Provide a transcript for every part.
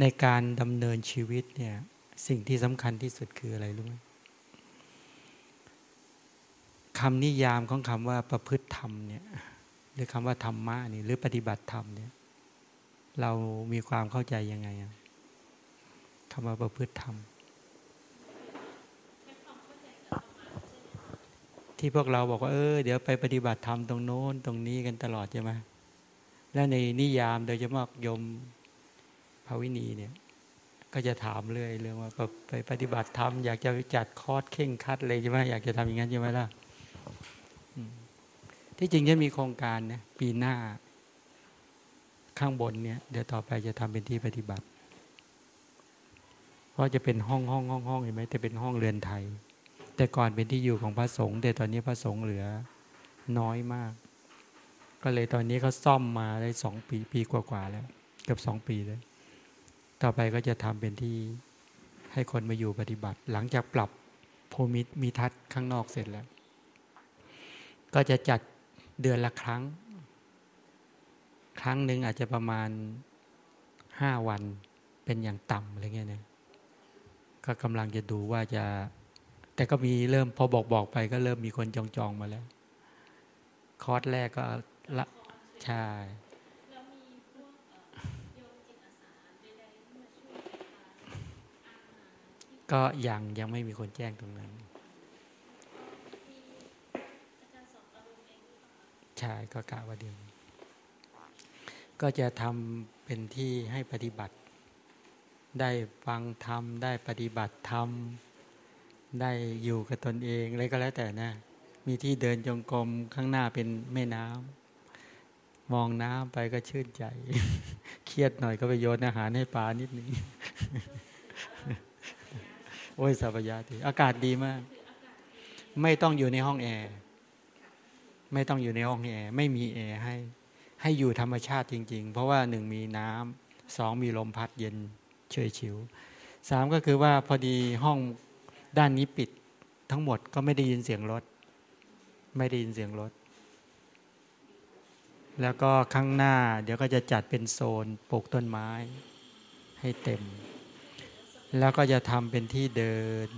ในการดำเนินชีวิตเนี่ยสิ่งที่สำคัญที่สุดคืออะไรรู้ไหมคำนิยามของคำว่าประพฤติธรรมเนี่ยหรือคำว่าธรรมะนี่หรือปฏิบัติธรรมเนี่ยเรามีความเข้าใจยังไงคำว่าประพฤติธรรม ที่พวกเราบอกว่าเออเดี๋ยวไปปฏิบัติธรรมตรงโน้นตรงนี้กันตลอดใช่ไหมแล้วในนิยามโดยเฉพาะยม ภาวินีเนี่ย ก็จะถามเรื่อยเรื่องว่าไปปฏิบัติธรรมอยากจะจัดคอร์สเข่งคัดเลยใช่ไหมอยากจะทำอย่างนั้นใช่ไหมล่ะที่จริงจะมีโครงการเนี่ยปีหน้า ข้างบนเนี่ย เดี๋ยวต่อไปจะทำเป็นที่ปฏิบัติ เพราะจะเป็นห้องห้องห้องห้องเห็นไหมแต่เป็นห้องเรือนไทย แต่ก่อนเป็นที่อยู่ของพระสงฆ์แต่ตอนนี้พระสงฆ์เหลือน้อยมาก ก็เลยตอนนี้เขาซ่อมมาได้สองปีปีกว่าๆแล้ว เกือบสองปีเลย ต่อไปก็จะทำเป็นที่ให้คนมาอยู่ปฏิบัติ หลังจากปรับภูมิมีทัศน์ข้างนอกเสร็จแล้ว ก็จะจัดเดือนละครั้ง ครั้งหนึ่งอาจจะประมาณห้าวันเป็นอย่างต่ำอะไรเงี้ยนะก็กำลังจะดูว่าจะ แต่ก็มีเริ่มพอบอกบอกไปก็เริ่มมีคนจองจองมาแล้ว คอร์สแรกก็ละใช่ ก็ยังยังไม่มีคนแจ้งตรงนั้น ใช่ก็กะว่าเดียวก็จะทำเป็นที่ให้ปฏิบัติ ได้ฟังธรรม ได้ปฏิบัติธรรม ได้อยู่กับตนเองอะไรก็แล้วแต่นะ มีที่เดินจงกรมข้างหน้าเป็นแม่น้ำมองน้ำไปก็ชื่นใจ เครียดหน่อยก็ไปโยนอาหารให้ปลานิดนึง โอ้ยสัพยาติอากาศดีมาก ไม่ต้องอยู่ในห้องแอร์ไม่ต้องอยู่ในห้องแอร์ไม่มีแอร์ให้ ให้อยู่ธรรมชาติจริง ๆ เพราะว่าหนึ่งมีน้ำสองมีลมพัดเย็นเฉยชิวสามก็คือว่าพอดีห้องด้านนี้ปิดทั้งหมดก็ไม่ได้ยินเสียงรถ ไม่ได้ยินเสียงรถ แล้วก็ข้างหน้า เดี๋ยวก็จะจัดเป็นโซนปลูกต้นไม้ให้เต็ม แล้วก็จะทำเป็นที่เดิน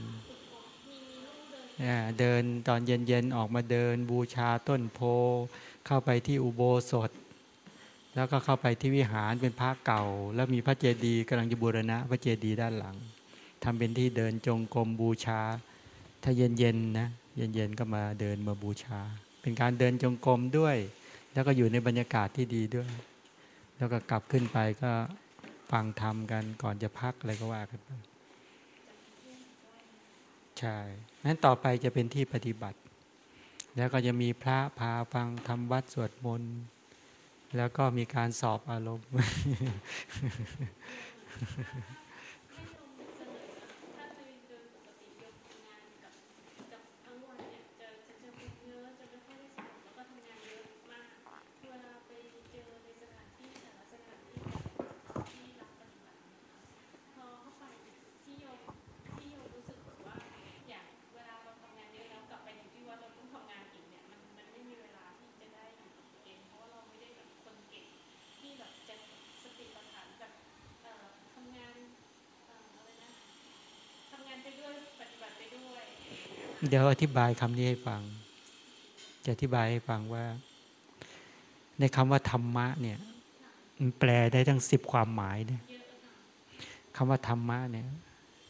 เดินตอนเย็นๆ ออกมาเดิน บูชาต้นโพ เข้าไปที่อุโบสถ แล้วก็เข้าไปที่วิหารเป็นพระเก่า แล้วมีพระเจดีย์กำลังจะบูรณะ พระเจดีย์ด้านหลังทำเป็นที่เดินจงกรมบูชา ถ้าเย็นๆนะเย็นๆก็มาเดินมาบูชา เป็นการเดินจงกรมด้วย แล้วก็อยู่ในบรรยากาศที่ดีด้วย แล้วก็กลับขึ้นไปก็ ฟังธรรมกันก่อนจะพักอะไรก็ว่ากันไปใช่นั้นต่อไปจะเป็นที่ปฏิบัติ แล้วก็จะมีพระพาฟังทำวัดสวดมนต์ แล้วก็มีการสอบอารมณ์ เดี๋ยวอธิบายคำนี้ให้ฟัง จะอธิบายให้ฟังว่า ในคำว่าธรรมะ เนี่ยมันแปลได้ทั้งสิบความหมายเนี่ยคำว่าธรรมะเนี่ย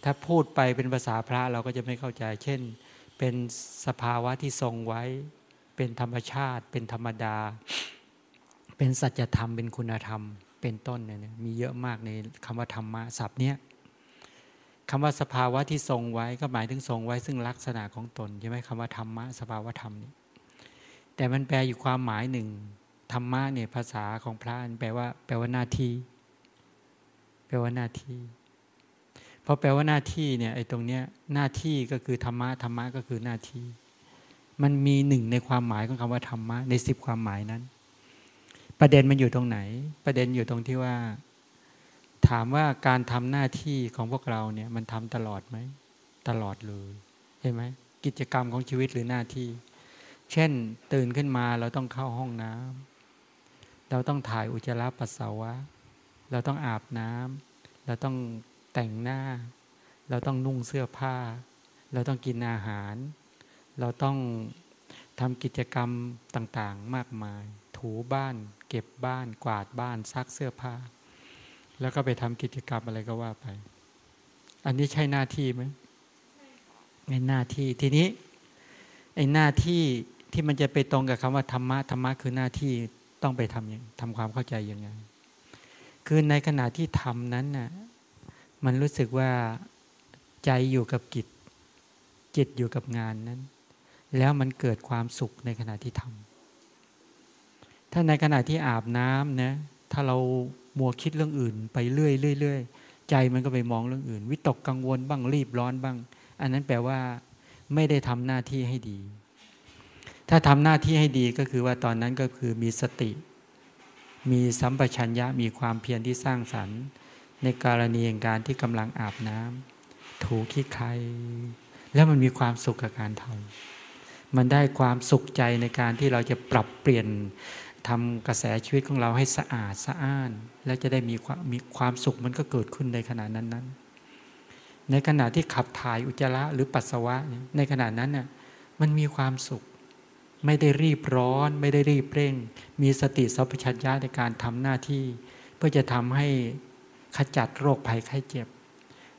ถ้าพูดไปเป็นภาษาพระเราก็จะไม่เข้าใจ เช่น เป็นสภาวะที่ทรงไว้ เป็นธรรมชาติ เป็นธรรมดา เป็นสัจธรรม เป็นคุณธรรม เป็นต้นเนี่ยมีเยอะมากในคำว่าธรรมะศัพท์เนี้ย คำว่าสภาวะที่ทรงไว้ก็หมายถึงทรงไว้ซึ่งลักษณะของตนใช่ไหมคำว่าธรรมะสภาวะธรรมนี่แต่มันแปลอยู่ความหมายหนึ่งธรรมะเนี่ยภาษาของพระแปลว่า แปลว่าหน้าที่ แปลว่าหน้าที่พอแปลว่าหน้าที่เนี่ยไอ้ตรงเนี้ยหน้าที่ก็คือธรรมะธรรมะก็คือหน้าที่ มันมีหนึ่งในความหมายของคำว่าธรรมะในสิบความหมายนั้น ประเด็นมันอยู่ตรงไหน ประเด็นอยู่ตรงที่ว่า ถามว่าการทำหน้าที่ของพวกเราเนี่ยมันทำตลอดไหม ตลอดเลยเห็นไหมกิจกรรมของชีวิตหรือหน้าที่ เช่น ตื่นขึ้นมาเราต้องเข้าห้องน้ำเราต้องถ่ายอุจจาระปัสสาวะ เราต้องอาบน้ำเราต้องแต่งหน้า เราต้องนุ่งเสื้อผ้า เราต้องกินอาหาร เราต้องทำกิจกรรมต่างๆ มากมาย ถูบ้าน เก็บบ้าน กวาดบ้านซักเสื้อผ้า แล้วก็ไปทำกิจกรรมอะไรก็ว่าไป อันนี้ใช่หน้าที่ไหมในหน้าที่ทีนี้ไอ้หน้าที่ที่มันจะไปตรงกับคำว่าธรรมะธรรมะคือหน้าที่ต้องไปทำอย่างทำความเข้าใจยังไงคือในขณะที่ทำนั้นน่ะมันรู้สึกว่าใจอยู่กับกิจ จิตอยู่กับงานนั้น แล้วมันเกิดความสุขในขณะที่ทำถ้าในขณะที่อาบน้ำนะถ้าเรา มัวคิดเรื่องอื่น ไปเรื่อยเรื่อยใจมันก็ไปมองเรื่องอื่น วิตกกังวลบ้างรีบร้อนบ้าง อันนั้นแปลว่า ไม่ได้ทำหน้าที่ให้ดี ถ้าทำหน้าที่ให้ดีก็คือว่าตอนนั้นก็คือมีสติ มีสัมปชัญญะมีความเพียรที่สร้างสรรค์ ในกรณีอย่างการที่กำลังอาบน้ำถูขี้ใคร แล้วมันมีความสุขกับการทำมันได้ความสุขใจในการที่เราจะปรับเปลี่ยน ทำกระแสชีวิตของเราให้สะอาดสะอ้าน แล้วจะได้มีความมีความสุขมันก็เกิดขึ้นในขณะนั้นนั้น ในขณะที่ขับถ่ายอุจจาระหรือปัสสาวะในขณะนั้นน่ะมันมีความสุข ไม่ได้รีบร้อน ไม่ได้รีบเร่ง มีสติสัพพัญญาในการทำหน้าที่ เพื่อจะทำให้ขจัดโรคภัยไข้เจ็บ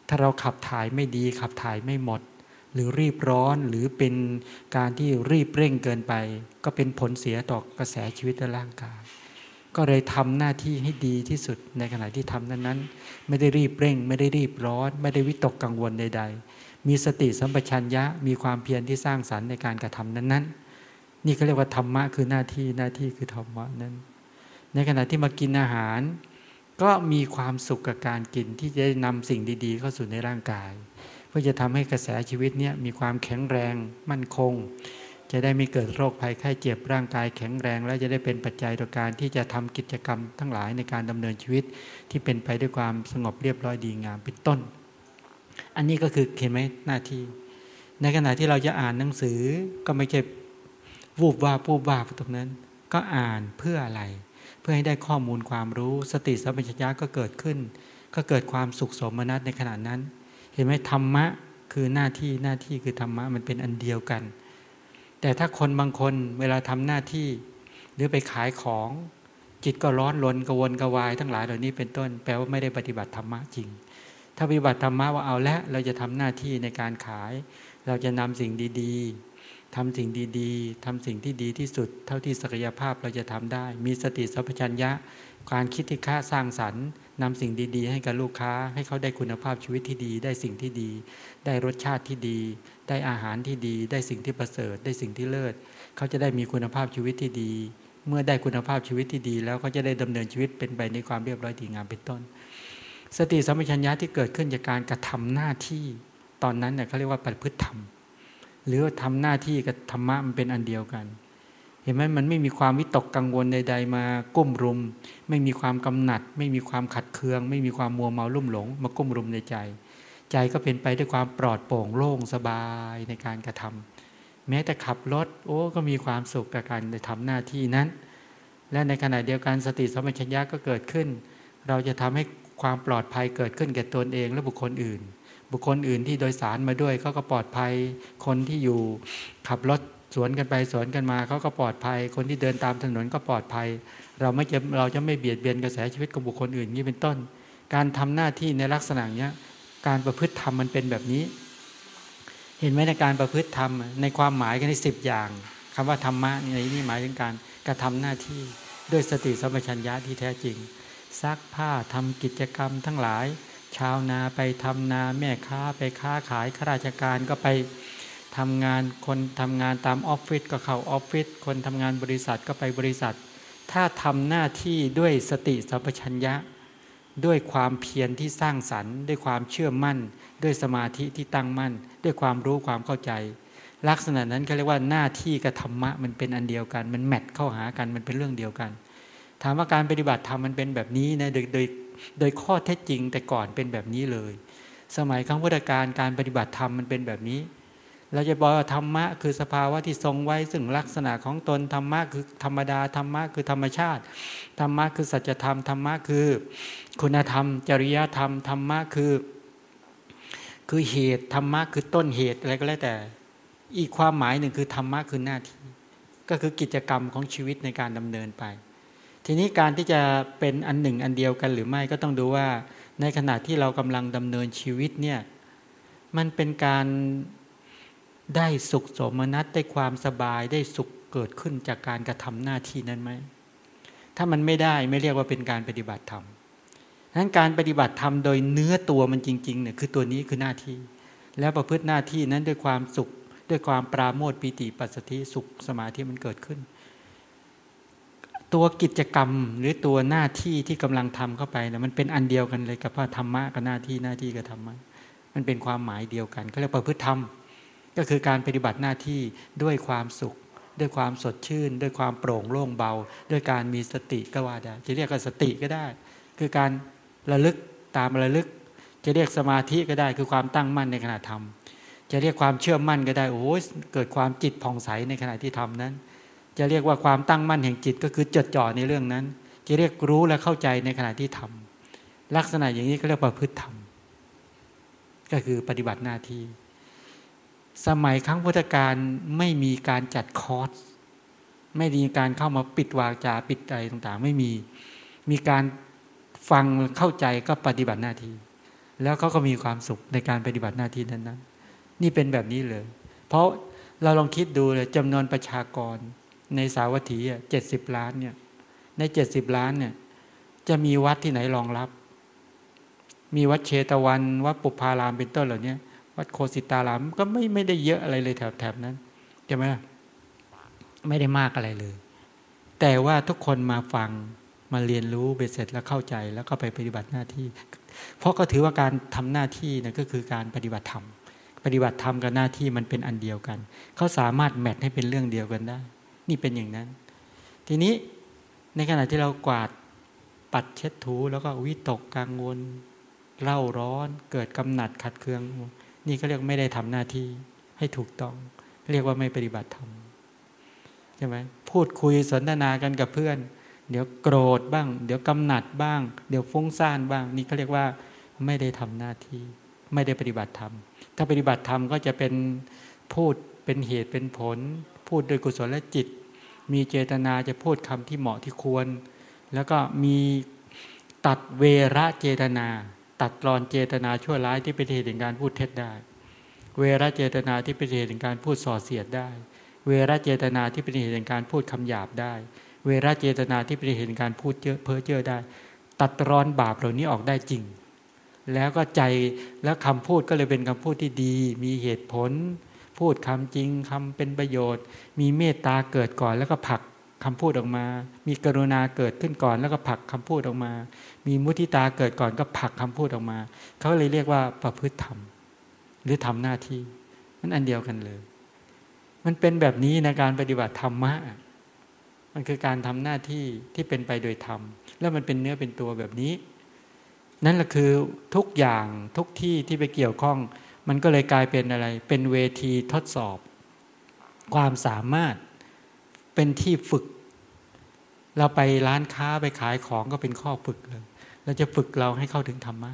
ถ้าเราขับถ่ายไม่ดีขับถ่ายไม่หมด หรือรีบร้อนหรือเป็นการที่รีบเร่งเกินไป ก็เป็นผลเสียต่อกระแสชีวิตและร่างกาย ก็เลยทำหน้าที่ให้ดีที่สุดในขณะที่ทำนั้นนั้นไม่ได้รีบเร่ง ไม่ได้รีบร้อน ไม่ได้วิตกกังวลใด ๆ มีสติสัมปชัญญะมีความเพียรที่สร้างสรรค์ในการกระทำนั้น ๆ นี่เขาเรียกว่าธรรมะคือหน้าที่หน้าที่คือธรรมะนั้น ในขณะที่มากินอาหาร ก็มีความสุขกับการกินที่จะนำสิ่งดี ๆ เข้าสู่ในร่างกาย เพื่อจะทำให้กระแสชีวิตเนี้ยมีความแข็งแรงมั่นคง จะได้ไม่เกิดโรคภัยไข้เจ็บร่างกายแข็งแรง และจะได้เป็นปัจจัยต่อการที่จะทำกิจกรรมทั้งหลายในการดำเนินชีวิต ที่เป็นไปด้วยความสงบเรียบร้อยดีงามเป็นต้น อันนี้ก็คือเห็นไหมหน้าที่ ในขณะที่เราจะอ่านหนังสือก็ไม่ใช่วูบว่าปูบว่าตรงนั้น ก็อ่านเพื่ออะไร เพื่อให้ได้ข้อมูลความรู้สติสัมปชัญญะก็เกิดขึ้น ก็เกิดความสุขสมนัตในขณะนั้น เห็นไหมธรรมะคือหน้าที่หน้าที่คือธรรมะมันเป็นอันเดียวกัน แต่ถ้าคนบางคนเวลาทำหน้าที่หรือไปขายของ จิตก็ร้อนรนกวนกวาย ทั้งหลายเหล่านี้เป็นต้น แปลว่าไม่ได้ปฏิบัติธรรมะจริง ถ้าปฏิบัติธรรมะว่าเอาละเราจะทำหน้าที่ในการขาย เราจะนำสิ่งดีๆทำสิ่งดีๆทำสิ่งที่ดีที่สุด เท่าที่ศักยภาพเราจะทำได้ มีสติสัพพัญญะ การคิดที่ค่าสร้างสรรค์ นำสิ่งดีๆ ให้กับลูกค้า ให้เขาได้คุณภาพชีวิตที่ดี ได้สิ่งที่ดี ได้รสชาติที่ดี ได้อาหารที่ดี ได้สิ่งที่ประเสริฐ ได้สิ่งที่เลิศ เขาจะได้มีคุณภาพชีวิตที่ดี เมื่อได้คุณภาพชีวิตที่ดี แล้วเขาจะได้ดำเนินชีวิตเป็นไปในความเรียบร้อยดีงามเป็นต้น สติสัมปชัญญะที่เกิดขึ้นจากการกระทำหน้าที่ ตอนนั้นเนี่ยเขาเรียกว่าปฏิพฤติธรรม หรือว่าทำหน้าที่กับธรรมะมันเป็นอันเดียวกัน ห็นไหมมันไม่มีความวิตกกังวลใด ๆ มาก้มรุม ไม่มีความกำหนัด ไม่มีความขัดเคือง ไม่มีความมัวเมาลุ่มหลง มาก้มรุมในใจ ใจก็เป็นไปด้วยความปลอดโปร่งโล่งสบายในการกระทำแม้แต่ขับรถโอ้ก็มีความสุขกับการได้ทำหน้าที่นั้น และในขณะเดียวกันสติสมัชัญญะก็เกิดขึ้น เราจะทำให้ความปลอดภัยเกิดขึ้นแก่ตนเองและบุคคลอื่น บุคคลอื่นที่โดยสารมาด้วยเขาก็ปลอดภัยคนที่อยู่ขับรถ สวนกันไปสวนกันมาเขาก็ปลอดภัย คนที่เดินตามถนนก็ปลอดภัย เราไม่จะเราจะไม่เบียดเบียนกระแสชีวิตของบุคคลอื่นนี้เป็นต้น การทำหน้าที่ในลักษณะนี้การประพฤติธรรมมันเป็นแบบนี้ เห็นไหมในการประพฤติธรรมในความหมายกันในสิบอย่างคำว่าธรรมะในนี้หมายถึงการกระทำหน้าที่ด้วยสติสัมปชัญญะที่แท้จริงซักผ้าทำกิจกรรมทั้งหลาย ชาวนาไปทำนาแม่ค้าไปค้าขายข้าราชการก็ไป ทำงานคนทำงานตามออฟฟิศก็เข้าออฟฟิศคนทำงานบริษัทก็ไปบริษัท ถ้าทำหน้าที่ด้วยสติสัมปชัญญะ ด้วยความเพียรที่สร้างสรรค์ ด้วยความเชื่อมั่น ด้วยสมาธิที่ตั้งมั่น ด้วยความรู้ความเข้าใจ ลักษณะนั้นเขาเรียกว่าหน้าที่กับธรรมะมันเป็นอันเดียวกัน มันแมทเข้าหากันมันเป็นเรื่องเดียวกัน ถามว่าการปฏิบัติธรรมมันเป็นแบบนี้นะโดยโดยโดยข้อเท็จจริงแต่ก่อนเป็นแบบนี้เลย สมัยครั้งพุทธกาลการปฏิบัติธรรมมันเป็นแบบนี้ เราจะบอกว่าธรรมะคือสภาวะที่ทรงไว้ซึ่งลักษณะของตนธรรมะคือธรรมดาธรรมะคือธรรมชาติธรรมะคือสัจธรรมธรรมะคือ คุณธรรม จริยธรรมธรรมะคือ คือเหตุธรรมะคือต้นเหตุอะไรก็แล้วแต่ อีกความหมายหนึ่งคือธรรมะคือหน้าที่ ก็คือกิจกรรมของชีวิตในการดำเนินไป ทีนี้การที่จะเป็นอันหนึ่งอันเดียวกันหรือไม่ก็ต้องดูว่า ในขณะที่เรากำลังดำเนินชีวิตเนี่ยมันเป็นการ ได้สุขสมนัตได้ความสบายได้สุขเกิดขึ้นจากการกระทำหน้าที่นั้นไหม ถ้ามันไม่ได้ไม่เรียกว่าเป็นการปฏิบัติธรรมนั้นการปฏิบัติธรรมโดยเนื้อตัวมันจริงๆเนี่ยคือตัวนี้คือหน้าที่ แล้วประพฤติหน้าที่นั้นด้วยความสุข ด้วยความปราโมทปีติปัสสติสุขสมาธิมันเกิดขึ้น ตัวกิจกรรมหรือตัวหน้าที่ที่กำลังทำเข้าไปเนี่ยมันเป็นอันเดียวกันเลยกับว่าธรรมะกับหน้าที่หน้าที่กับธรรมะมันเป็นความหมายเดียวกันเขาเรียกประพฤติธรรม ก็คือการปฏิบัติหน้าที่ด้วยความสุข ด้วยความสดชื่น ด้วยความโปร่งโล่งเบา ด้วยการมีสติก็ว่าได้จะเรียกว่าสติก็ได้ คือการระลึกตามระลึก จะเรียกสมาธิก็ได้ คือความตั้งมั่นในขณะทำจะเรียกความเชื่อมั่นก็ได้โอ้เกิดความจิตผ่องใสในขณะที่ทำนั้น จะเรียกว่าความตั้งมั่นแห่งจิตก็คือจดจ่อในเรื่องนั้น จะเรียกรู้และเข้าใจในขณะที่ทำลักษณะอย่างนี้ก็เรียกว่าพฤติธรรม ก็คือปฏิบัติหน้าที่ สมัยครั้งพุทธกาลไม่มีการจัดคอร์สไม่มีการเข้ามาปิดวาจาปิดอะไรต่างๆ ไม่มีมีการฟังเข้าใจก็ปฏิบัติหน้าที่ แล้วเขาก็มีความสุขในการปฏิบัติหน้าที่นั้นๆนี่เป็นแบบนี้เลย เพราะเราลองคิดดูเลยจำนวนประชากรในสาวัตถีเจ็ดสิบล้านเนี่ยในเจ็ดสิบล้านเนี่ยจะมีวัดที่ไหนรองรับ มีวัดเชตวันวัดปุพารามเป็นต้นเหล่านี้ วัดโคสิตารามก็ไม่ไม่ได้เยอะอะไรเลยแถบๆนั้นใช่ไหมไม่ได้มากอะไรเลย แต่ว่าทุกคนมาฟังมาเรียนรู้เบ็ดเสร็จแล้วเข้าใจแล้วก็ไปปฏิบัติหน้าที่ เพราะก็ถือว่าการทำหน้าที่นะก็คือการปฏิบัติธรรมปฏิบัติธรรมกับหน้าที่มันเป็นอันเดียวกัน เขาสามารถแมทให้เป็นเรื่องเดียวกันได้ นี่เป็นอย่างนั้น ทีนี้ในขณะที่เรากวาดปัดเช็ดถูแล้วก็วิตกกังวลเล่าร้อน เกิดกำหนัดขัดเคือง นี่ก็เรียกไม่ได้ทำหน้าที่ให้ถูกต้อง เรียกว่าไม่ปฏิบัติธรรมใช่ไหมพูดคุยสนทนากันกับเพื่อน เดี๋ยวโกรธบ้าง เดี๋ยวกำหนัดบ้าง เดี๋ยวฟุ้งซ่านบ้าง นี่เขาเรียกว่าไม่ได้ทำหน้าที่ ไม่ได้ปฏิบัติธรรม ถ้าปฏิบัติธรรมก็จะเป็นพูดเป็นเหตุเป็นผล พูดโดยกุศลและจิต มีเจตนาจะพูดคำที่เหมาะที่ควร แล้วก็มีตัดเวรเจตนา ตัดรอนเจตนาชั่วร้ายที่เป็นเหตุแห่งการพูดเท็จได้ เวรเจตนาที่เป็นเหตุแห่งการพูดส่อเสียดได้ เวรเจตนาที่เป็นเหตุแห่งการพูดคำหยาบได้ เวรเจตนาที่เป็นเหตุแห่งการพูดเจอเพ้อเจ้อได้ ตัดรอนบาปเหล่านี้ออกได้จริง แล้วก็ใจแล้วคำพูดก็เลยเป็นคำพูดที่ดี มีเหตุผล พูดคำจริงคำเป็นประโยชน์ มีเมตตาเกิดก่อนแล้วก็ผลักคำพูดออกมา มีกรุณาเกิดขึ้นก่อนแล้วก็ผลักคำพูดออกมา มีมุทิตาเกิดก่อนก็ผลักคำพูดออกมา เขาเลยเรียกว่าประพฤติธรรม หรือทำหน้าที่มันอันเดียวกันเลย มันเป็นแบบนี้ในการปฏิบัติธรรมะ มันคือการทำหน้าที่ที่เป็นไปโดยธรรม แล้วมันเป็นเนื้อเป็นตัวแบบนี้ นั่นแหละคือทุกอย่างทุกที่ที่ไปเกี่ยวข้อง มันก็เลยกลายเป็นอะไร เป็นเวทีทดสอบ ความสามารถเป็นที่ฝึก เราไปร้านค้าไปขายของก็เป็นข้อฝึกเลย เราจะฝึกเราให้เข้าถึงธรรมะ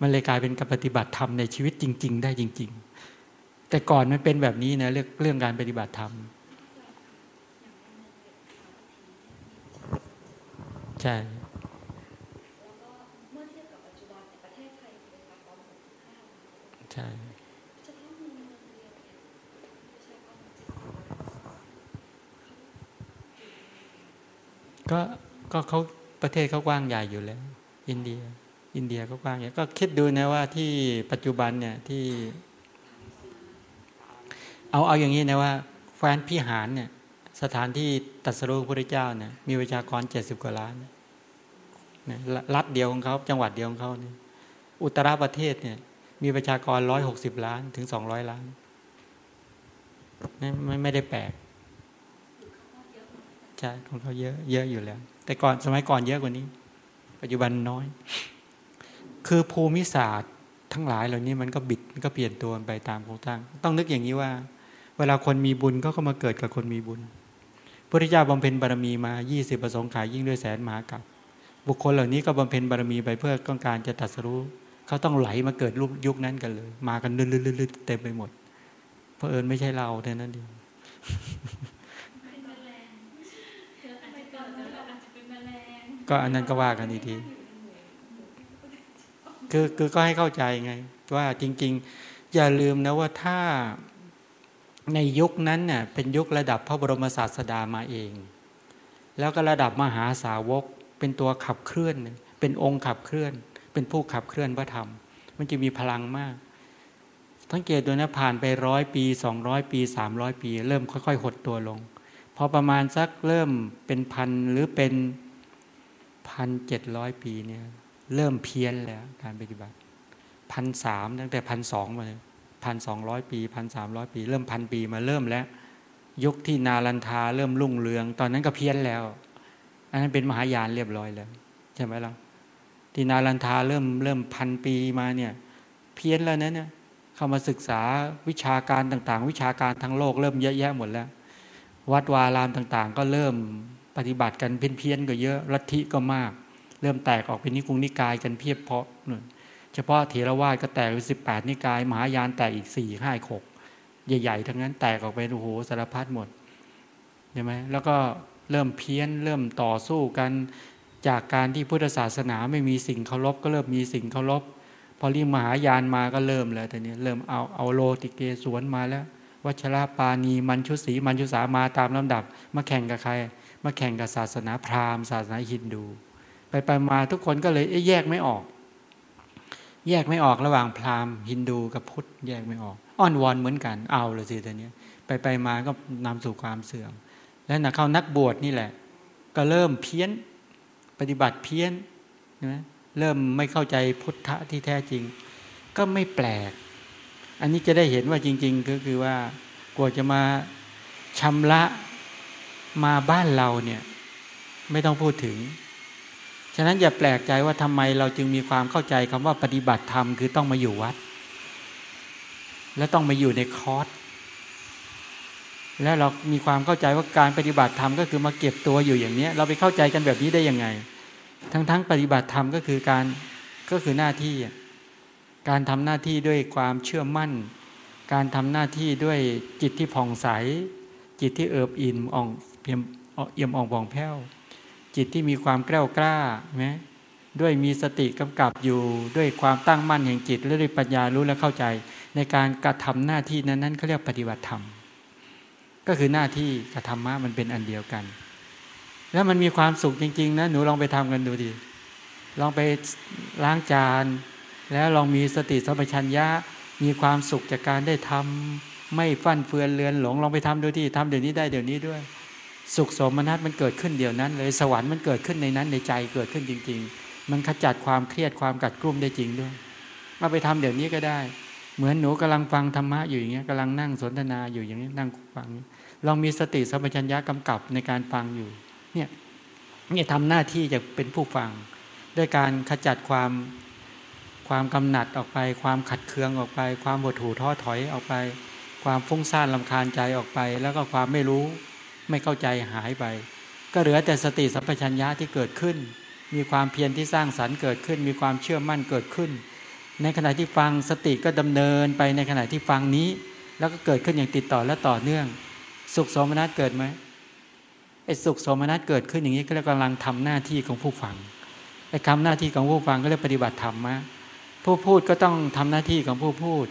มันเลยกลายเป็นการปฏิบัติธรรมในชีวิตจริง ๆ ได้จริง ๆ แต่ก่อนมันเป็นแบบนี้นะเรื่องเรื่องการปฏิบัติธรรมใช่ใช่ก็ก็เขาประเทศเขากว้างใหญ่อยู่แล้ว อินเดีย อินเดียก็กว้างใหญ่ก็คิดดูนะว่าที่ปัจจุบันเนี่ยที่ เอาเอาอย่างนี้นะว่าแฟนพิหารเนี่ย สถานที่ตัสรุพระเจ้าเนี่ยมีประชากรเจ็ดสิบกว่าล้านเนี่ยรัฐเดียวของเขาจังหวัดเดียวของเขาเนี่ยอุตราประเทศเนี่ย มีประชากรร้อยหกสิบล้านถึงสองร้อยล้านไม่ไม่ได้แปลกใช่ของเขาเยอะ เยอะอยู่แล้ว แต่ก่อนสมัยก่อนเยอะกว่านี้ ปัจจุบันน้อย คือภูมิศาสตร์ทั้งหลายเหล่านี้มันก็บิดมันก็เปลี่ยนตัวไปตามโครงสร้าง ต้องนึกอย่างนี้ว่า เวลาคนมีบุญก็เข้ามาเกิดกับคนมีบุญพระเจ้าบำเพ็ญบารมีมา 20 ประสงค์ขายยิ่งด้วยแสนมหากับ บุคคลเหล่านี้ก็บำเพ็ญบารมีไปเพื่อต้องการจะตัดสู้เขาต้องไหลมาเกิดรูปยุคนั้นกันเลย มากันลื่นๆเต็มไปหมดเพราะเอิญไม่ใช่เราแต่านั้นเอง ก็อันนั้นก็ว่ากันอีทีคือคือก็ให้เข้าใจไง ว่าจริง ๆ อย่าลืมนะว่าถ้าในยุคนั้นเนี่ยเป็นยุคระดับพระบรมศาสดามาเอง แล้วก็ระดับมหาสาวกเป็นตัวขับเคลื่อน เป็นองค์ขับเคลื่อน เป็นผู้ขับเคลื่อนพระธรรม มันจะมีพลังมากสังเกตดูนะผ่านไปร้อยปีสองร้อยปีสามร้อยปี เริ่มค่อย ๆ หดตัวลง พอประมาณสักเริ่มเป็นพันหรือเป็น พันเจ็ดร้อยปีเนี่ยเริ่มเพี้ยนแล้วการปฏิบัติพันสามตั้งแต่พันสองมาพันสองร้อยปีพันสามร้อยปี เริ่มพันปีมาเริ่มแล้ว ยุคที่นาลันทาเริ่มรุ่งเรือง ตอนนั้นก็เพี้ยนแล้ว อันนั้นเป็นมหายานเรียบร้อยแล้วใช่ไหมล่ะที่นาลันทาเริ่มเริ่มพันปีมาเนี่ยเพี้ยนแล้วนะเนี่ยเข้ามาศึกษาวิชาการต่างๆ วิชาการทั้งโลกเริ่มเยอะแยะหมดแล้ว วัดวารามต่างๆ ก็เริ่ม ปฏิบัติกันเพี้ยนๆก็เยอะลัทธิก็มาก เริ่มแตกออกเป็นนิคุงนิกายกันเพียบเพาะเฉพาะเถรวาทก็แตกเป็นสิบแปดนิกาย มหายานแตกอีกสี่ห้าหกใหญ่ๆ ทั้งนั้นแตกออกไปโอ้โหสารพัดหมดใช่ไหมแล้วก็เริ่มเพี้ยนเริ่มต่อสู้กันจากการที่พุทธศาสนาไม่มีสิ่งเคารพก็เริ่มมีสิ่งเคารพพอเริ่มมหายานมาก็เริ่มแล้วแต่นี้เริ่มเอาอวโลกิเตศวรมาแล้ว วัชระปานีมันชุสีมันชุสามาตามลำดับ มาแข่งกับใคร มาแข่งกับศาสนาพราหมณ์ศาสนาฮินดู ไปไปมาทุกคนก็เลยแยกไม่ออก แยกไม่ออกระหว่างพราหมณ์ฮินดูกับพุทธแยกไม่ออก อ้อนวอนเหมือนกันเอาเลยสิตอนนี้ไปไปมาก็นำสู่ความเสื่อม แล้วนะเข้านักบวชนี่แหละ ก็เริ่มเพี้ยนปฏิบัติเพี้ยนนะเริ่มไม่เข้าใจพุทธะที่แท้จริง ก็ไม่แปลก อันนี้จะได้เห็นว่าจริง ๆ ก็คือว่ากว่าจะมาชำระ มาบ้านเราเนี่ยไม่ต้องพูดถึง ฉะนั้นอย่าแปลกใจว่าทำไมเราจึงมีความเข้าใจคำว่าปฏิบัติธรรมคือต้องมาอยู่วัด และต้องมาอยู่ในคอร์สและเรามีความเข้าใจว่าการปฏิบัติธรรมก็คือมาเก็บตัวอยู่อย่างนี้เราไปเข้าใจกันแบบนี้ได้ยังไง ทั้งทั้งปฏิบัติธรรมก็คือการก็คือหน้าที่ การทำหน้าที่ด้วยความเชื่อมั่น การทำหน้าที่ด้วยจิตที่ผ่องใส จิตที่เอิบอิ่มอ่อง เพียมเอี่ยมอ่องบองแผ้ว จิตที่มีความแกล้วกล้าไหมด้วยมีสติกำกับอยู่ด้วยความตั้งมั่นแห่งจิตและด้วยปัญญารู้และเข้าใจ ในการกระทำหน้าที่นั้นนั้นเขาเรียกปฏิบัติธรรม ก็คือหน้าที่กระทำมะมันเป็นอันเดียวกัน แล้วมันมีความสุขจริง ๆ นะ หนูลองไปทำกันดูดิลองไปล้างจาน แล้วลองมีสติสัมปชัญญะมีความสุขจากการได้ทำไม่ฟั่นเฟือนเลือนหลงลองไปทำดูที่ทำเดี๋ยวนี้ได้เดี๋ยวนี้ด้วย สุขสมนัตมันเกิดขึ้นเดียวนั้น เลยสวรรค์มันเกิดขึ้นในนั้นในใจเกิดขึ้นจริง ๆ มันขจัดความเครียดความกัดกลุ่มได้จริงด้วยมาไปทำเดี๋ยวนี้ก็ได้ เหมือนหนูกำลังฟังธรรมะอยู่อย่างเงี้ยกำลังนั่งสนทนาอยู่อย่างนี้นั่งฟังลองมีสติสัมปชัญญะกำกับในการฟังอยู่ เนี่ยเนี่ยทำหน้าที่จะเป็นผู้ฟัง ด้วยการขจัดความความกำหนัดออกไป ความขัดเคืองออกไป ความหดหู่ท้อถอยออกไป ความฟุ้งซ่านลำคาญใจออกไป แล้วก็ความไม่รู้ ไม่เข้าใจหายไป ก็เหลือแต่สติสัมปชัญญะที่เกิดขึ้น มีความเพียรที่สร้างสรรค์เกิดขึ้น มีความเชื่อมั่นเกิดขึ้น ในขณะที่ฟังสติก็ดำเนินไปในขณะที่ฟังนี้ แล้วก็เกิดขึ้นอย่างติดต่อและต่อเนื่อง สุขสมนัตเกิดไหมไอ้สุขสมนัตเกิดขึ้นอย่างนี้ก็เรียกกำลังทำหน้าที่ของผู้ฟังไอ้คำหน้าที่ของผู้ฟังก็เรียกปฏิบัติธรรมะผู้พูดก็ต้องทำหน้าที่ของผู้พูด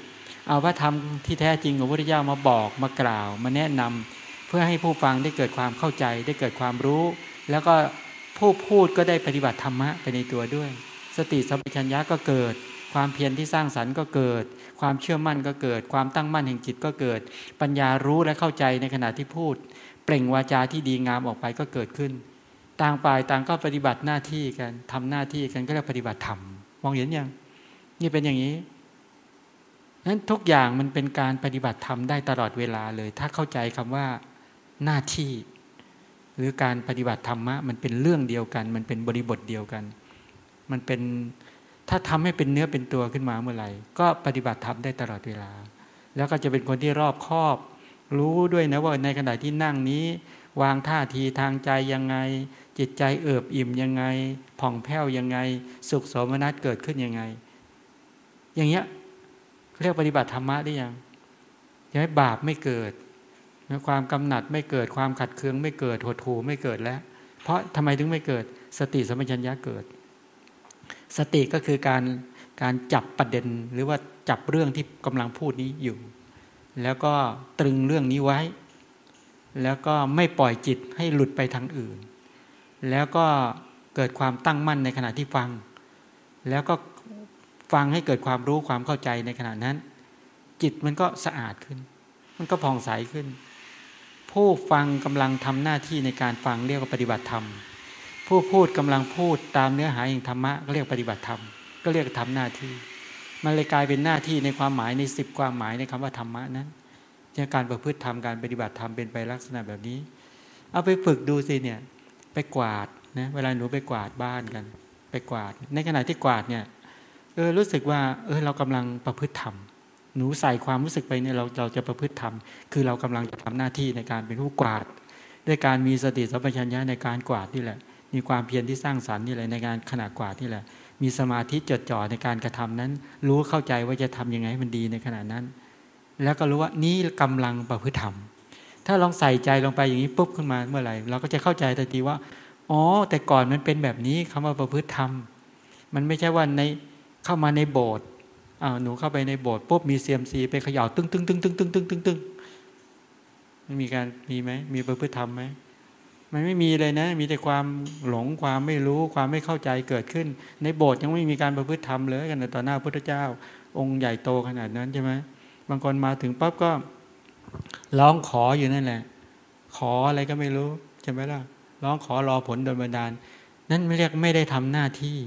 เอาว่าทำที่แท้จริงของพระพุทธเจ้ามาบอกมากล่าว มาแนะนำ เพื่อให้ผู้ฟังได้เกิดความเข้าใจ ได้เกิดความรู้ แล้วก็ผู้พูดก็ได้ปฏิบัติธรรมะไปในตัวด้วย สติสัมปชัญญะก็เกิด ความเพียรที่สร้างสรรค์ก็เกิด ความเชื่อมั่นก็เกิด ความตั้งมั่นแห่งจิตก็เกิด ปัญญารู้และเข้าใจในขณะที่พูด เปล่งวาจาที่ดีงามออกไปก็เกิดขึ้น ต่างฝ่ายต่างก็ปฏิบัติหน้าที่กันทำหน้าที่กันก็เรียกปฏิบัติธรรมมองเห็นยังนี่เป็นอย่างนี้นั้นทุกอย่างมันเป็นการปฏิบัติธรรมได้ตลอดเวลาเลย ถ้าเข้าใจคำว่า หน้าที่ หรือการปฏิบัติธรรมะมันเป็นเรื่องเดียวกัน มันเป็นบริบทเดียวกัน มันเป็นถ้าทำให้เป็นเนื้อเป็นตัวขึ้นมาเมื่อไหร่ก็ปฏิบัติธรรมได้ตลอดเวลา แล้วก็จะเป็นคนที่รอบคอบ รู้ด้วยนะว่าในขณะที่นั่งนี้ วางท่าทีทางใจยังไง จิตใจเอิบอิ่มยังไง ผ่องแผ้วยังไง สุขสมนัตเกิดขึ้นยังไง อย่างเงี้ยเรียกปฏิบัติธรรมะได้ยังจะให้บาปไม่เกิด ความกำหนัดไม่เกิดความขัดเคืองไม่เกิดหดหูไม่เกิดแล้ว เพราะทำไมถึงไม่เกิดสติสมัชัญญะเกิด สติก็คือการการจับประเด็นหรือว่าจับเรื่องที่กำลังพูดนี้อยู่ แล้วก็ตรึงเรื่องนี้ไว้ แล้วก็ไม่ปล่อยจิตให้หลุดไปทางอื่น แล้วก็เกิดความตั้งมั่นในขณะที่ฟัง แล้วก็ฟังให้เกิดความรู้ความเข้าใจในขณะนั้น จิตมันก็สะอาดขึ้น มันก็ผ่องใสขึ้น ผู้ฟังกำลังทำหน้าที่ในการฟังเรียกว่าปฏิบัติธรรม ผู้พูดกำลังพูดตามเนื้อหาแห่งธรรมะก็เรียกปฏิบัติธรรม ก็เรียกทำหน้าที่ มันเลยกลายเป็นหน้าที่ในความหมายในสิบความหมายในคำว่าธรรมะนั้นจะการประพฤติธรรมการปฏิบัติธรรมเป็นไปลักษณะแบบนี้ เอาไปฝึกดูสิเนี่ยไปกวาดนะเวลาหนูไปกวาดบ้านกัน ไปกวาด ในขณะที่กวาดเนี่ยเออรู้สึกว่าเออเรากำลังประพฤติธรรม หนูใส่ความรู้สึกไปเนี่ยเราเราจะประพฤติธรรมคือเรากำลังจะทำหน้าที่ในการเป็นผู้กวาด ด้วยการมีสติสัมปชัญญะในการกวาดนี่แหละ มีความเพียรที่สร้างสรรค์นี่แหละในการขณะกวาดนี่แหละ มีสมาธิจดจ่อในการกระทำนั้น รู้เข้าใจว่าจะทํำยังไงให้มันดีในขณะนั้น แล้วก็รู้ว่านี่กำลังประพฤติธรรมถ้าลองใส่ใจลงไปอย่างนี้ปุ๊บขึ้นมาเมื่อไหร่เราก็จะเข้าใจทันทีว่าอ๋อแต่ก่อนมันเป็นแบบนี้คำว่าประพฤติธรรมมันไม่ใช่ว่าในเข้ามาในโบสถ์ อ้าวหนูเข้าไปในโบสถ์ปุ๊บมีเซียมซีไปเขย่าตึ้งตึ้งตึ้งตึ้งตึ้งตึ้งตึ้งตึ้งมีการมีไหมมีประพฤติธรรมไหมมันไม่มีเลยนะ มีแต่ความหลงความไม่รู้ความไม่เข้าใจเกิดขึ้น ในโบสถ์ยังไม่มีการประพฤติธรรมเลยกันต่อหน้าพระพุทธเจ้า องค์ใหญ่โตขนาดนั้นใช่ไหมบางคนมาถึงปั๊บก็ร้องขออยู่นั่นแหละ ขออะไรก็ไม่รู้ใช่ไหมล่ะร้องขอรอผลโดยบันดาล นั่นไม่เรียกไม่ได้ทำหน้าที่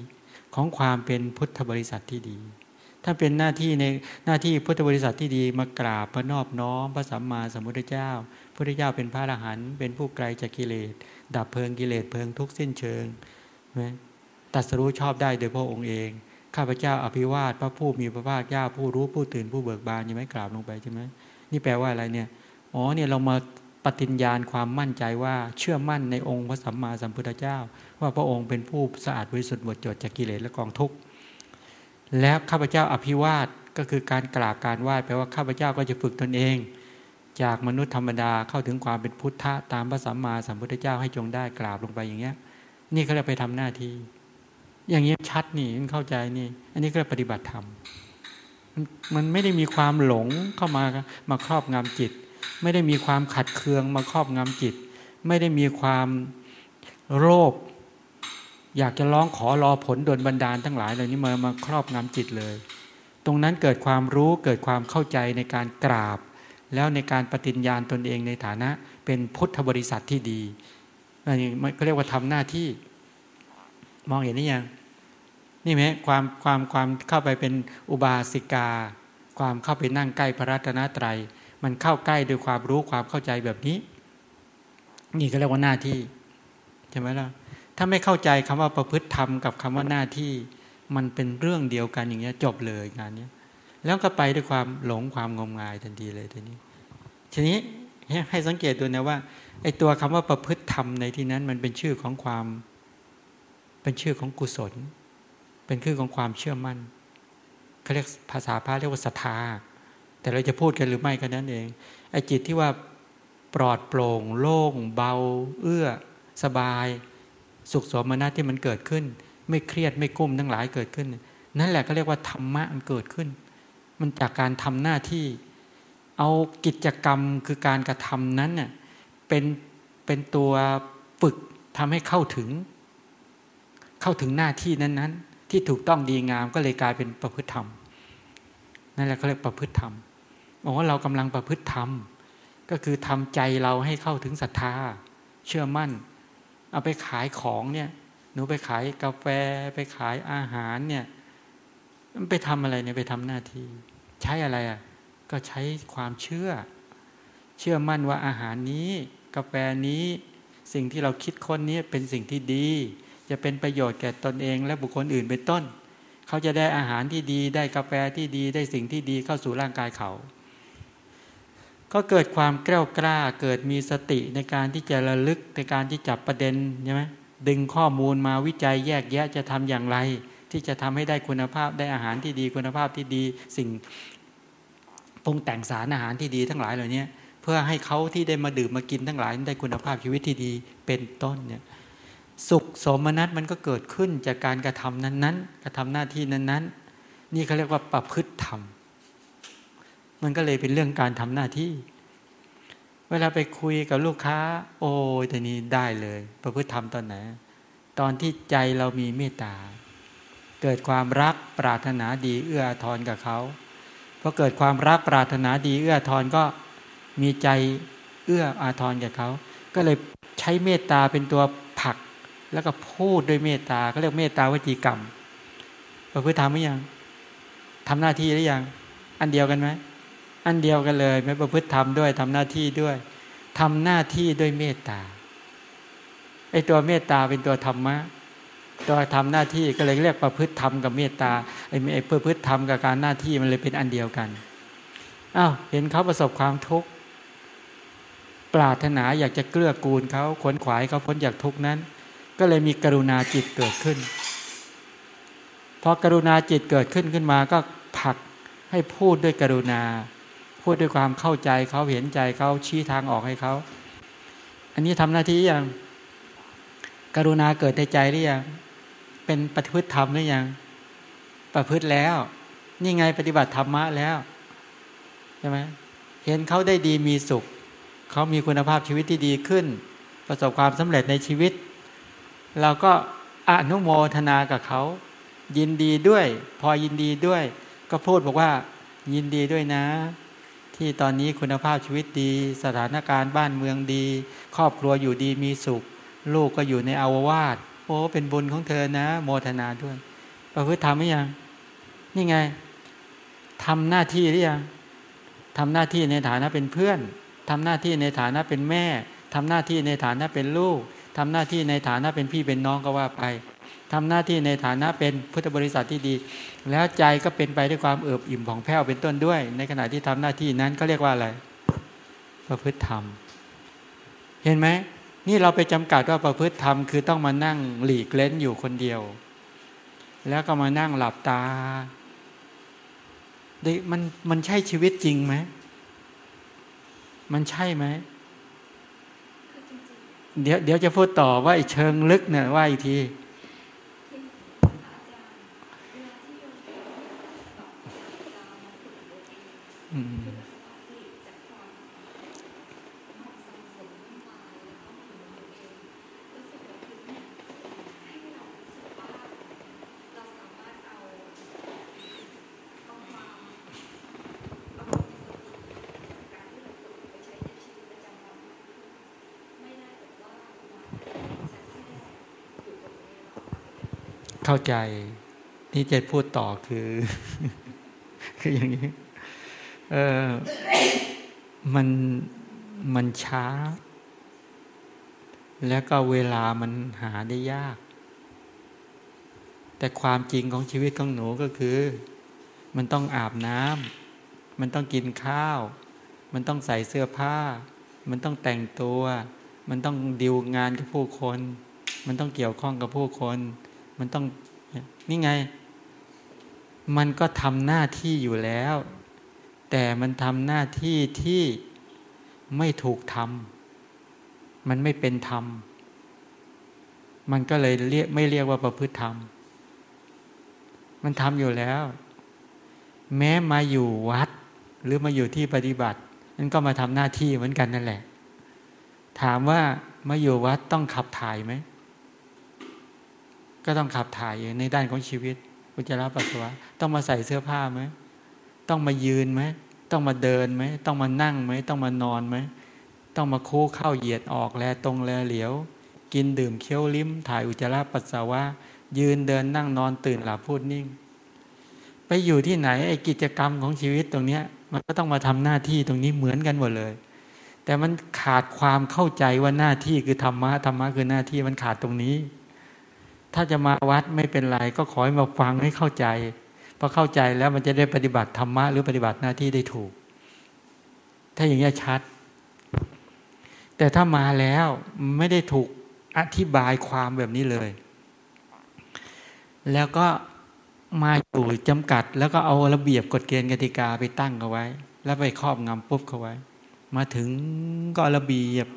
ของความเป็นพุทธบริษัทที่ดี ถ้าเป็นหน้าที่ในหน้าที่พุทธบริษัทที่ดีมากราบพระนอบน้อมพระสัมมาสัมพุทธเจ้าพุทธเจ้าเป็นพระอรหันต์เป็นผู้ไกลจากกิเลส ดับเพลิงกิเลสเพลิงทุกสิ้นเชิงไหมตัดสรู้ชอบได้โดยพระองค์เอง ข้าพเจ้าอภิวาทพระผู้มีพระภาคเจ้าผู้รู้ผู้ตื่นผู้เบิกบานยังไม่กราบลงไปใช่ไหมนี่แปลว่าอะไรเนี่ยอ๋อเนี่ยเรามาปฏิญญาณความมั่นใจว่าเชื่อมั่นในองค์พระสัมมาสัมพุทธเจ้า ว่าพระองค์เป็นผู้สะอาดบริสุทธิ์หมดจดจากกิเลสและกองทุกข์ แล้วข้าพเจ้าอภิวาทก็คือการกราบการไหว้แปลว่าข้าพเจ้าก็จะฝึกตนเอง จากมนุษย์ธรรมดาเข้าถึงความเป็นพุทธะตามพระสัมมาสัมพุทธเจ้าให้จงได้กราบลงไปอย่างเงี้ย นี่เขาเรียกไปทำหน้าที่อย่างเงี้ยชัดนี่เข้าใจนี่ อันนี้ก็ปฏิบัติธรรมมันไม่ได้มีความหลงเข้ามามาครอบงำจิต ไม่ได้มีความขัดเคืองมาครอบงำจิต ไม่ได้มีความโรค อยากจะร้องขอรอผลดลบันดาลทั้งหลายเหล่านี้มามาครอบงำจิตเลย ตรงนั้นเกิดความรู้เกิดความเข้าใจในการกราบ แล้วในการปฏิญญาณตนเองในฐานะเป็นพุทธบริษัทที่ดีอันนี้เขาเรียกว่าทำหน้าที่ มองเห็นนี่ยังนี่ไหมความความความเข้าไปเป็นอุบาสิกา ความเข้าไปนั่งใกล้พระรัตนตรัย มันเข้าใกล้ด้วยความรู้ความเข้าใจแบบนี้ นี่ก็เรียกว่าหน้าที่ใช่ไหมล่ะ ถ้าไม่เข้าใจคำว่าประพฤติธรรมกับคำว่าหน้าที่ มันเป็นเรื่องเดียวกันอย่างเงี้ยจบเลยงานนี้แล้วก็ไปด้วยความหลงความงมงายทันทีเลยทีนี้ ทีนี้ให้สังเกตดูนะว่าไอ้ตัวคำว่าประพฤติธรรมในที่นั้น มันเป็นชื่อของความ เป็นชื่อของกุศล เป็นชื่อของความเชื่อมั่นเขาเรียกภาษาพระเรียกว่าศรัทธา แต่เราจะพูดกันหรือไม่กันนั้นเองไอ้จิตที่ว่าปลอดโปร่ง โล่ง เบา เอื้อ สบาย สุขสมนัตที่มันเกิดขึ้น ไม่เครียดไม่กุ้มทั้งหลายเกิดขึ้น นั่นแหละก็เรียกว่าธรรมะมันเกิดขึ้น มันจากการทำหน้าที่ เอากิจกรรมคือการกระทำนั้นเนี่ยเป็นเป็นตัวฝึกทำให้เข้าถึง เข้าถึงหน้าที่นั้นๆ ที่ถูกต้องดีงามก็เลยกลายเป็นประพฤติธรรมนั่นแหละเขาเรียกประพฤติธรรมบอกว่าเรากำลังประพฤติธรรมก็คือทำใจเราให้เข้าถึงศรัทธา เชื่อมั่น เอาไปขายของเนี่ย หนูไปขายกาแฟไปขายอาหารเนี่ยมันไปทำอะไรเนี่ยไปทำหน้าที่ ใช้อะไรอะก็ใช้ความเชื่อ เชื่อมั่นว่าอาหารนี้ กาแฟนี้สิ่งที่เราคิดค้นนี้เป็นสิ่งที่ดี จะเป็นประโยชน์แก่ตนเอง และบุคคลอื่นเป็นต้น เขาจะได้อาหารที่ดี ได้กาแฟที่ดีได้สิ่งที่ดีเข้าสู่ร่างกายเขา ก็เกิดความกล้ากล้า เกิดมีสติในการที่จะระลึกในการที่จับประเด็นใช่ไหมดึงข้อมูลมาวิจัยแยกแยะจะทำอย่างไร ที่จะทำให้ได้คุณภาพได้อาหารที่ดีคุณภาพที่ดีสิ่งปรุงแต่งสารอาหารที่ดีทั้งหลายเหล่านี้เพื่อให้เขาที่ได้มาดื่มมากินทั้งหลายได้คุณภาพชีวิตที่ดีเป็นต้นเนี่ยสุขสมนัตมันก็เกิดขึ้นจากการกระทำนั้น ๆ กระทำหน้าที่นั้น ๆ นี่เขาเรียกว่าประพฤติธรรม มันก็เลยเป็นเรื่องการทำหน้าที่ เวลาไปคุยกับลูกค้า โอ้ยแต่นี้ได้เลย ประพฤติธรรมตอนไหน ตอนที่ใจเรามีเมตตา เกิดความรักปรารถนาดีเอื้อทอนกับเขาพอเกิดความรักปรารถนาดีเอื้อทอนก็มีใจเอื้ออาทรแก่เขา ก็เลยใช้เมตตาเป็นตัวผลัก แล้วก็พูดด้วยเมตตาเขาเรียกเมตตาวจีกรรมประพฤติทำหรือยังทำหน้าที่หรือยัง อันเดียวกันไหม อันเดียวกันเลย ไม่ประพฤติทำด้วยทำหน้าที่ด้วยทำหน้าที่ด้วยเมตตาไอตัวเมตตาเป็นตัวธรรมะ ตัวทำหน้าที่ก็เลยเรียกประพฤติธรรมกับเมตตาไอ้ประพฤติธรรมกับการหน้าที่มันเลยเป็นอันเดียวกันอ้าวเห็นเขาประสบความทุกข์ปรารถนาอยากจะเกลือกูลเขาขวนขวายเขาพ้นจากทุกนั้น ก็เลยมีกรุณาจิตเกิดขึ้นพอกรุณาจิตเกิดขึ้นขึ้นมาก็ผลักให้พูดด้วยกรุณา พูดด้วยความเข้าใจเขาเห็นใจเขาชี้ทางออกให้เขา อันนี้ทำหน้าที่ยังกรุณาเกิดในใจหรือยัง เป็นปฏิพฤติธรรมหรือยัง ประพฤติแล้ว นี่ไงปฏิบัติธรรมะแล้วใช่ไหมเห็นเขาได้ดีมีสุข เขามีคุณภาพชีวิตที่ดีขึ้น ประสบความสำเร็จในชีวิต เราก็อนุโมทนากับเขา ยินดีด้วย พอยินดีด้วย ก็พูดบอกว่า ยินดีด้วยนะ ที่ตอนนี้คุณภาพชีวิตดี สถานการณ์บ้านเมืองดี ครอบครัวอยู่ดีมีสุข ลูกก็อยู่ในอาวาสโอ้เป็นบุญของเธอนะ โมทนาด้วยประพฤติทำหรือยัง นี่ไงทำหน้าที่หรือยังทำหน้าที่ในฐานะเป็นเพื่อนทำหน้าที่ในฐานะเป็นแม่ทำหน้าที่ในฐานะเป็นลูกทำหน้าที่ในฐานะเป็นพี่เป็นน้องก็ว่าไป ทำหน้าที่ในฐานะเป็นพุทธบริษัทที่ดี แล้วใจก็เป็นไปด้วยความเอิบอิ่มผ่องแผ้วเป็นต้นด้วย ในขณะที่ทำหน้าที่นั้นก็เรียกว่าอะไร ประพฤติธรรม เห็นไหมนี่เราไปจำกัดว่าประพฤติธรรมคือต้องมานั่งหลีกเล้นอยู่คนเดียว แล้วก็มานั่งหลับตาดิมันมันใช่ชีวิตจริงไหมมันใช่ไหมเดี๋ยวเดี๋ยวจะพูดต่อว่าเชิงลึกเนี่ยว่าอีกทีอืม เข้าใจที่จะพูดต่อคือ คืออย่างนี้ เออมันมันช้า แล้วก็เวลามันหาได้ยาก แต่ความจริงของชีวิตของหนูก็คือ มันต้องอาบน้ำมันต้องกินข้าว มันต้องใส่เสื้อผ้า มันต้องแต่งตัว มันต้องดิวงานกับผู้คน มันต้องเกี่ยวข้องกับผู้คน มันต้องนี่ไง มันก็ทำหน้าที่อยู่แล้ว แต่มันทำหน้าที่ที่ไม่ถูกทำมันไม่เป็นธรรม มันก็เลยเรียกไม่เรียกว่าประพฤติธรรม มันทำอยู่แล้ว แม้มาอยู่วัด หรือมาอยู่ที่ปฏิบัตินั่นก็มาทำหน้าที่เหมือนกันนั่นแหละ ถามว่ามาอยู่วัดต้องขับถ่ายไหม ก็ต้องขับถ่ายในด้านของชีวิตอุจจาระปัสสาวะต้องมาใส่เสื้อผ้าไหม ต้องมายืนไหมต้องมาเดินไหมต้องมานั่งไหมต้องมานอนไหมต้องมาคู่เข้าเหยียดออกแลตรงแลเหลียว กินดื่มเคี้ยวลิ้ม ถ่ายอุจจาระปัสสาวะ ยืนเดินนั่งนอนตื่นหลับพูดนิ่ง ไปอยู่ที่ไหนไอ้กิจกรรมของชีวิตตรงเนี้ย มันก็ต้องมาทำหน้าที่ตรงนี้เหมือนกันหมดเลย แต่มันขาดความเข้าใจว่าหน้าที่คือธรรมะธรรมะคือหน้าที่มันขาดตรงนี้ ถ้าจะมาวัดไม่เป็นไรก็ขอให้มาฟังให้เข้าใจ พอเข้าใจแล้วมันจะได้ปฏิบัติธรรมะหรือปฏิบัติหน้าที่ได้ถูก ถ้าอย่างนี้ชัด แต่ถ้ามาแล้วไม่ได้ถูกอธิบายความแบบนี้เลย แล้วก็มาอยู่จำกัด แล้วก็เอาระเบียบกฎเกณฑ์กติกาไปตั้งเอาไว้ แล้วไปครอบงำปุ๊บเขาไว้ มาถึงก็ระเบียบ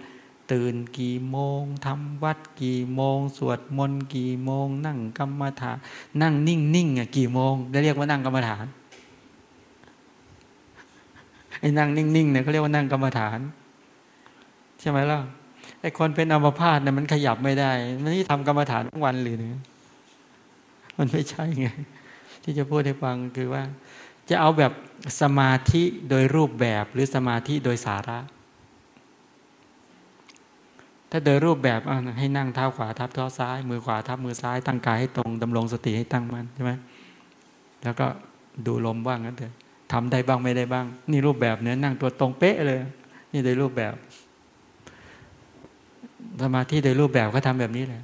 ตื่นกี่โมงทำวัดกี่โมง สวดมนต์กี่โมง นั่งกรรมฐานนั่งนิ่งนิ่งอะกี่โมงได้เรียกว่านั่งกรรมฐานไอ้นั่งนิ่งๆเนี่ยเขาเรียกว่านั่งกรรมฐาน ใช่ไหมล่ะไอ้คนเป็นอัมพาตเนี่ยมันขยับไม่ได้มันนี่ทำกรรมฐานทั้งวันหรือเนี่ยมันไม่ใช่ไงที่จะพูดให้ฟังคือว่า จะเอาแบบสมาธิโดยรูปแบบหรือสมาธิโดยสาระ ถ้าโดยรูปแบบให้นั่งเท้าขวาทับเท้าซ้าย มือขวาทับมือซ้ายตั้งกายให้ตรงดำรงสติให้ตั้งมั่นใช่ไหมแล้วก็ดูลมบ้างนั่นเถอะทำได้บ้างไม่ได้บ้าง นี่รูปแบบเนี้ยนั่งตัวตรงเป๊ะเลย นี่โดยรูปแบบสมาธิโดยรูปแบบก็ทำแบบนี้แหละ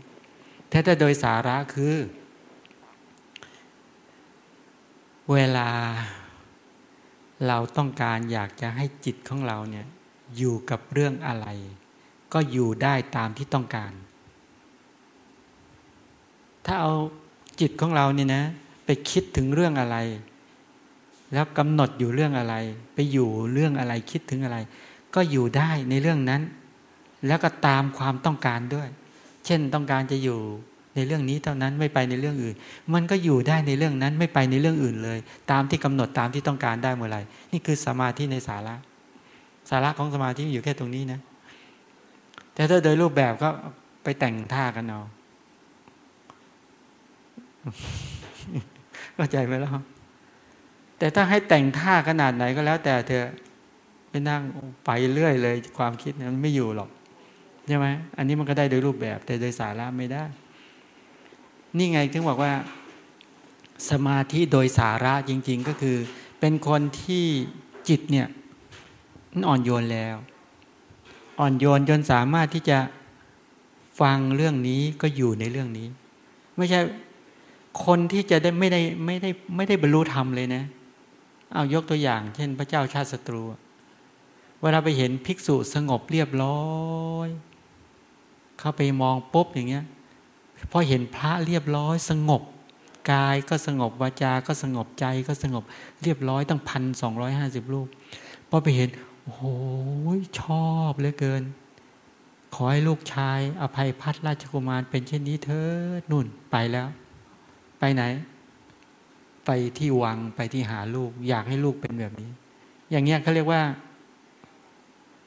ถ้าถ้าโดยสาระคือ เวลาเราต้องการอยากจะให้จิตของเราเนี่ยอยู่กับเรื่องอะไร ก็อยู่ได้ตามที่ต้องการ ถ้าเอาจิตของเราเนี่ยนะ ไปคิดถึงเรื่องอะไร แล้วกำหนดอยู่เรื่องอะไร ไปอยู่เรื่องอะไรคิดถึงอะไร ก็อยู่ได้ในเรื่องนั้น แล้วก็ตามความต้องการด้วย เช่นต้องการจะอยู่ในเรื่องนี้เท่านั้นไม่ไปในเรื่องอื่น มันก็อยู่ได้ในเรื่องนั้นไม่ไปในเรื่องอื่นเลย ตามที่กำหนดตามที่ต้องการได้เมื่อไหร่นี่คือสมาธิในสาระ สาระของสมาธิอยู่แค่ตรงนี้นะ แต่ถ้าโดยรูปแบบก็ไปแต่งท่ากันเอาเข้าใจไหมล่ะแต่ถ้าให้แต่งท่าขนาดไหนก็แล้ว แต่เธอไปนั่งไปเรื่อยเลย ความคิดมันไม่อยู่หรอกใช่ไหมอันนี้มันก็ได้โดยรูปแบบ แต่โดยสาระไม่ได้ นี่ไงถึงบอกว่า สมาธิโดยสาระจริง ๆ ก็คือ เป็นคนที่จิตเนี่ยอ่อนโยนแล้ว อ่อนโยนจนสามารถที่จะฟังเรื่องนี้ก็อยู่ในเรื่องนี้ ไม่ใช่คนที่จะได้ไม่ได้ไม่ได้ไม่ได้บรรลุธรรมเลยนะ เอายกตัวอย่าง เช่น พระเจ้าชาติศัตรู เวลาไปเห็นภิกษุสงบเรียบร้อย เข้าไปมองปุ๊บอย่างเงี้ยพอเห็นพระเรียบร้อย สงบกายก็สงบวาจาก็สงบใจก็สงบเรียบร้อยตั้งพันสองร้อยห้าสิบรูปพอไปเห็น โอ้โหชอบเหลือเกิน ขอให้ลูกชาย อภัยพัฒราชกุมารเป็นเช่นนี้เถิดนุ่นไปแล้ว ไปไหน ไปที่วังไปที่หาลูก อยากให้ลูกเป็นแบบนี้ อย่างเงี้ยเขาเรียกว่า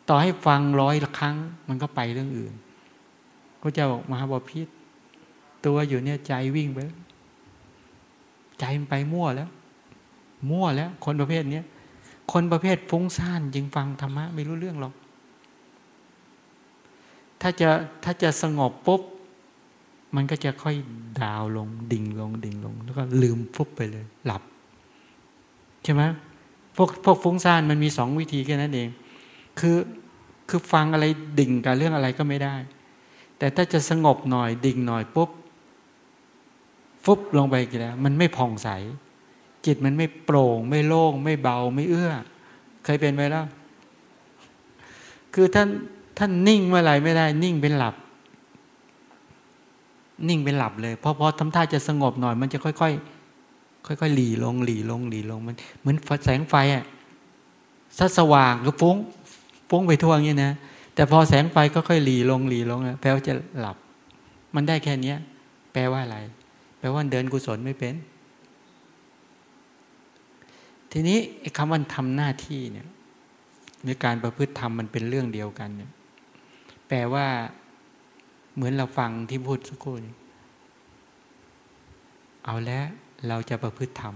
ต่อให้ฟังร้อยละครั้ง มันก็ไปเรื่องอื่นก็จะบอกมหาบพิษตัวอยู่เนี่ยใจวิ่งไปใจมันไปมั่วแล้ว มั่วแล้ว คนประเภทเนี้ย คนประเภทฟุ้งซ่านจึงฟังธรรมะไม่รู้เรื่องหรอก ถ้าจะถ้าจะสงบปุ๊บ มันก็จะค่อยดาวลง ดิ่งลง ดิ่งลง แล้วก็ลืมฟุบไปเลย หลับ ใช่ไหมพวกพวกฟุ้งซ่านมันมีสองวิธีแค่นั้นเอง คือคือฟังอะไรดิ่งกับเรื่องอะไรก็ไม่ได้ แต่ถ้าจะสงบหน่อยดิ่งหน่อยปุ๊บฟุบลงไปกี่แล้ว มันไม่ผ่องใส จิตมันไม่โปร่ง ไม่โล่ง ไม่เบาไม่เอื้อ เคยเป็นไหมล่ะคือท่านท่านนิ่งเมื่อไหร่ไม่ได้ นิ่งเป็นหลับ นิ่งเป็นหลับเลยพอพอทำท่าจะสงบหน่อย มันจะค่อยๆค่อยๆหลีลงหลีลงหลีลงมันเหมือนแสงไฟอะสัสว่างก็ฟุ้งฟุ้งไปทั่วอย่างนี้นะแต่พอแสงไฟก็ค่อยหลีลงหลีลงแปลว่าจะหลับ มันได้แค่เนี้ย แปลว่าอะไร แปลว่าเดินกุศลไม่เป็น ทีนี้คำว่าทำหน้าที่เนี่ยในการประพฤติธรรมมันเป็นเรื่องเดียวกันเนี่ยแปลว่าเหมือนเราฟังที่พูดสักครู่นี้เอาแล้วเราจะประพฤติธรรม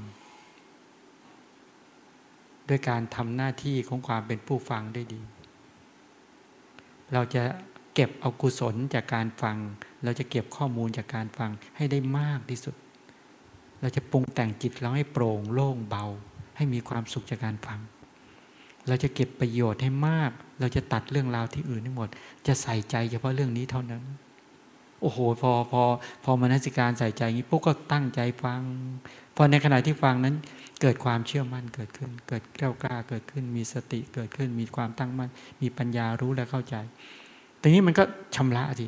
ด้วยการทำหน้าที่ของความเป็นผู้ฟังได้ดี เราจะเก็บเอากุศลจากการฟัง เราจะเก็บข้อมูลจากการฟังให้ได้มากที่สุด เราจะปรุงแต่งจิตเราให้โปร่งโล่งเบา ให้มีความสุขจากการฟัง เราจะเก็บประโยชน์ให้มาก เราจะตัดเรื่องราวที่อื่นทั้งหมด จะใส่ใจเฉพาะเรื่องนี้เท่านั้น โอ้โห พอพอพอมนสิการใส่ใจอย่างนี้พวกก็ตั้งใจฟัง พอในขณะที่ฟังนั้น เกิดความเชื่อมั่นเกิดขึ้น เกิดกล้ากล้าเกิดขึ้น มีสติเกิดขึ้น มีความตั้งมั่น มีปัญญารู้และเข้าใจตรงนี้มันก็ชำระที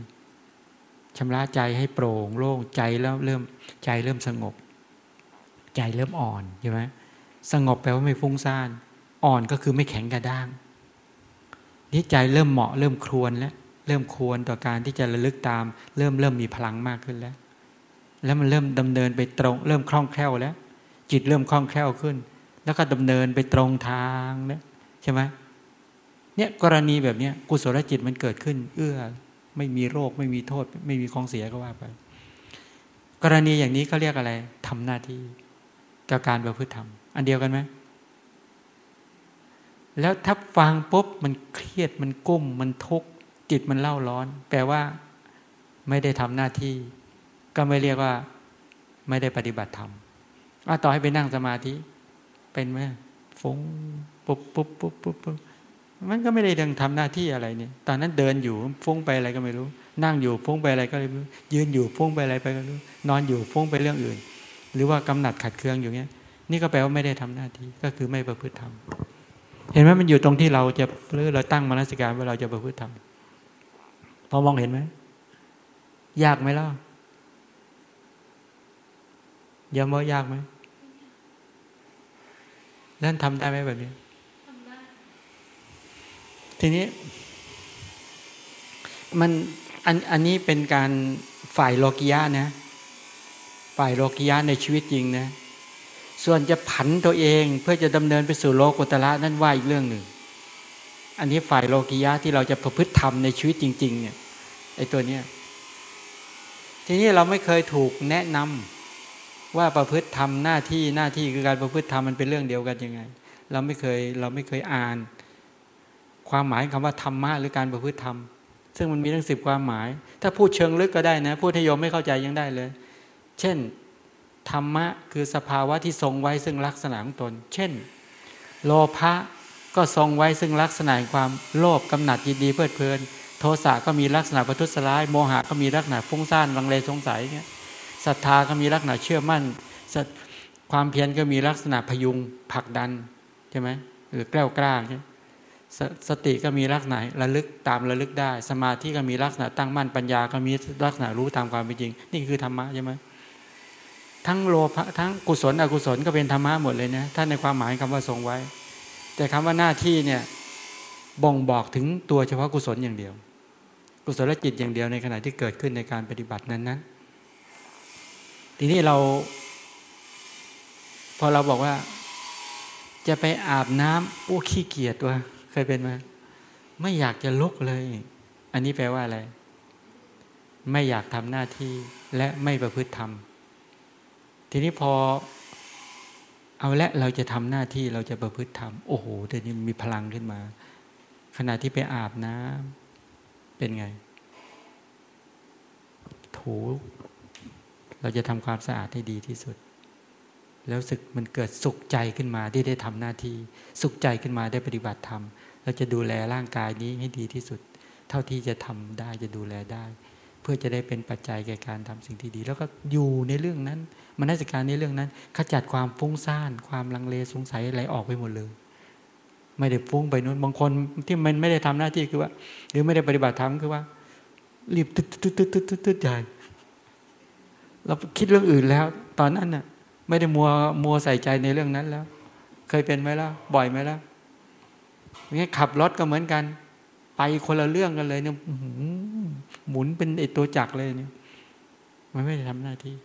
ชำระใจให้โปร่งโล่งใจแล้วเริ่มใจเริ่มสงบ ใจเริ่มอ่อนใช่ไหม สงบแปลว่าไม่ฟุ้งซ่าน อ่อนก็คือไม่แข็งกระด้างนี่ใจเริ่มเหมาะเริ่มครวนแล้ว เริ่มควรต่อการที่จะระลึกตาม เริ่มเริ่มมีพลังมากขึ้นแล้ว แล้วมันเริ่มดำเนินไปตรง เริ่มคล่องแคล่วแล้ว จิตเริ่มคล่องแคล่วขึ้น แล้วก็ดำเนินไปตรงทางแล้วใช่ไหมเนี่ยกรณีแบบเนี้ยกุศลจิตมันเกิดขึ้น เอื้อ ไม่มีโรค ไม่มีโทษ ไม่มีของเสียก็ว่าไป กรณีอย่างนี้เขาเรียกอะไรทำหน้าที่กับการประพฤติธรรม อันเดียวกันไหมแล้วถ้าฟังปุ๊บมันเครียดมันกุ้ม มันทุกข์จิตมันเล่าร้อน แปลว่าไม่ได้ทำหน้าที่ ก็ไม่เรียกว่า ไม่ได้ปฏิบัติธรรมว่าต่อให้ไปนั่งสมาธิ เป็นไหมฟุ้งปุ๊บปุ๊บปุ๊บปุ๊บปุ๊บมันก็ไม่ได้ดังทำหน้าที่อะไรเนี่ย ตอนนั้นเดินอยู่ฟุ้งไปอะไรก็ไม่รู้ นั่งอยู่ฟุ้งไปอะไรก็ไม่รู้ยืนอยู่ฟุ้งไปอะไรไปก็รู้ นอนอยู่ฟุ้งไปเรื่องอื่น หรือว่ากำหนัดขัดเคืองอยู่เงี้ย นี่ก็แปลว่าไม่ได้ทำหน้าที่ก็คือไม่ประพฤติธรรมเห็นไหมมันอยู่ตรงที่เราจะหรือเราตั้งมนสิการว่าเราจะประพฤติธรรมพอมองเห็นไหมยากไหมล่ะย้ำว่ายากไหมนั่นทำได้ไหมแบบนี้ทีนี้ มันอันอันนี้เป็นการฝ่ายโลกิยะนะ ฝ่ายโลกิยะในชีวิตจริงนะ ส่วนจะผันตัวเองเพื่อจะดำเนินไปสู่โลกุตละนั่นว่าอีกเรื่องหนึ่ง อันนี้ฝ่ายโลกิยะที่เราจะประพฤติธรรมในชีวิตจริง ๆ เนี่ยไอ้ตัวเนี้ยทีนี้เราไม่เคยถูกแนะนำว่าประพฤติทำหน้าที่หน้าที่คือการประพฤติธรรมมันเป็นเรื่องเดียวกันยังไง เราไม่เคยเราไม่เคยอ่าน ความหมายคำว่าธรรมะหรือการประพฤติธรรม ซึ่งมันมีทั้งสิบความหมาย ถ้าพูดเชิงลึกก็ได้นะพูดทยมไม่เข้าใจยังได้เลย เช่น ธรรมะคือสภาวะที่ทรงไว้ซึ่งลักษณะของตน เช่น โลภะก็ทรงไว้ซึ่งลักษณะความโลภกำหนัดยินดีเพลิดเพลิน โทสะก็มีลักษณะประทุษร้าย โมหะก็มีลักษณะฟุ้งซ่านลังเลสงสัยเงี้ยศรัทธาก็มีลักษณะเชื่อมั่นความเพียรก็มีลักษณะพยุงผลักดันใช่ไหมหรือแกล้วกล้าใช่สสติก็มีลักษณะระลึกตามระลึกได้ สมาธิก็มีลักษณะตั้งมั่นปัญญาก็มีลักษณะรู้ตามความเป็นจริง นี่คือธรรมะใช่ไหม ทั้งโลภทั้งกุศลอกุศลก็เป็นธรรมะหมดเลยนะถ้าในความหมายคำว่าทรงไว้ แต่คำว่าหน้าที่เนี่ยบ่งบอกถึงตัวเฉพาะกุศลอย่างเดียว กุศลจิตอย่างเดียวในขณะที่เกิดขึ้นในการปฏิบัตินั้นนั้นทีนี้เรา พอเราบอกว่า จะไปอาบน้ำโอ้ขี้เกียจวะเคยเป็นไหมไม่อยากจะลุกเลย อันนี้แปลว่าอะไร ไม่อยากทำหน้าที่และไม่ประพฤติธรรม ทีนี้พอเอาละเราจะทำหน้าที่เราจะประพฤติธรรมโอ้โหเดี๋ยวนี้มีพลังขึ้นมา ขณะที่ไปอาบน้ำเป็นไง ถูเราจะทำความสะอาดให้ดีที่สุด แล้วสึกมันเกิดสุขใจขึ้นมาที่ได้ทำหน้าที่ สุขใจขึ้นมาได้ปฏิบัติธรรมเราจะดูแลร่างกายนี้ให้ดีที่สุด เท่าที่จะทำได้จะดูแลได้ พื่อจะได้เป็นปัจจัยแก่การทำสิ่งที่ดี แล้วก็อยู่ในเรื่องนั้นมนสิการในเรื่องนั้นขจัดความฟุ้งซ่าน ความลังเลสงสัยอะไรออกไปหมดเลย ไม่ได้ฟุ้งไปนู้นบางคนที่มันไม่ได้ทำหน้าที่คือว่า หรือไม่ได้ปฏิบัติธรรมคือว่า รีบตึ๊ดตึ๊ดตึ๊ดตึ๊ดตึ๊ดใหญ่เราคิดเรื่องอื่นแล้ว ตอนนั้นน่ะ ไม่ได้มัวมัวใส่ใจในเรื่องนั้นแล้ว เคยเป็นไหมล่ะบ่อยไหมล่ะนี่ขับรถก็เหมือนกัน ไปคนละเรื่องกันเลยเนี่ย หมุนเป็นไอตัวจักรเลยเนี่ยมันไม่ได้ทำหน้าที่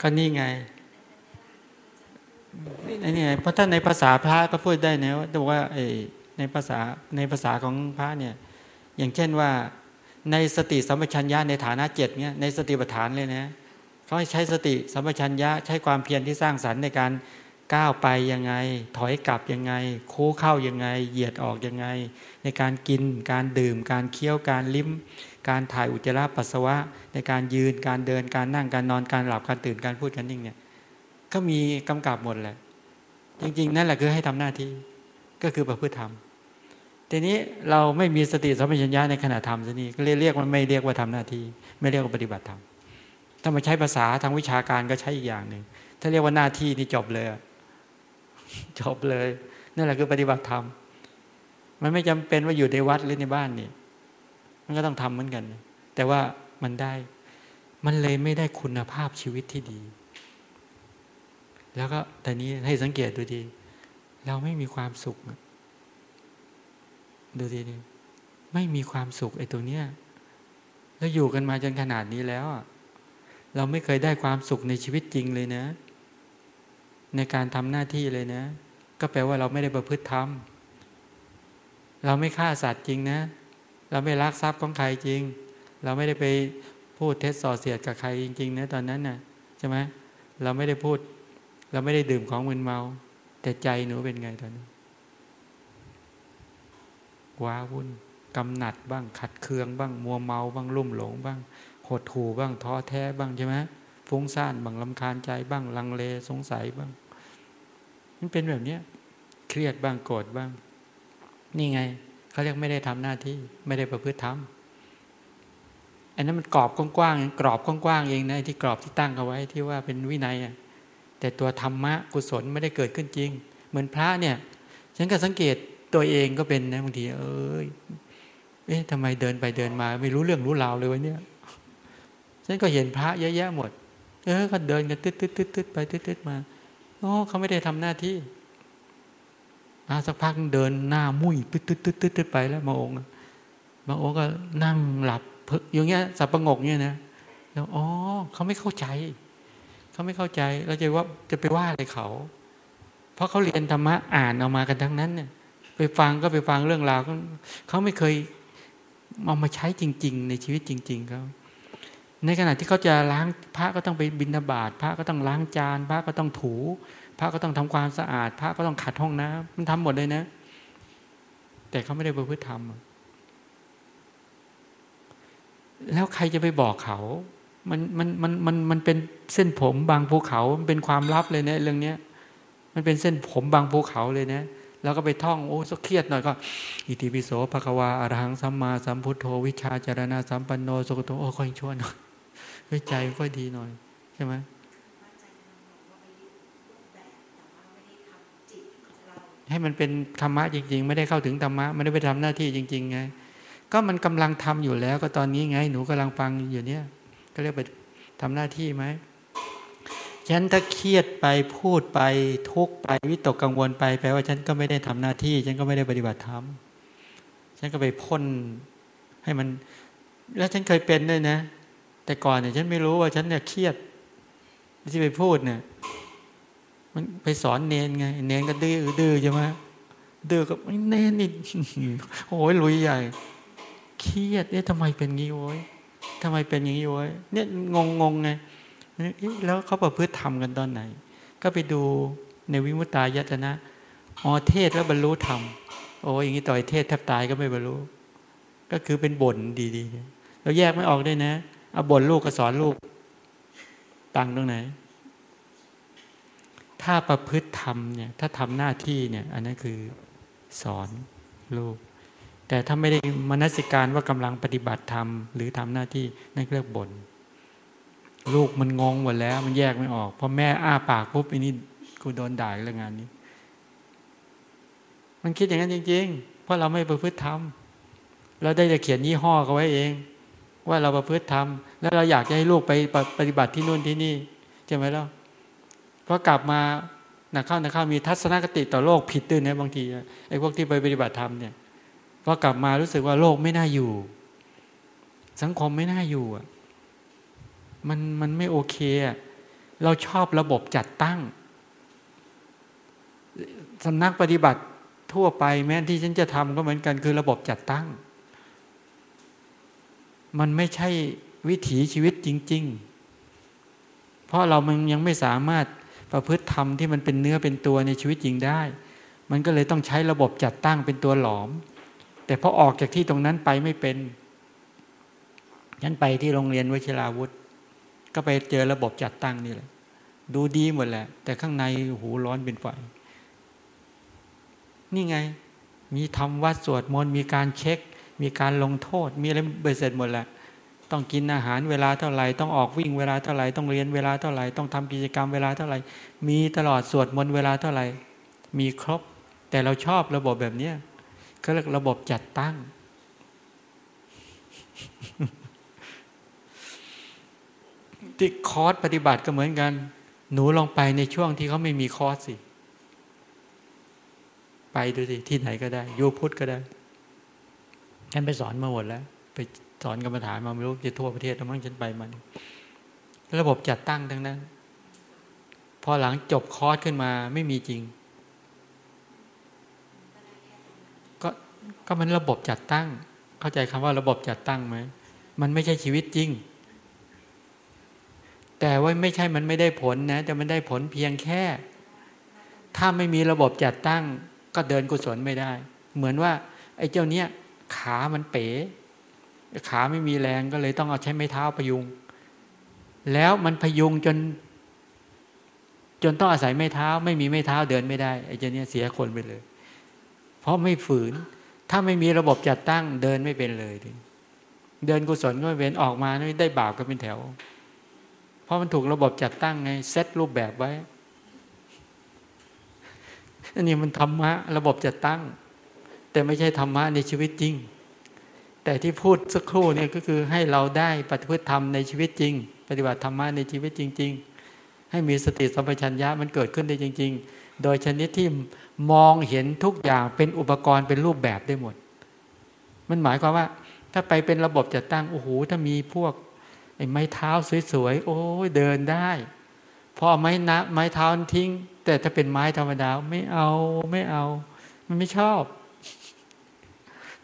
ก็นี่ไงนี่ไงเพราะถ้าในภาษาพระก็พูดได้นะว่าว่าในภาษาในภาษาของพระเนี่ย อย่างเช่นว่า ในสติสัมปชัญญะในฐานะเจ็ดเนี่ยในสติปัฏฐานเลยนะเขาใช้สติสัมปชัญญะใช้ความเพียรที่สร้างสรรค์ในการก้าวไปยังไง ถอยกลับยังไง โค้เข้ายังไง เหยียดออกยังไง ในการกินการดื่ม การเคี้ยวการลิ้ม การถ่ายอุจจาระปัสสาวะ ในการยืนการเดินการนั่งการนอนการหลับการตื่นการพูดการนิ่งเนี่ยก็มีกำกับหมดแหละจริงๆ นั่นแหละคือให้ทำหน้าที่ก็คือประพฤติธรรม ทีนี้เราไม่มีสติสัมปชัญญะในขณะทำซะนี่ก็เรียกมันไม่เรียกว่าทำหน้าที่ ไม่เรียกว่าปฏิบัติธรรมถ้ามาใช้ภาษาทางวิชาการก็ใช้อีกอย่างหนึ่งถ้าเรียกว่าหน้าที่นี่จบเลยจบเลยนั่นแหละคือปฏิบัติธรรมมันไม่จำเป็นว่าอยู่ในวัดหรือในบ้านนี่มันก็ต้องทำเหมือนกัน แต่ว่ามันได้ มันเลยไม่ได้คุณภาพชีวิตที่ดี แล้วก็แต่นี้ให้สังเกตดูดี เราไม่มีความสุข ดูดีนี่ไม่มีความสุขไอ้ตัวเนี้ยแล้วอยู่กันมาจนขนาดนี้แล้ว เราไม่เคยได้ความสุขในชีวิตจริงเลยนะ ในการทำหน้าที่เลยนะ ก็แปลว่าเราไม่ได้ประพฤติธรรมเราไม่ฆ่าสัตว์จริงนะ เราไม่ลักทรัพย์ของใครจริง เราไม่ได้ไปพูดเท็จส่อเสียดกับใครจริงๆนะตอนนั้นนะ่ะใช่ไหมเราไม่ได้พูด เราไม่ได้ดื่มของมึนเมา แต่ใจหนูเป็นไงตอนนี้ ว้าวุ่นกำหนัดบ้างขัดเคืองบ้างมัวเมาบ้างลุ่มหลงบ้างหดหูบ้างท้อแท้บ้างใช่ไหมฟุ้งซ่านบ้างลำคาญใจบ้างลังเลสงสัยบ้าง มันเป็นแบบนี้เครียดบ้างโกรธบ้าง นี่ไงเขาเรียกไม่ได้ทำหน้าที่ไม่ได้ประพฤติธรรมอันนั้นมันกรอบกว้างๆกรอบกว้างๆเองนะที่กรอบที่ตั้งเอาไว้ที่ว่าเป็นวินัยอะแต่ตัวธรรมะกุศลไม่ได้เกิดขึ้นจริง เหมือนพระเนี่ยฉันก็สังเกต ตัวเองก็เป็นนะบางที เอ้ยเอ๊ะทำไมเดินไปเดินมา ไม่รู้เรื่องรู้ราวเลยวะเนี่ยฉันก็เห็นพระเยอะแยะหมด เออก็เดินกันตึ๊ดตึ๊ดตึ๊ดตึ๊ดไปตึ๊ดตึ๊ดมาโอ้เขาไม่ได้ทำหน้าที่อาสักพักเดินหน้ามุ้ยตึ๊ดตึ๊ดตึ๊ดตึ๊ดไปแล้วมาองค์มาองค์ก็นั่งหลับเพิอย่างเงี้ยสับประงกเงี้ยนะแล้วอ๋อเขาไม่เข้าใจเขาไม่เข้าใจเราจะว่าจะไปว่าอะไรเขา เพราะเขาเรียนธรรมะอ่านเอามากันทั้งนั้นเนี่ย ไปฟังก็ไปฟังเรื่องราวเขาไม่เคยเอามาใช้จริง ๆ ในชีวิตจริงๆเขาในขณะที่เขาจะล้างพระก็ต้องไปบิณฑบาตพระก็ต้องล้างจาน พระก็ต้องถู พระก็ต้องทำความสะอาด พระก็ต้องขัดห้องน้ำมันทำหมดเลยนะ แต่เขาไม่ได้ประพฤติธรรมแล้วใครจะไปบอกเขามันมันมันมันมันเป็นเส้นผมบางภูเขา มันเป็นความลับเลยเนะเรื่องเนี้ย มันเป็นเส้นผมบางภูเขาเลยนะ แล้วก็ไปท่องโอ้สักเครียดหน่อยก็ อิติปิโสภควาอรหังสัมมาสัมพุทโธวิชาจารณาสัมปันโนสุขโตโอ้ค่อยชั่วหน่อยให้ใจก็ดีหน่อย ใช่ไหมให้มันเป็นธรรมะจริง ๆ ไม่ได้เข้าถึงธรรมะไม่ได้ไปทำหน้าที่จริง ๆ ไง ก็มันกำลังทำอยู่แล้ว ก็ตอนนี้ไง หนูกำลังฟังอยู่เนี่ย ก็เรียกไปทำหน้าที่ไหม ฉันถ้าเครียดไปพูดไปทุกไปวิตกกังวลไปแปลว่าฉันก็ไม่ได้ทำหน้าที่ ฉันก็ไม่ได้ปฏิบัติธรรมฉันก็ไปพ่นให้มัน แล้วฉันเคยเป็นด้วยนะ แต่ก่อนเนี่ยฉันไม่รู้ว่าฉันเนี่ยเครียดที่ไปพูดเนี่ย มันไปสอนเนนไง เนนก็ดื้อดื้อใช่ไหมดื้อก็เนนนี่โอ้ยลุยใหญ่ เครียดเอ๊ะทำไมเป็นงี้โว้ยทำไมเป็นอย่างนี้โว้ยเนี่ยงงงไง แล้วเขาประพฤติทำกันตอนไหน ก็ไปดูในวิมุตตายตนะอ๋อเทศแล้วบรรลุธรรมโอ้ยอย่างนี้ต่อยเทศแทบตายก็ไม่บรรลุก็คือเป็นบ่นดีๆเราแยกไม่ออกได้นะเอาบ่นลูกก็สอนลูกตังตรงไหน ถ้าประพฤติธรรมเนี่ย ถ้าทำหน้าที่เนี่ย อันนั้นคือสอนลูก แต่ถ้าไม่ได้มนสิการว่ากำลังปฏิบัติธรรมหรือทำหน้าที่นั่นเรียกบ่น ลูกมันงงหมดแล้ว มันแยกไม่ออกพอแม่อ้าปากปุ๊บอันนี้กูโดนด่าเรื่องงานนี้ มันคิดอย่างนั้นจริง ๆ เพราะเราไม่ประพฤติธรรมเราได้จะเขียนยี่ห้อเขาไว้เอง ว่าเราประพฤติธรรมแล้วเราอยากจะให้ลูกไปปฏิบัติที่นู่นที่นี่ใช่ไหมล่ะพอกลับมาหนักเข้าหนักเข้ามีทัศนคติต่อโลกผิดด้วยนะบางทีไอ้พวกที่ไปปฏิบัติธรรมเนี่ยพอกลับมารู้สึกว่าโลกไม่น่าอยู่ สังคมไม่น่าอยู่อะ มันมันไม่โอเค เราชอบระบบจัดตั้งสำนักปฏิบัติทั่วไปแม้ที่ฉันจะทำก็เหมือนกันคือระบบจัดตั้ง มันไม่ใช่วิถีชีวิตจริง ๆ เพราะเรามันยังไม่สามารถประพฤติธรรมที่มันเป็นเนื้อเป็นตัวในชีวิตจริงได้ มันก็เลยต้องใช้ระบบจัดตั้งเป็นตัวหลอม แต่พอออกจากที่ตรงนั้นไปไม่เป็นฉันไปที่โรงเรียนวชิราวุธ ก็ไปเจอระบบจัดตั้งนี่แหละ ดูดีหมดแหละ แต่ข้างในหูร้อนเป็นไฟนี่ไง มีทำวัดสวดมนต์มีการเช็ค มีการลงโทษ มีอะไรเบสเสร็จหมดแหละ ต้องกินอาหารเวลาเท่าไหร่ต้องออกวิ่งเวลาเท่าไหร่ต้องเรียนเวลาเท่าไหร่ต้องทำกิจกรรมเวลาเท่าไหร่มีตลอดสวดมนต์เวลาเท่าไหร่มีครบ แต่เราชอบระบบแบบนี้เขาเรียกระบบจัดตั้ง ที่คอร์สปฏิบัติก็เหมือนกัน หนูลองไปในช่วงที่เขาไม่มีคอร์สสิ ไปดูสิ ที่ไหนก็ได้ยูพุทธก็ได้ฉันไปสอนมาหมดแล้ว ไปสอนกรรมฐานมาไม่รู้จะทั่วประเทศแล้วมั้งฉันไปมันระบบจัดตั้งทั้งนั้น พอหลังจบคอร์สขึ้นมาไม่มีจริง ก็ก็มันระบบจัดตั้ง เข้าใจคำว่าระบบจัดตั้งไหมมันไม่ใช่ชีวิตจริง แต่ว่าไม่ใช่มันไม่ได้ผลนะแต่มันได้ผลเพียงแค่ ถ้าไม่มีระบบจัดตั้ง ก็เดินกุศลไม่ได้ เหมือนว่า ไอ้เจ้าเนี้ยขามันเป๋ขาไม่มีแรงก็เลยต้องเอาใช้ไม้เท้าพยุง แล้วมันพยุงจน จนต้องอาศัยไม้เท้า ไม่มีไม้เท้าเดินไม่ได้ไอ้เจ้าเนี้ยเสียคนไปเลย เพราะไม่ฝืน ถ้าไม่มีระบบจัดตั้งเดินไม่เป็นเลย เดินกุศลก็ไม่เป็นออกมาไม่ได้บาปก็เป็นแถว เพราะมันถูกระบบจัดตั้งไงเซตรูปแบบไว้อันนี้มันธรรมะระบบจัดตั้ง แต่ไม่ใช่ธรรมะในชีวิตจริง แต่ที่พูดสักครู่เนี่ยก็คือให้เราได้ปฏิพฤติธรรมในชีวิตจริง ปฏิบัติธรรมะในชีวิตจริง ๆ ให้มีสติสัมปชัญญะมันเกิดขึ้นได้จริง ๆ โดยชนิดที่มองเห็นทุกอย่างเป็นอุปกรณ์เป็นรูปแบบได้หมด มันหมายความว่า ถ้าไปเป็นระบบจัดตั้งโอ้โหถ้ามีพวก ไอ้ไม้เท้าสวยๆ โอ้ยเดินได้ พอไม้นะไม้เท้าทิ้ง แต่ถ้าเป็นไม้ธรรมดาไม่เอาไม่เอา มันไม่ชอบ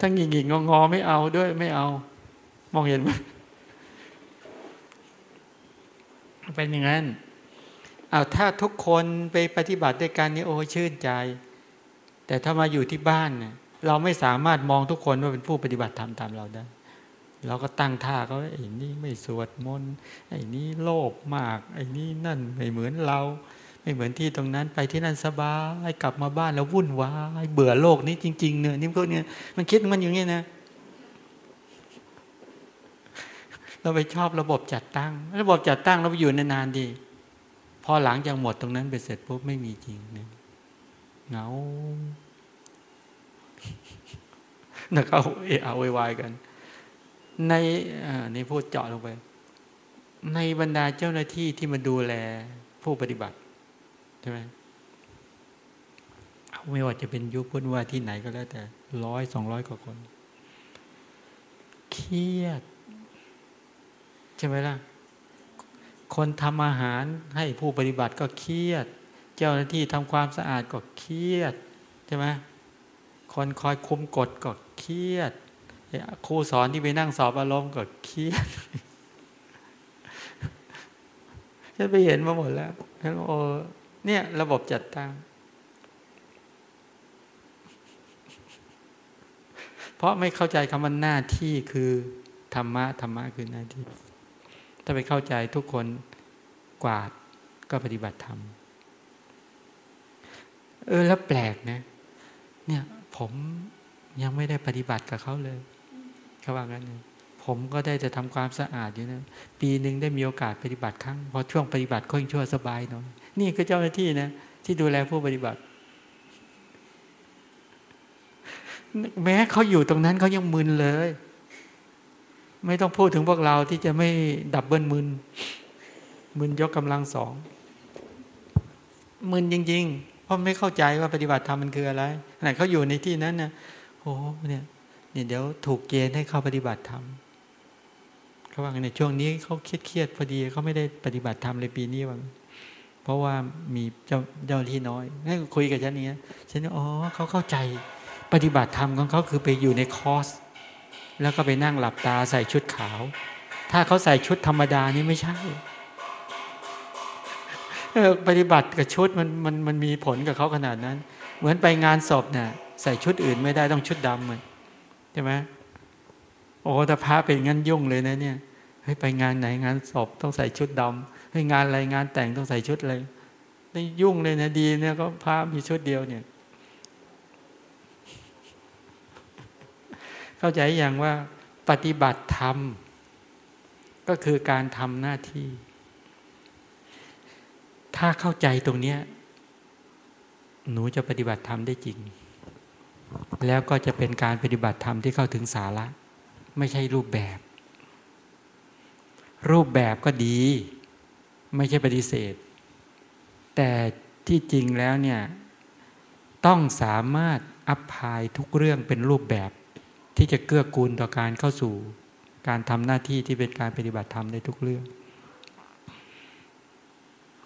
ทั้งหงิกๆงอไม่เอาด้วยไม่เอา มองเห็นไหมเป็นอย่างนั้นเอาถ้าทุกคนไปปฏิบัติด้วยกันนี่โอ้ชื่นใจ แต่ถ้ามาอยู่ที่บ้านเนี่ยเราไม่สามารถมองทุกคนว่าเป็นผู้ปฏิบัติธรรมตามเราได้ เราก็ตั้งท่าเขาไอ้นี่ไม่สวดมนต์ไอ้นี่โลภมาก ไอ้นี่นั่นไม่เหมือนเรา ไม่เหมือนที่ตรงนั้นไปที่นั่นสบายกลับมาบ้านแล้ววุ่นวายเบื่อโลกนี้จริง ๆ เนี่ยนี่พวกเนี้ยมันคิดมันอย่างนี้นะเราไปชอบระบบจัดตั้ง ระบบจัดตั้งเราไปอยู่นานๆดี พอหลังจากหมดตรงนั้นไปเสร็จปุ๊บไม่มีจริงเนี่ยเงาแล้วเขาเอะอะวายกัน ในนี่พูดเจาะลงไป ในบรรดาเจ้าหน้าที่ที่มาดูแลผู้ปฏิบัติใช่ไหมไม่ว่าจะเป็นยุคพุทธว่าที่ไหนก็แล้วแต่ร้อยสองร้อยกว่าคน เครียด ใช่ไหมล่ะ คนทำอาหารให้ผู้ปฏิบัติก็เครียด เจ้าหน้าที่ทำความสะอาดก็เครียด ใช่ไหมคนคอยคุมกฎก็เครียด ครูสอนที่ไปนั่งสอบอารมณ์ก็เครียดฉันไปเห็นมาหมดแล้วแล้วโอ้เนี่ย ระบบจัดตั้ง เพราะไม่เข้าใจคำว่าหน้าที่คือ ธรรมะธรรมะคือหน้าที่ ถ้าไปเข้าใจทุกคนกวาดก็ปฏิบัติธรรม เออแล้วแปลกนะ เนี่ย ผมยังไม่ได้ปฏิบัติกับเขาเลย เขาว่างั้น ผมก็ได้จะทำความสะอาดอยู่นะ ปีหนึ่งได้มีโอกาสปฏิบัติครั้ง พอช่วงปฏิบัติค่อยชั่วสบายหน่อย นี่คือเจ้าหน้าที่นะ ที่ดูแลผู้ปฏิบัติ แม้เขาอยู่ตรงนั้นเขายังมึนเลย ไม่ต้องพูดถึงพวกเราที่จะไม่ดับเบิลมึน มึนยกกำลังสอง มึนจริง ๆ เพราะไม่เข้าใจว่าปฏิบัติธรรมมันคืออะไรขณะเขาอยู่ในที่นั้นนะโอ้เนี่ย เนี่ยเดี๋ยวถูกเกณฑ์ให้เข้าปฏิบัติธรรมเขาว่าในช่วงนี้เขาเครียดเครียดพอดีเขาไม่ได้ปฏิบัติธรรมเลยปีนี้ว่าเพราะว่ามีเจ้าเจ้าที่น้อยนี่คุยกับฉันนี้ฉันอ๋อเขาเข้าใจปฏิบัติธรรมของเขาคือไปอยู่ในคอร์สแล้วก็ไปนั่งหลับตาใส่ชุดขาว ถ้าเขาใส่ชุดธรรมดานี่ไม่ใช่ปฏิบัติกับชุดมันมันมันมีผลกับเขาขนาดนั้น เหมือนไปงานศพเนี่ยใส่ชุดอื่นไม่ได้ต้องชุดดำเหมือน ใช่ไหมโอ้ถ้าพระเป็นงั้นยุ่งเลยนะเนี่ยเฮ้ยไปงานไหนงานศพต้องใส่ชุดดำเฮ้ยงานอะไรงานแต่งต้องใส่ชุดอะไรนี่ยุ่งเลยนะดีเนี่ยก็พระมีชุดเดียวเนี่ย เข้าใจอย่างว่าปฏิบัติธรรม ก็คือการทำหน้าที่ ถ้าเข้าใจตรงเนี้ยหนูจะปฏิบัติธรรมได้จริง แล้วก็จะเป็นการปฏิบัติธรรมที่เข้าถึงสาระ ไม่ใช่รูปแบบ รูปแบบก็ดี ไม่ใช่ปฏิเสธ แต่ที่จริงแล้วเนี่ยต้องสามารถอัพพายทุกเรื่องเป็นรูปแบบ ที่จะเกื้อกูลต่อการเข้าสู่ การทำหน้าที่ที่เป็นการปฏิบัติธรรมในทุกเรื่อง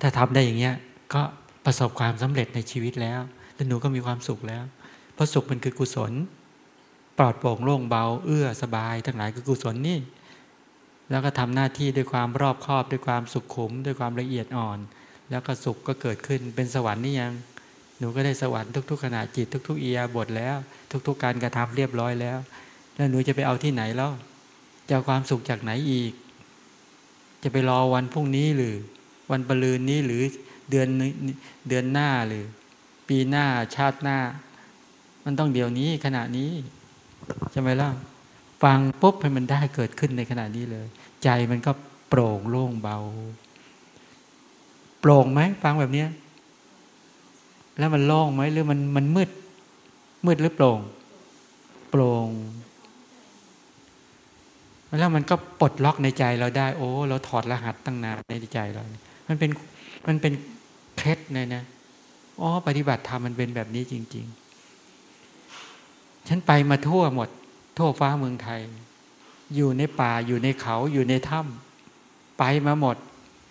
ถ้าทำได้อย่างเงี้ยก็ประสบความสำเร็จในชีวิตแล้ว แล้วหนูก็มีความสุขแล้ว เพราะสุขมันคือกุศล ปลอดโปร่งโล่งเบา เอื้อสบาย ทั้งหลายคือกุศลนี่ แล้วก็ทำหน้าที่ด้วยความรอบคอบด้วยความสุขขุม ด้วยความละเอียดอ่อน แล้วก็สุขก็เกิดขึ้นเป็นสวรรค์นี่ยัง หนูก็ได้สวรรค์ทุก ๆ ขณะจิตทุกๆอียบทแล้ว ทุก ๆ การกระทำเรียบร้อยแล้ว แล้วหนูจะไปเอาที่ไหนแล้วจะเอาความสุขจากไหนอีก จะไปรอวันพรุ่งนี้หรือ วันปลืนนี้หรือเดือนเดือนหน้าหรือ ปีหน้าชาติหน้า มันต้องเดี๋ยวนี้ขณะนี้ใช่ไหมล่ะฟังปุ๊บให้มันได้เกิดขึ้นในขณะนี้เลย ใจมันก็โปร่งโล่งเบา โปร่งไหมฟังแบบเนี้ยแล้วมันโล่งไหมหรือมันมันมืด มืดหรือโปร่ง โปร่งแล้วมันก็ปลดล็อกในใจเราได้ โอ้ เราถอดรหัสตั้งนานในใจเรา มันเป็นมันเป็นเคล็ดเลยนะอ๋อปฏิบัติธรรมมันเป็นแบบนี้จริง ๆ ฉันไปมาทั่วหมด ทั่วฟ้าเมืองไทย อยู่ในป่าอยู่ในเขาอยู่ในถ้ำไปมาหมด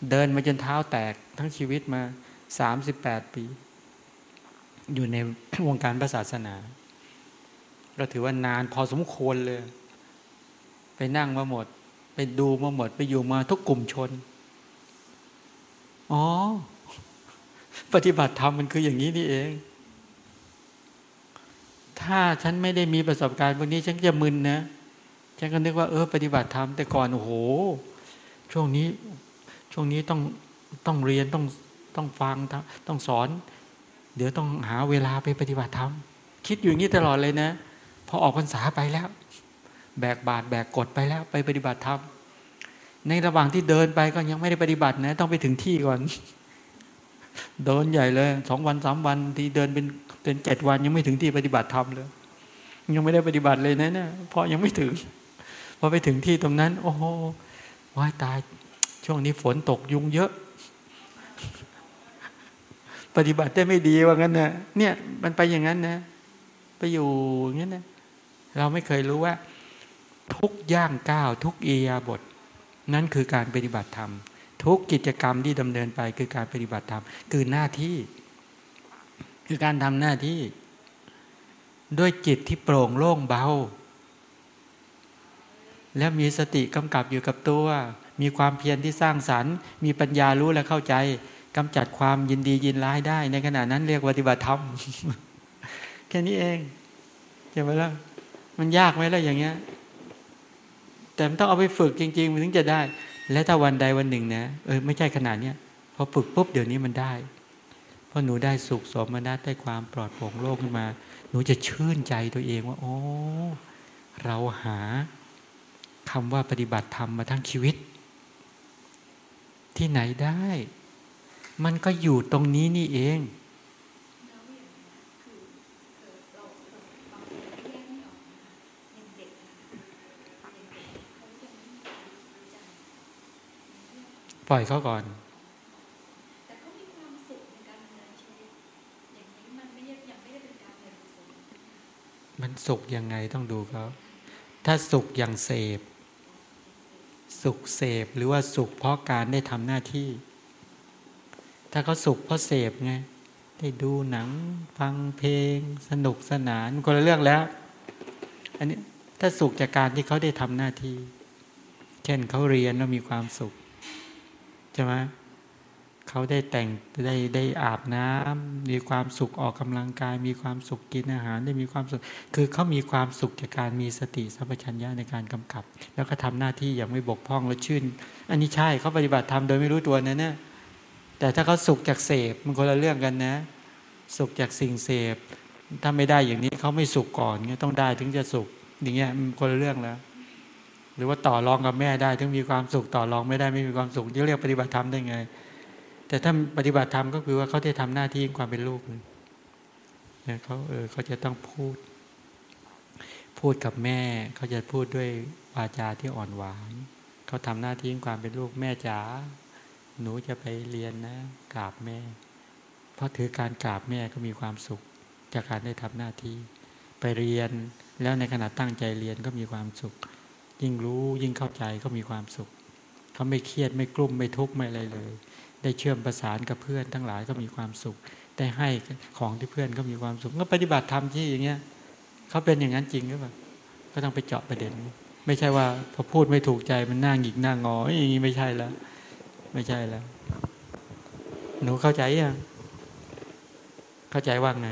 เดินมาจนเท้าแตกทั้งชีวิตมาสามสิบแปดปี อยู่ในวงการศาสนาเราถือว่านานพอสมควรเลย ไปนั่งมาหมด ไปดูมาหมด ไปอยู่มาทุกกลุ่มชน อ๋อ ปฏิบัติธรรมมันคืออย่างนี้นี่เอง ถ้าฉันไม่ได้มีประสบการณ์พวกนี้ฉันจะมึนนะฉันก็นึกว่าเออปฏิบัติธรรมแต่ก่อนโอ้โห ช่วงนี้ช่วงนี้ต้องต้องเรียนต้องต้องฟังต้องสอน เดี๋ยวต้องหาเวลาไปปฏิบัติธรรมคิดอยู่อย่างนี้ตลอดเลยนะพอออกพรรษาไปแล้ว แบกบาทแบกกดไปแล้วไปปฏิบัติธรรมในระหว่างที่เดินไปก็ยังไม่ได้ปฏิบัตินะ ต้องไปถึงที่ก่อน เดินใหญ่เลยสองวันสามวันที่เดินเป็น เป็นเจ็ดวันยังไม่ถึงที่ปฏิบัติธรรมเลย ยังไม่ได้ปฏิบัติเลยนะเนี่ยเพราะยังไม่ถึงพอไปถึงที่ตรงนั้น โอ้โหว่ายตาย ช่วงนี้ฝนตกยุงเยอะ ปฏิบัติได้ไม่ดีว่างั้นนะเนี่ยมันไปอย่างนั้นนะ ไปอยู่อย่างนั้นนะเราไม่เคยรู้ว่า ทุกย่างก้าวทุกเอียบท นั่นคือการปฏิบัติธรรมทุกกิจกรรมที่ดำเนินไปคือการปฏิบัติธรรมคือหน้าที่ คือการทำหน้าที่ ด้วยจิตที่โปร่งโล่งเบา แล้วมีสติกำกับอยู่กับตัว มีความเพียรที่สร้างสรรค์ มีปัญญารู้และเข้าใจกำจัดความยินดียินร้ายได้ ในขณะนั้นเรียกปฏิบัติธรรมแค่นี้เองใช่ไหมล่ะมันยากไหมล่ะอย่างเงี้ย แต่มันต้องเอาไปฝึกจริงๆมันถึงจะได้ และถ้าวันใดวันหนึ่งนะเออไม่ใช่ขนาดเนี้ยพอฝึกปุ๊บเดี๋ยวนี้มันได้ พอหนูได้สุขสมนัตได้ความปลอดโปร่งโล่งขึ้นมา หนูจะชื่นใจตัวเองว่า โอ้ เราหาคำว่าปฏิบัติธรรมมาทั้งชีวิต ที่ไหนได้ มันก็อยู่ตรงนี้นี่เองปล่อยเขาก่อน มันสุขยังไงต้องดูเขาถ้าสุขอย่างเสพ สุขเสพหรือว่าสุขเพราะการได้ทำหน้าที่ ถ้าเขาสุขเพราะเสพไงได้ดูหนัง ฟังเพลง สนุกสนานคนละเรื่องแล้ว อันนี้ถ้าสุขจากการที่เขาได้ทำหน้าที่ เช่นเขาเรียนแล้วมีความสุขใช่ไหม เขาได้แต่งได้ได้อาบน้ำมีความสุขออกกำลังกาย มีความสุขกินอาหารได้มีความสุข คือเขามีความสุขจากการมีสติสัพพัญญาในการกำกับ แล้วก็ทำหน้าที่อย่างไม่บกพร่องและชื่น อันนี้ใช่เขาปฏิบัติธรรมโดยไม่รู้ตัวนะเนี่ยแต่ถ้าเขาสุขจากเสพมันคนละเรื่องกันนะ สุขจากสิ่งเสพ ถ้าไม่ได้อย่างนี้เขาไม่สุขก่อนเงี้ยต้องได้ถึงจะสุขอย่างเงี้ยมันคนละเรื่องแล้ว หรือว่าต่อรองกับแม่ได้ถึงมีความสุขต่อรองไม่ได้ไม่มีความสุขจะเรียกปฏิบัติธรรมได้ไง แต่ถ้าปฏิบัติธรรมก็คือว่าเขาได้ทำหน้าที่ความเป็นลูกเนี่ยเขาเออเขาจะต้องพูด พูดกับแม่ เขาจะพูดด้วยวาจาที่อ่อนหวานเขาทำหน้าที่ความเป็นลูกแม่จ๋าหนูจะไปเรียนนะกราบแม่ เพราะถือการกราบแม่ก็มีความสุข จากการได้ทำหน้าที่ ไปเรียนแล้วในขณะตั้งใจเรียนก็มีความสุข ยิ่งรู้ยิ่งเข้าใจก็มีความสุขเขาไม่เครียดไม่กลุ้มไม่ทุกข์ไม่อะไรเลย ได้เชื่อมประสานกับเพื่อนทั้งหลายก็มีความสุข ได้ให้ของที่เพื่อนก็มีความสุขก็ปฏิบัติธรรมที่อย่างเงี้ยเขาเป็นอย่างนั้นจริงหรือเปล่าก็ต้องไปเจาะประเด็น ไม่ใช่ว่าพอพูดไม่ถูกใจมันนั่งหงิกนั่งงออย่างนี้ไม่ใช่แล้ว ไม่ใช่แล้ว หนูเข้าใจยังเข้าใจว่าไง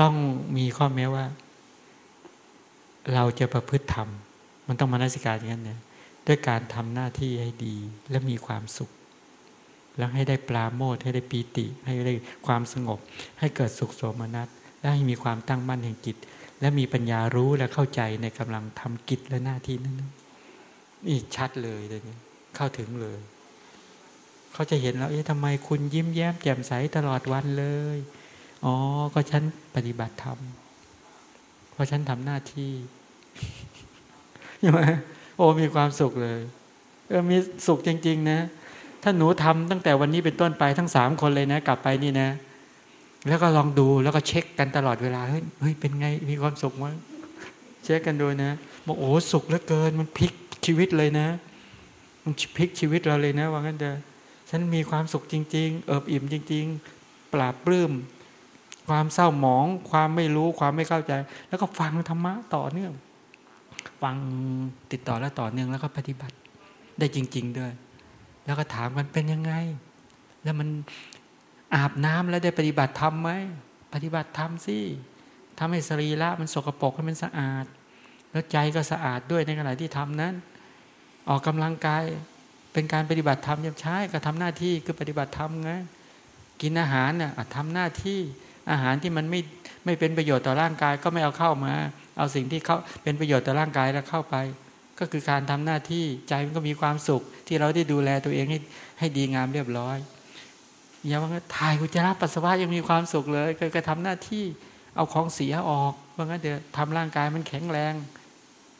ต้อง มีข้อแม้ว่า เราจะประพฤติธรรม มันต้องมานาสิการอย่างนั้นนะด้วยการทำหน้าที่ให้ดีและมีความสุข แล้วให้ได้ปลาโมทให้ได้ปีติ ให้ได้ความสงบ ให้เกิดสุขโสมนัสและให้มีความตั้งมั่นแห่งจิตและมีปัญญารู้และเข้าใจในกำลังทำกิจและหน้าที่นั้นนี่ชัดเลยเลยนี้เข้าถึงเลย เขาจะเห็นแล้วเอ๊ะทำไมคุณยิ้มแย้มแจ่มใสตลอดวันเลย อ๋อ ก็ฉันปฏิบัติธรรม เพราะฉันทำหน้าที่ใช่ไหมโอ้มีความสุขเลย เออมีสุขจริง ๆ นะ ถ้าหนูทำตั้งแต่วันนี้เป็นต้นไปทั้งสามคนเลยนะ กลับไปนี่นะ แล้วก็ลองดูแล้วก็เช็คกันตลอดเวลา เฮ้ยเฮ้ยเป็นไง มีความสุขมั้ยเช็คกันดูนะบอกโอ้สุขเหลือเกิน มันพลิกชีวิตเลยนะ มันพลิกชีวิตเราเลยนะ ว่างั้นเด้อฉันมีความสุขจริง ๆ เอิบอิ่มจริง ๆ ปราบปลื้ม ความเศร้าหมอง ความไม่รู้ความไม่เข้าใจ แล้วก็ฟังธรรมะต่อเนื่อง ฟังติดต่อและต่อเนื่องแล้วก็ปฏิบัติ ได้จริง ๆ ด้วย แล้วก็ถามมันเป็นยังไง แล้วมันอาบน้ำแล้วได้ปฏิบัติธรรมไหมปฏิบัติธรรมสิทำให้สรีระมันสกปรกให้มันสะอาด แล้วใจก็สะอาดด้วยในขณะที่ทำนั้น ออกกำลังกายเป็นการปฏิบัติธรรมยังใช้ก็ทำหน้าที่คือปฏิบัติธรรมไงกินอาหารเนี่ยทำหน้าที่ อาหารที่มันไม่ไม่เป็นประโยชน์ต่อร่างกายก็ไม่เอาเข้ามา เอาสิ่งที่เขาเป็นประโยชน์ต่อร่างกายแล้วเข้าไป ก็คือการทำหน้าที่ใจมันก็มีความสุข ที่เราได้ดูแลตัวเองให้ให้ดีงามเรียบร้อยอย่าว่าถ่ายกุจระปัสสาวะยังมีความสุขเลยก็กระทำหน้าที่เอาของเสียออกเพราะงั้นเดี๋ยวทำร่างกายมันแข็งแรง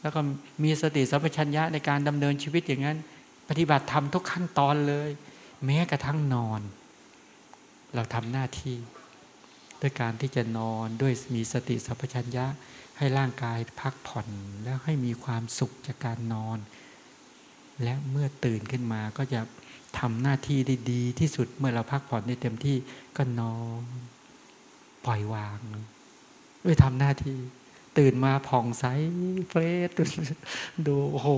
แล้วก็มีสติสัมปชัญญะในการดำเนินชีวิตอย่างนั้น ปฏิบัติทำทุกขั้นตอนเลย แม้กระทั่งนอน เราทำหน้าที่ ด้วยการที่จะนอนด้วยมีสติสัพพัญญะ ให้ร่างกายพักผ่อนแล้วให้มีความสุขจากการนอน และเมื่อตื่นขึ้นมาก็จะทำหน้าที่ได้ดีที่สุดเมื่อเราพักผ่อนได้เต็มที่ก็นอนปล่อยวางด้วยทำหน้าที่ ตื่นมาผ่องใสเฟรชดูโอ้โห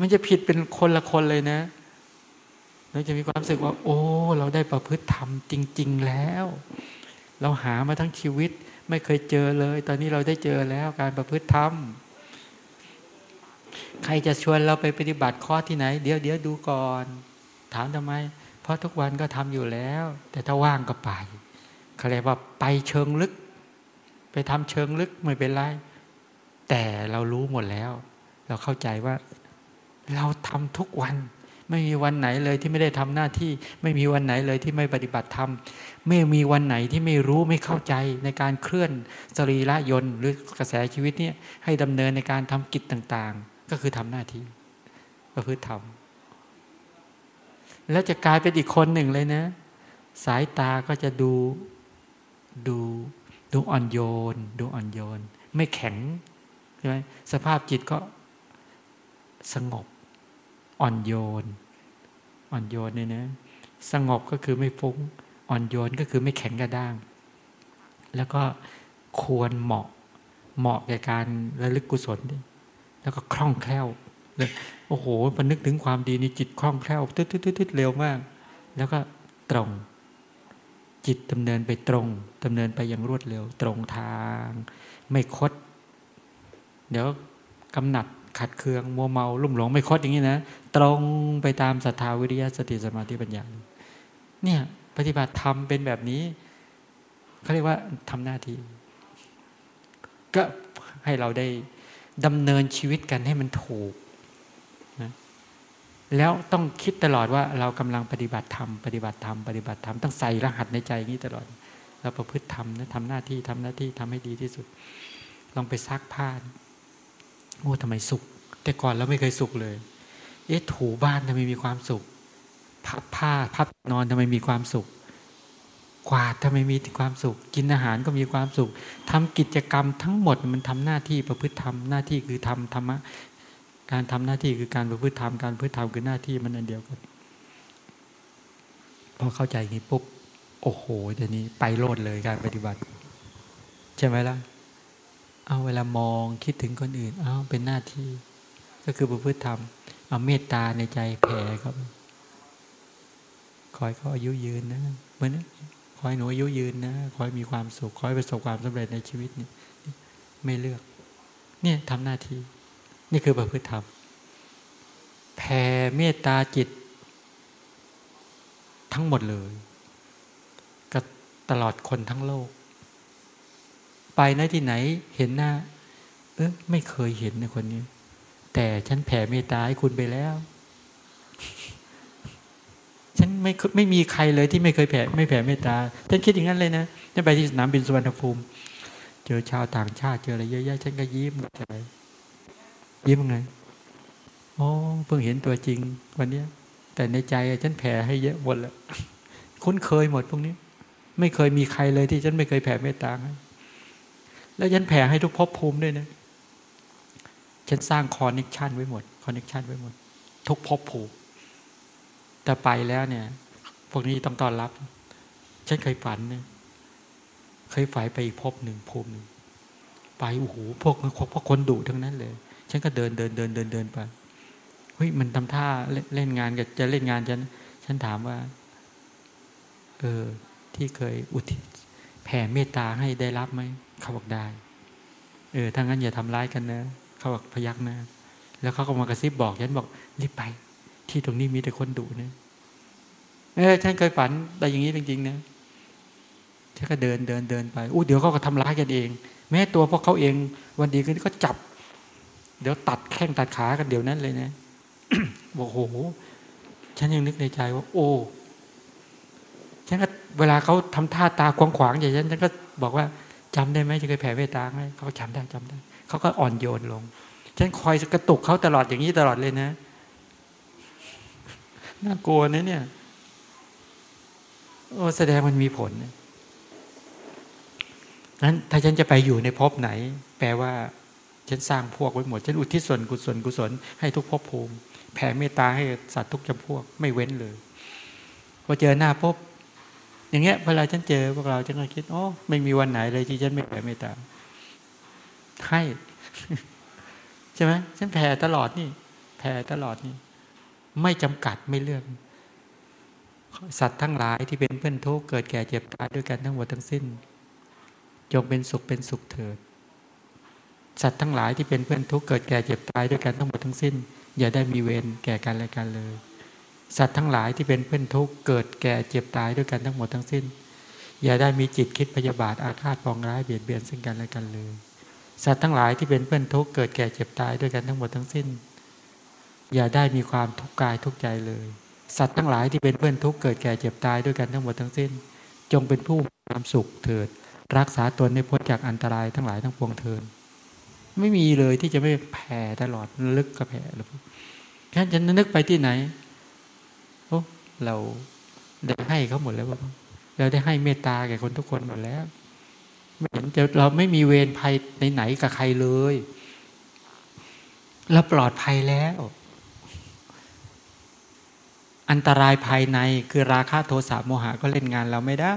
มันจะผิดเป็นคนละคนเลยนะ เราจะมีความรู้สึกว่า โอ้ เราได้ประพฤติธรรมจริง ๆ แล้ว เราหามาทั้งชีวิตไม่เคยเจอเลย ตอนนี้เราได้เจอแล้วการประพฤติธรรมใครจะชวนเราไปปฏิบัติข้อที่ไหน เดี๋ยวเดี๋ยวดูก่อน ถามทำไม เพราะทุกวันก็ทำอยู่แล้ว แต่ถ้าว่างก็ไปเขาเรียกว่าไปเชิงลึก ไปทำเชิงลึกไม่เป็นไร แต่เรารู้หมดแล้ว เราเข้าใจว่า เราทำทุกวัน ไม่มีวันไหนเลยที่ไม่ได้ทำหน้าที่ ไม่มีวันไหนเลยที่ไม่ปฏิบัติธรรมไม่มีวันไหนที่ไม่รู้ไม่เข้าใจในการเคลื่อนสรีระยนต์หรือกระแสชีวิตเนี่ยให้ดำเนินในการทำกิจต่างๆ ก็คือทำหน้าที่ประพฤติธรรมแล้วจะกลายเป็นอีกคนหนึ่งเลยนะ สายตาก็จะดูดูดูอ่อนโยน ดูอ่อนโยน ไม่แข็งใช่ไหมสภาพจิตก็สงบ อ่อนโยน อ่อนโยนเนี่ยนะสงบก็คือไม่ฟุ้ง อ่อนโยนก็คือไม่แข็งกระด้าง แล้วก็ควรเหมาะเหมาะแก่การระลึกกุศล แล้วก็คล่องแคล่วโอ้โหพอนึกถึงความดีนี่จิตคล่องแคล่วตึ๊ดตึ๊ดตึ๊ดเร็วมาก แล้วก็ตรง จิตดำเนินไปตรงดำเนินไปอย่างรวดเร็ว ตรงทาง ไม่คด เดี๋ยวกำหนัด ขัดเคืองมัวเมาลุ่มหลงไม่คดอย่างนี้นะ ตรงไปตามศรัทธาวิริยะสติสมาธิปัญญา เนี่ย ปฏิบัติธรรมเป็นแบบนี้เขาเรียกว่าทำหน้าที่ ก็ให้เราได้ดำเนินชีวิตกันให้มันถูกนะแล้วต้องคิดตลอดว่าเรากำลังปฏิบัติธรรมปฏิบัติธรรมปฏิบัติธรรมต้องใส่รหัสในใจนี้ตลอดเราประพฤติธรรมนะทำหน้าที่ทำหน้าที่ทำให้ดีที่สุด ลองไปซักผ้า โอ้ทำไมสุข แต่ก่อนเราไม่เคยสุขเลย เอ๊ะถูบ้านทำไมมีความสุข พับผ้าพับนอนทำไมมีความสุข กวาดทำไมมีความสุข กินอาหารก็มีความสุขทำกิจกรรมทั้งหมดมันทำหน้าที่ประพฤติธรรมหน้าที่คือทำธรรมะการทำหน้าที่คือการประพฤติธรรมการประพฤติธรรมคือหน้าที่มันอันเดียวกันพอเข้าใจนี้ปุ๊บโอ้โหเดี๋ยวนี้ไปโลดเลยการปฏิบัติ ใช่ไหมล่ะ เอาเวลามองคิดถึงคนอื่น เอาเป็นหน้าที่ ก็คือประพฤติธรรม เอาเมตตาในใจแผ่ครับคอยเขาอายุยืนนะเหมือนคอยหนูอายุยืนนะคอยมีความสุขคอยประสบความสำเร็จในชีวิตนี่ไม่เลือก เนี่ยทำหน้าที่ นี่คือประพฤติธรรมแผ่เมตตาจิต ทั้งหมดเลยกับตลอดคนทั้งโลก ไปในที่ไหนเห็นหน้า เออไม่เคยเห็นในคนนี้ แต่ฉันแผ่เมตตาให้คุณไปแล้ว ฉันไม่ไม่มีใครเลยที่ไม่เคยแผ่ไม่แผ่เมตตาฉันคิดอย่างนั้นเลยนะฉันไปที่สนามบินสุวรรณภูมิ เจอชาวต่างชาติเจออะไรเยอะแยะฉันก็ยิ้มใจยิ้มไงอ๋อเพิ่งเห็นตัวจริง วันนี้แต่ในใจฉันแผ่ให้เยอะหมดแล้วคุ้นเคยหมดพวกนี้ ไม่เคยมีใครเลยที่ฉันไม่เคยแผ่เมตตาให้ แล้วฉันแผ่ให้ทุกภพภูมิด้วยนะ ฉันสร้าง connection ไว้หมด connection ไว้หมด ทุกภพภูมิแต่ไปแล้วเนี่ย พวกนี้ต้องต้อนรับ ฉันเคยฝันเนี่ยเคยฝันไปอีกภพหนึ่งภูมิหนึ่งไปโอ้โหพวกพวกคนดุทั้งนั้นเลย ฉันก็เดินเดินเดินเดินเดินไปเฮ้ยมันทำท่าเล่นงานกับจะเล่นงานฉันฉันถามว่า เออ ที่เคยอุทิศแผ่เมตตาให้ได้รับไหม เขาบอกได้ เออถ้างั้นอย่าทำร้ายกันนะ เขาบอกพยักหน้า แล้วเขาก็มากระซิบบอกฉันบอกรีบไป ที่ตรงนี้มีแต่คนดุนะเออฉันเคยฝันแต่อย่างนี้จริงๆนะฉันก็เดินเดินเดินไปอู้เดี๋ยวเขาก็ทำร้ายกันเอง แม้ตัวพวกเขาเองวันดีขึ้นก็จับ เดี๋ยวตัดแข้งตัดขากันเดี๋ยวนั้นเลยนะบอกโหฉันยังนึกในใจว่า โอ้ฉันก็เวลาเขาทำท่าตาขวางขวางอย่างฉันฉันก็บอกว่า จำได้ไหมจะเคยแผ่เมตตาไหมเขาจำได้จำได้ เขาก็อ่อนโยนลง ฉันคอยกระตุกเขาตลอดอย่างนี้ตลอดเลยนะ น่ากลัวนะเนี่ย โอ้แสดงมันมีผลนั้นถ้าฉันจะไปอยู่ในภพไหน แปลว่า ฉันสร้างพวกไว้หมด ฉันอุทิศส่วนกุศลกุศลให้ทุกภพภูมิ แผ่เมตตาให้สัตว์ทุกจำพวก ไม่เว้นเลย พอเจอหน้าพบ อย่างเงี้ยเวลาฉันเจอพวกเราฉันก็คิดโอ้ไม่มีวันไหนเลยที่ฉันไม่แผ่เมตตาให้ใช่ไหมฉันแผ่ตลอดนี่แผ่ตลอดนี่ ไม่จำกัดไม่เลือก สัตว์ทั้งหลายที่เป็นเพื่อนทุกข์เกิดแก่เจ็บตายด้วยกันทั้งหมดทั้งสิ้น จงเป็นสุขเป็นสุขเถิด สัตว์ทั้งหลายที่เป็นเพื่อนทุกข์เกิดแก่เจ็บตายด้วยกันทั้งหมดทั้งสิ้น อย่าได้มีเวรแก่กันและกันเลย สัตว์ทั้งหลายที่เป็นเพื่อนทุกข์เกิดแก่เจ็บตายด้วยกันทั้งหมดทั้งสิ้น อย่าได้มีจิตคิดพยาบาทอาฆาตปองร้ายเบียดเบียนซึ่งกันและกันเลย สัตว์ทั้งหลายที่เป็นเพื่อนทุกข์เกิดแก่เจ็บตายด้วยกันทั้งหมดทั้งสิ้น อย่าได้มีความทุกข์กายทุกใจเลย สัตว์ทั้งหลายที่เป็นเพื่อนทุกข์เกิดแก่เจ็บตายด้วยกันทั้งหมดทั้งสิ้น จงเป็นผู้ความสุขเถิด รักษาตนในพ้นจากอันตรายทั้งหลายทั้งปวงเถิดไม่มีเลยที่จะไม่แผ่ตลอดลึกก็แผ่หรือแค่จะนึกไปที่ไหน เราได้ให้เขาหมดแล้วเราได้ให้เมตตาแก่คนทุกคนหมดแล้วไม่เห็นจะเราไม่มีเวรภัยไหนๆกับใครเลยเราปลอดภัยแล้ว อันตรายภายในคือราคะโทสะโมหะก็เล่นงานเราไม่ได้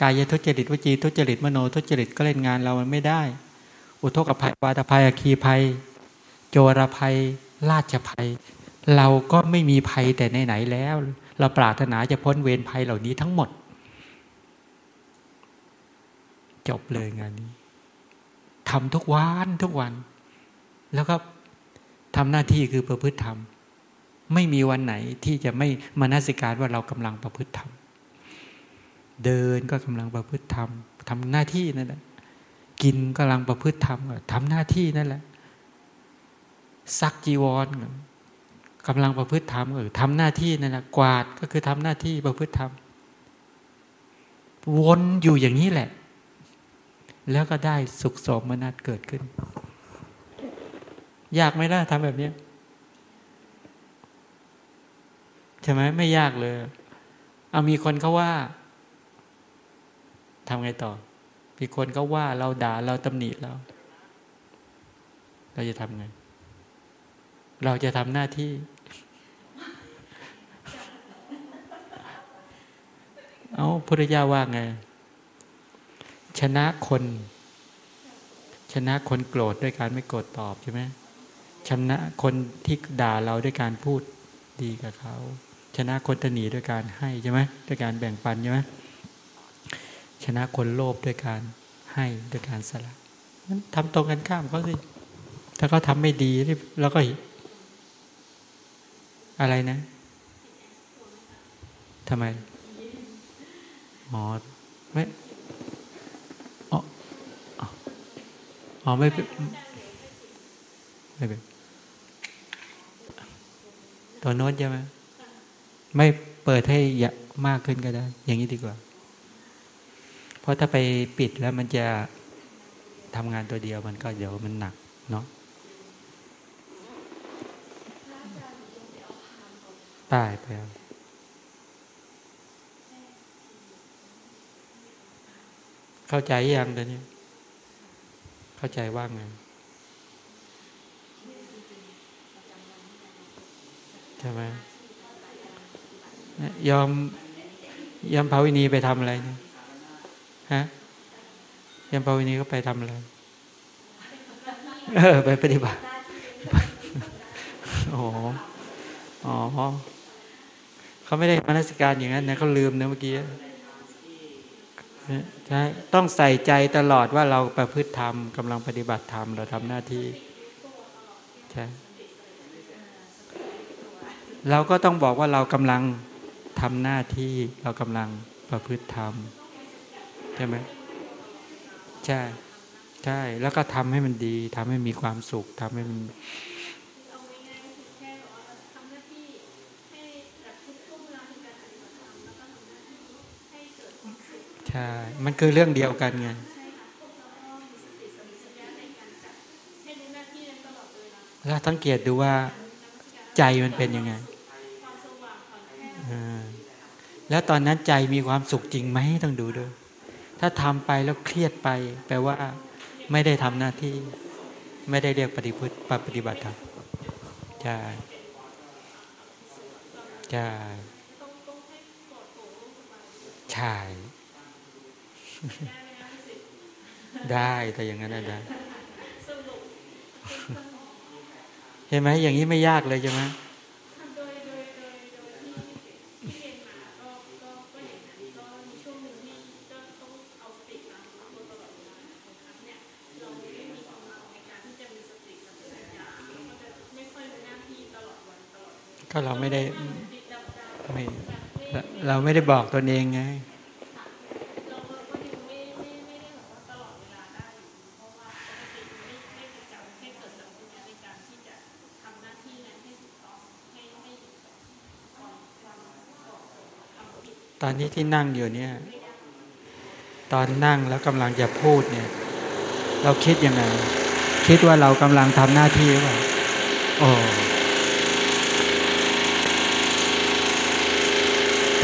กายทุจริตวจีทุจริตมโนทุจริตก็เล่นงานเรามันไม่ได้ อุทกภัยวาตภัยอคีภัย โจรภัย ราชภัย เราก็ไม่มีภัยแต่ไหนๆแล้ว เราปรารถนาจะพ้นเวรภัยเหล่านี้ทั้งหมด จบเลยงานนี้ทำทุกวันทุกวัน แล้วก็ทำหน้าที่คือประพฤติธรรม ไม่มีวันไหนที่จะไม่มานาสิการว่าเรากำลังประพฤติธรรม เดินก็กำลังประพฤติธรรมทำหน้าที่นั่นแหละ กินกำลังประพฤติธรรมทำหน้าที่นั่นแหละซักจีวร กำลังประพฤติธรรมเออทำหน้าที่นั่นแหละกวาดก็คือทำหน้าที่ประพฤติธรรมวนอยู่อย่างนี้แหละ แล้วก็ได้สุขสมนัตเกิดขึ้น ยากไหมล่ะทำแบบนี้ใช่ไหมไม่ยากเลย เอามีคนเขาว่าทำไงต่อ มีคนเขาว่าเราด่าเราตำหนิเรา เราจะทำไง เราจะทำหน้าที่ เอาพุทธเจ้าว่าไง ชนะคน ชนะคนโกรธด้วยการไม่โกรธตอบใช่ไหมชนะคนที่ด่าเราด้วยการพูดดีกับเขา ชนะคนตนีด้วยการให้ใช่ไหมด้วยการแบ่งปันใช่ไหมชนะคนโลภด้วยการให้ด้วยการสละทำตรงกันข้ามเขาสิ ถ้าเขาทำไม่ดีแล้วก็อะไรนะทำไม อ๋อไม่อ๋ออ๋อไม่ไม่เป็นตัวโน้นใช่ไหมไม่เปิดให้ยะมากขึ้นก็ได้ อย่างนี้ดีกว่า เพราะถ้าไปปิดแล้วมันจะทำงานตัวเดียวมันก็เดี๋ยวมันหนักเนาะตายไปแล้ว เข้าใจยังตอนนี้ เข้าใจว่าไงใช่ไหมยอมยอมภาวินีไปทำอะไรเนี่ยฮะยอมภาวินีก็ไปทำอะไร เออ ไปปฏิบัติ โอ้อ๋อเขาไม่ได้มนสิการอย่างนั้นนะเขาลืมนะเมื่อกี้ ใช่ต้องใส่ใจตลอดว่าเราประพฤติธรรมกำลังปฏิบัติธรรมเราทำหน้าที่ใช่เราก็ต้องบอกว่าเรากำลังทำหน้าที่เรากำลังประพฤติธรรมใช่ไหมใช่ใช่แล้วก็ทำให้มันดีทำให้มีความสุขทำให้มัน ใช่ มันคือเรื่องเดียวกันไงแล้วสังเกตดูว่าใจมันเป็นยังไง แล้วตอนนั้นใจมีความสุขจริงไหมต้องดูด้วย ถ้าทำไปแล้วเครียดไป แปลว่าไม่ได้ทำหน้าที่ ไม่ได้เรียกปฏิพฤติปฏิบัติธรรมใช่ใช่ใช่ ได้แต่อย่างนั้นได้เห็นไหมอย่างนี้ไม่ยากเลยใช่ไหมก็เราไม่ได้ไม่เราไม่ได้บอกตนเองไง ตอนนี้ที่นั่งอยู่เนี่ย ตอนนั่งแล้วกำลังจะพูดเนี่ย เราคิดยังไง คิดว่าเรากำลังทำหน้าที่หรือเปล่าโอ้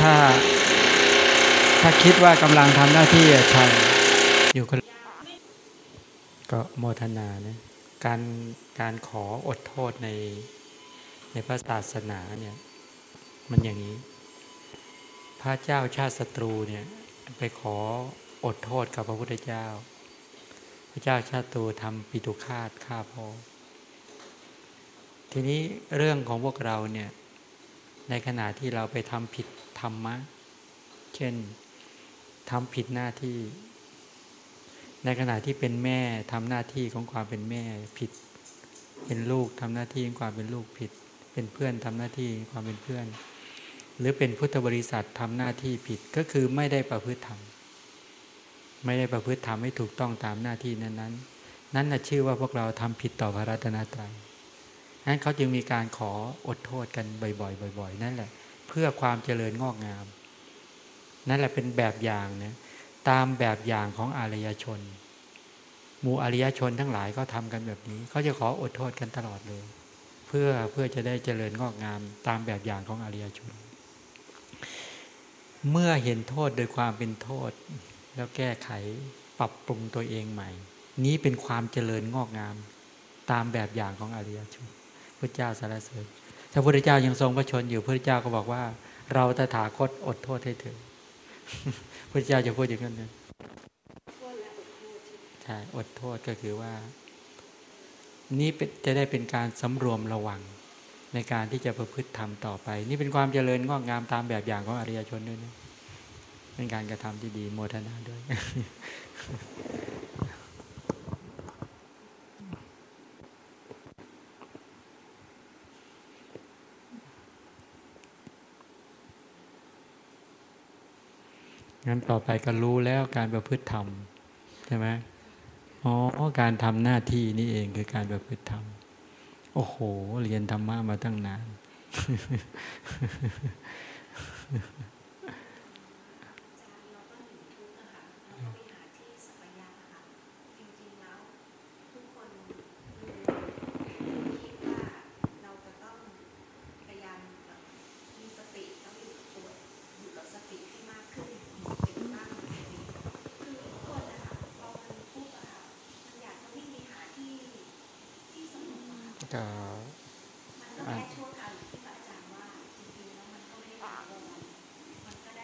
ถ้า ถ้าคิดว่ากำลังทำหน้าที่ใช่อยู่ก็ก็โมทนานะการการขออดโทษในในพระศาสนาเนี่ย มันอย่างนี้ ระเจ้าชาติศัตรูเนี่ยไปขออดโทษกับพระพุทธเจ้า พระเจ้าชาติศัตรูทำปิตุคาตฆ่าพ่อทีนี้เรื่องของพวกเราเนี่ยในขณะที่เราไปทำผิดธรรมะ เช่นทำผิดหน้าที่ ในขณะที่เป็นแม่ทำหน้าที่ของความเป็นแม่ผิด เป็นลูกทำหน้าที่ของความเป็นลูกผิด เป็นเพื่อนทำหน้าที่ความเป็นเพื่อน หรือเป็นพุทธบริษัททำหน้าที่ผิดก็คือไม่ได้ประพฤติธรรม ไม่ได้ประพฤติธรรมให้ถูกต้องตามหน้าที่นั้นๆ นั่นนะชื่อว่าพวกเราทำผิดต่อพระรัตนตรัยนั้นเขาจึงมีการขออดโทษกันบ่อยๆ บ่อย ๆ นั่นแหละ เพื่อความเจริญงอกงาม นั่นแหละเป็นแบบอย่างนะตามแบบอย่างของอารยชน หมู่อารยชนทั้งหลายก็ทำกันแบบนี้เขาจะขออดโทษกันตลอดเลย เพื่อเพื่อจะได้เจริญงอกงามตามแบบอย่างของอารยชน เมื่อเห็นโทษโดยความเป็นโทษ แล้วแก้ไขปรับปรุงตัวเองใหม่ นี้เป็นความเจริญงอกงาม ตามแบบอย่างของอริยชนพระเจ้าสารเสริญถ้าพระเจ้ายังทรงพระชนอยู่พระเจ้าก็บอกว่า เราตถาคตอดโทษให้เถอะพระเจ้าจะพูดอย่างนั้นนะใช่อดโทษก็คือว่า นี้จะได้เป็นการสำรวมระวัง ในการที่จะประพฤติธรรมต่อไป นี่เป็นความเจริญงอกงามตามแบบอย่างของอริยชนด้วยนะเป็นการกระทำที่ดีโมทนาด้วย งั้นต่อไปก็รู้แล้วการประพฤติธรรม ใช่ไหมอ๋อ การทำหน้าที่นี่เองคือการประพฤติธรรม โอ้โห เรียนธรรมะมาตั้งนาน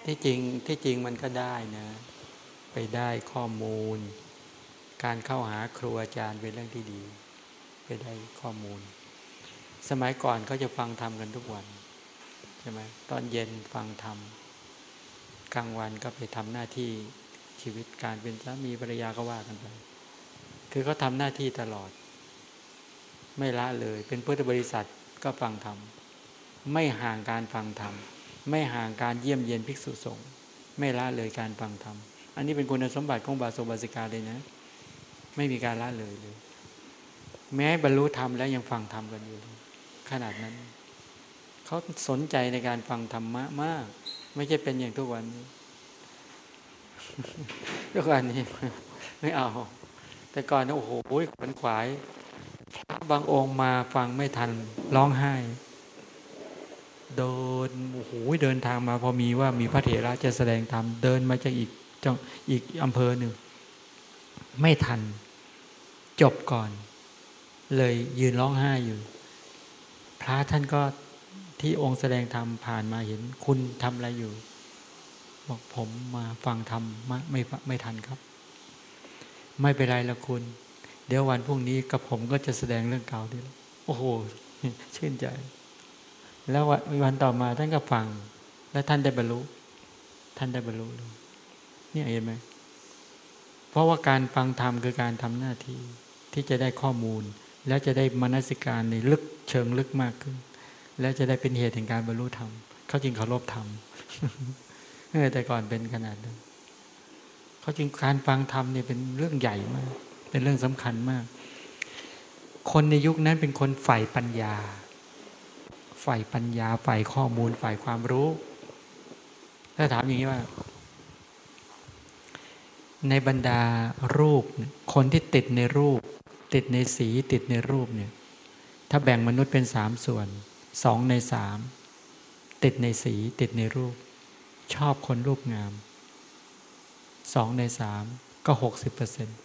ที่ จริงที่จริงมันก็ได้นะ ไปได้ข้อมูล การเข้าหาครูอาจารย์เป็นเรื่องที่ดี ไปได้ข้อมูล สมัยก่อนเขาจะฟังธรรมกันทุกวันใช่ไหมตอนเย็นฟังธรรมกลางวันก็ไปทำหน้าที่ชีวิตการเป็นสามีภรรยาก็ว่ากันไป คือเขาทาหน้าที่ตลอด ไม่ละเลย เป็นพุทธบริษัทก็ฟังธรรม ไม่ห่างการฟังธรรม ไม่ห่างการเยี่ยมเยียนภิกษุสงฆ์ไม่ละเลยการฟังธรรม อันนี้เป็นคุณสมบัติของบาสบาสิกาเลยนะ ไม่มีการละเลยเลย แม้บรรลุธรรมแล้วยังฟังธรรมกันอยู่ ขนาดนั้น เขาสนใจในการฟังธรรมะมาก ไม่ใช่เป็นอย่างทุกวันนี้ทุกวันนี้ ไม่เอา แต่ก่อนโอ้โหขวนขวายบางองค์มาฟังไม่ทันร้องไห้ เดินโอ้โหเดินทางมาพอมีว่ามีพระเถระจะแสดงธรรมเดินมาจากอีกจังอีกอำเภอหนึ่ง ไม่ทัน จบก่อน เลยยืนร้องไห้อยู่ พระท่านก็ที่องค์แสดงธรรมผ่านมาเห็นคุณทำอะไรอยู่ บอกผมมาฟังธรรมไม่ไม่ทันครับ ไม่เป็นไรละคุณ เดี๋ยววันพรุ่งนี้กับผมก็จะแสดงเรื่องเก่าด้วยโอ้โหชื่นใจ แล้ววันต่อมาท่านก็ฟัง แล้วท่านได้บรรลุ ท่านได้บรรลุเลยนี่เห็นไหมเพราะว่าการฟังธรรมคือการทำหน้าที่ที่จะได้ข้อมูล แล้วจะได้มนสิการในลึกเชิงลึกมากขึ้น แล้วจะได้เป็นเหตุแห่งการบรรลุธรรมเขาจึงเคารพธรรมแต่ก่อนเป็นขนาดนั้นเขาจึงการฟังธรรมเนี่ยเป็นเรื่องใหญ่มาก เป็นเรื่องสำคัญมาก คนในยุคนั้นเป็นคนใฝ่ปัญญา ฝ่ายปัญญาฝ่ายข้อมูลฝ่ายความรู้ ถ้าถามอย่างนี้ว่า ในบรรดารูป คนที่ติดในรูป ติดในสีติดในรูปเนี่ย ถ้าแบ่งมนุษย์เป็นสามส่วนสองในสามติดในสีติดในรูป ชอบคนรูปงามสองในสามก็หกสิบเปอร์เซ็นต์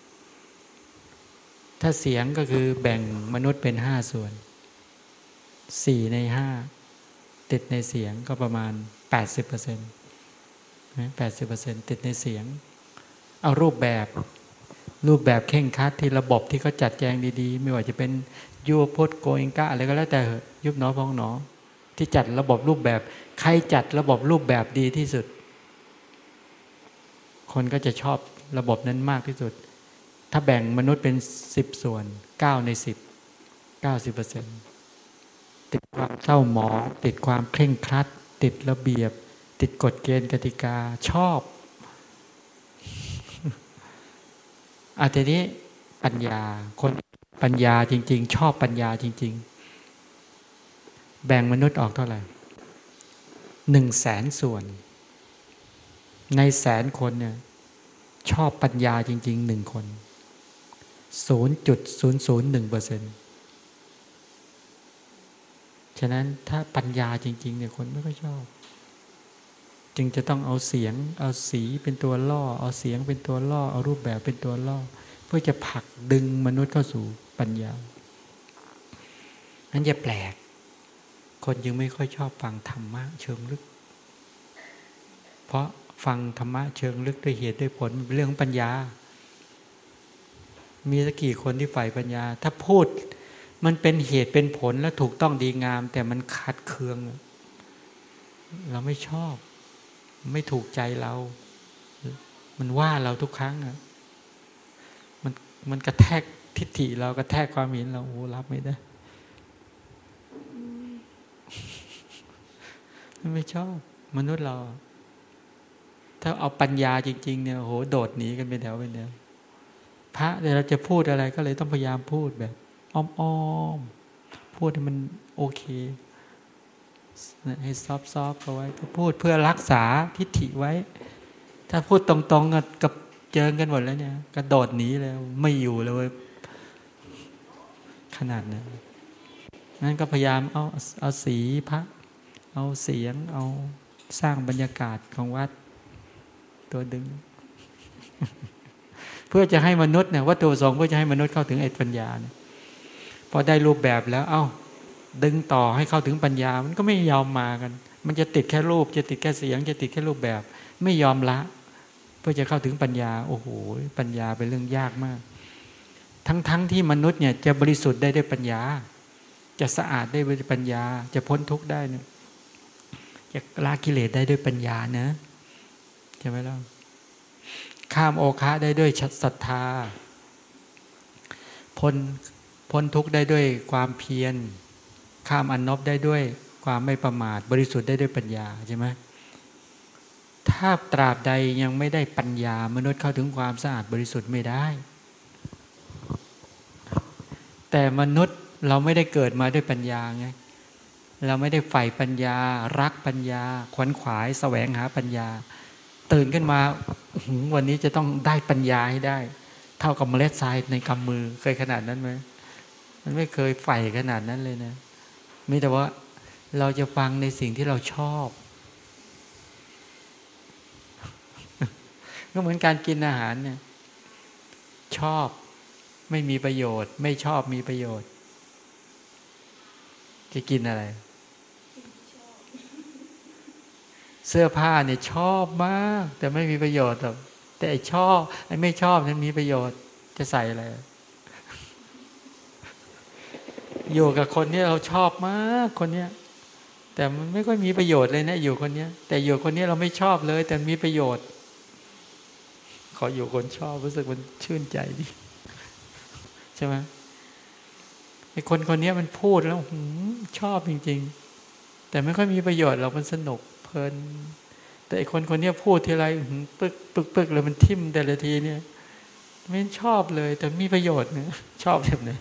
ถ้าเสียงก็คือแบ่งมนุษย์เป็นห้าส่วน สี่ในห้าติดในเสียงก็ประมาณแปดสิบเปอร์เซ็นต์แปดสิบเปอร์เซ็นติดในเสียง เอารูปแบบรูปแบบเข่งคัดที่ระบบที่เขาจัดแจงดีๆ ไม่ว่าจะเป็นยูพดโกเองกะอะไรก็แล้วแต่ยุบหนอพองหนอ ที่จัดระบบรูปแบบ ใครจัดระบบรูปแบบดีที่สุด คนก็จะชอบระบบนั้นมากที่สุด ถ้าแบ่งมนุษย์เป็นสิบส่วนเก้าในสิบเก้าสิบเปอร์เซ็นต์ ติดความเศร้าหมอง ติดความเคร่งครัด ติดระเบียบ ติดกฎเกณฑ์กติกาชอบอาทีนี้ปัญญาคนปัญญาจริง ๆ ชอบปัญญาจริง ๆ แบ่งมนุษย์ออกเท่าไหร่หนึ่งแสนส่วน ในแสนคนเนี่ยชอบปัญญาจริงๆหนึ่งคนศูนย์จุดศูนย์ศูนย์หนึ่งเปอร์เซ็นต์ ฉะนั้นถ้าปัญญาจริง ๆ เนี่ยคนไม่ค่อยชอบ จึงจะต้องเอาเสียง เอาสีเป็นตัวล่อ เอาเสียงเป็นตัวล่อ เอารูปแบบเป็นตัวล่อ เพื่อจะผลักดึงมนุษย์เข้าสู่ปัญญานั้นจะแปลก คนยังไม่ค่อยชอบฟังธรรมะเชิงลึก เพราะฟังธรรมะเชิงลึกด้วยเหตุด้วยผลเป็นเรื่องปัญญา มีสักกี่คนที่ฝ่ายปัญญา ถ้าพูด มันเป็นเหตุเป็นผลและถูกต้องดีงาม แต่มันขัดเคือง เราไม่ชอบ ไม่ถูกใจเรา มันว่าเราทุกครั้งอะมันมันกระแทกทิฏฐิเรากระแทกความเห็นเราโอ้รับไม่ได้ไม่ชอบ มนุษย์เรา ถ้าเอาปัญญาจริง ๆ เนี่ยโหโดดหนีกันไปแถวไปแถวพระเดี๋ยวเราจะพูดอะไรก็เลยต้องพยายามพูดแบบ อ้อมๆ พูดให้มันโอเค ให้ซอฟๆเอาไว้พูดเพื่อรักษาทิฏฐิไว้ ถ้าพูดตรงๆกับเจอกันหมดแล้วเนี่ย กระโดดหนีแล้วไม่อยู่เลยขนาดนั้นนั้นก็พยายามเอาเอาสีพระ เอาเสียง เอาสร้างบรรยากาศของวัด ตัวดึง เพื่อจะให้มนุษย์เนี่ยวัตถุประสงค์เพื่อจะให้มนุษย์เข้าถึงเอตปัญญาเนี่ย พอได้รูปแบบแล้ว เอา้า ดึงต่อให้เข้าถึงปัญญา มันก็ไม่ยอมมากัน มันจะติดแค่รูป จะติดแค่เสียง จะติดแค่รูปแบบ ไม่ยอมละ เพื่อจะเข้าถึงปัญญา โอ้โห ปัญญาเป็นเรื่องยากมาก ทั้งๆทที่มนุษย์เนี่ยจะบริสุทธิ์ได้ด้วยปัญญา จะสะอาดได้ด้วยปัญญา จะพ้นทุกข์ได้เนี่ยจะละกิเลสได้ด้วยปัญญานะใช่ไหมล่ะข้ามโอคะได้ด้วยศรัทธา พ้น พ้นทุกข์ได้ด้วยความเพียร ข้ามอันนบได้ด้วยความไม่ประมาท บริสุทธิ์ได้ด้วยปัญญาใช่ไหมถ้าตราบใดยังไม่ได้ปัญญามนุษย์เข้าถึงความสะอาดบริสุทธิ์ไม่ได้ แต่มนุษย์เราไม่ได้เกิดมาด้วยปัญญาไงเราไม่ได้ใฝ่ปัญญา รักปัญญา ขวนขวายแสวงหาปัญญา ตื่นขึ้นมาวันนี้จะต้องได้ปัญญาให้ได้ เท่ากับเมล็ดทรายในกำมือเคยขนาดนั้นไหม มันไม่เคยใฝ่ขนาดนั้นเลยนะมีแต่ว่าเราจะฟังในสิ่งที่เราชอบ ก็เหมือนการกินอาหารเนี่ย ชอบไม่มีประโยชน์ ไม่ชอบมีประโยชน์ จะกินอะไร เสื้อผ้าเนี่ยชอบมาก แต่ไม่มีประโยชน์แต่ไอ้ชอบไอ้ไม่ชอบนั้นมีประโยชน์จะใส่อะไร อยู่กับคนนี้เราชอบมากคนเนี้ยแต่มันไม่ค่อยมีประโยชน์เลยนะอยู่คนเนี้ย แต่อยู่คนนี้เราไม่ชอบเลย แต่มีประโยชน์ ขออยู่คนชอบรู้สึกมันชื่นใจดีใช่ไหมไอ้คนคนนี้มันพูดแล้วชอบจริง ๆ แต่ไม่ค่อยมีประโยชน์เรามันสนุกเพลิน แต่ไอ้คนคนนี้พูดทีไรปึกปึกปึกเลยมันทิ่มแต่ละทีเนี่ยไม่ชอบเลย แต่มีประโยชน์นะชอบแบบไหน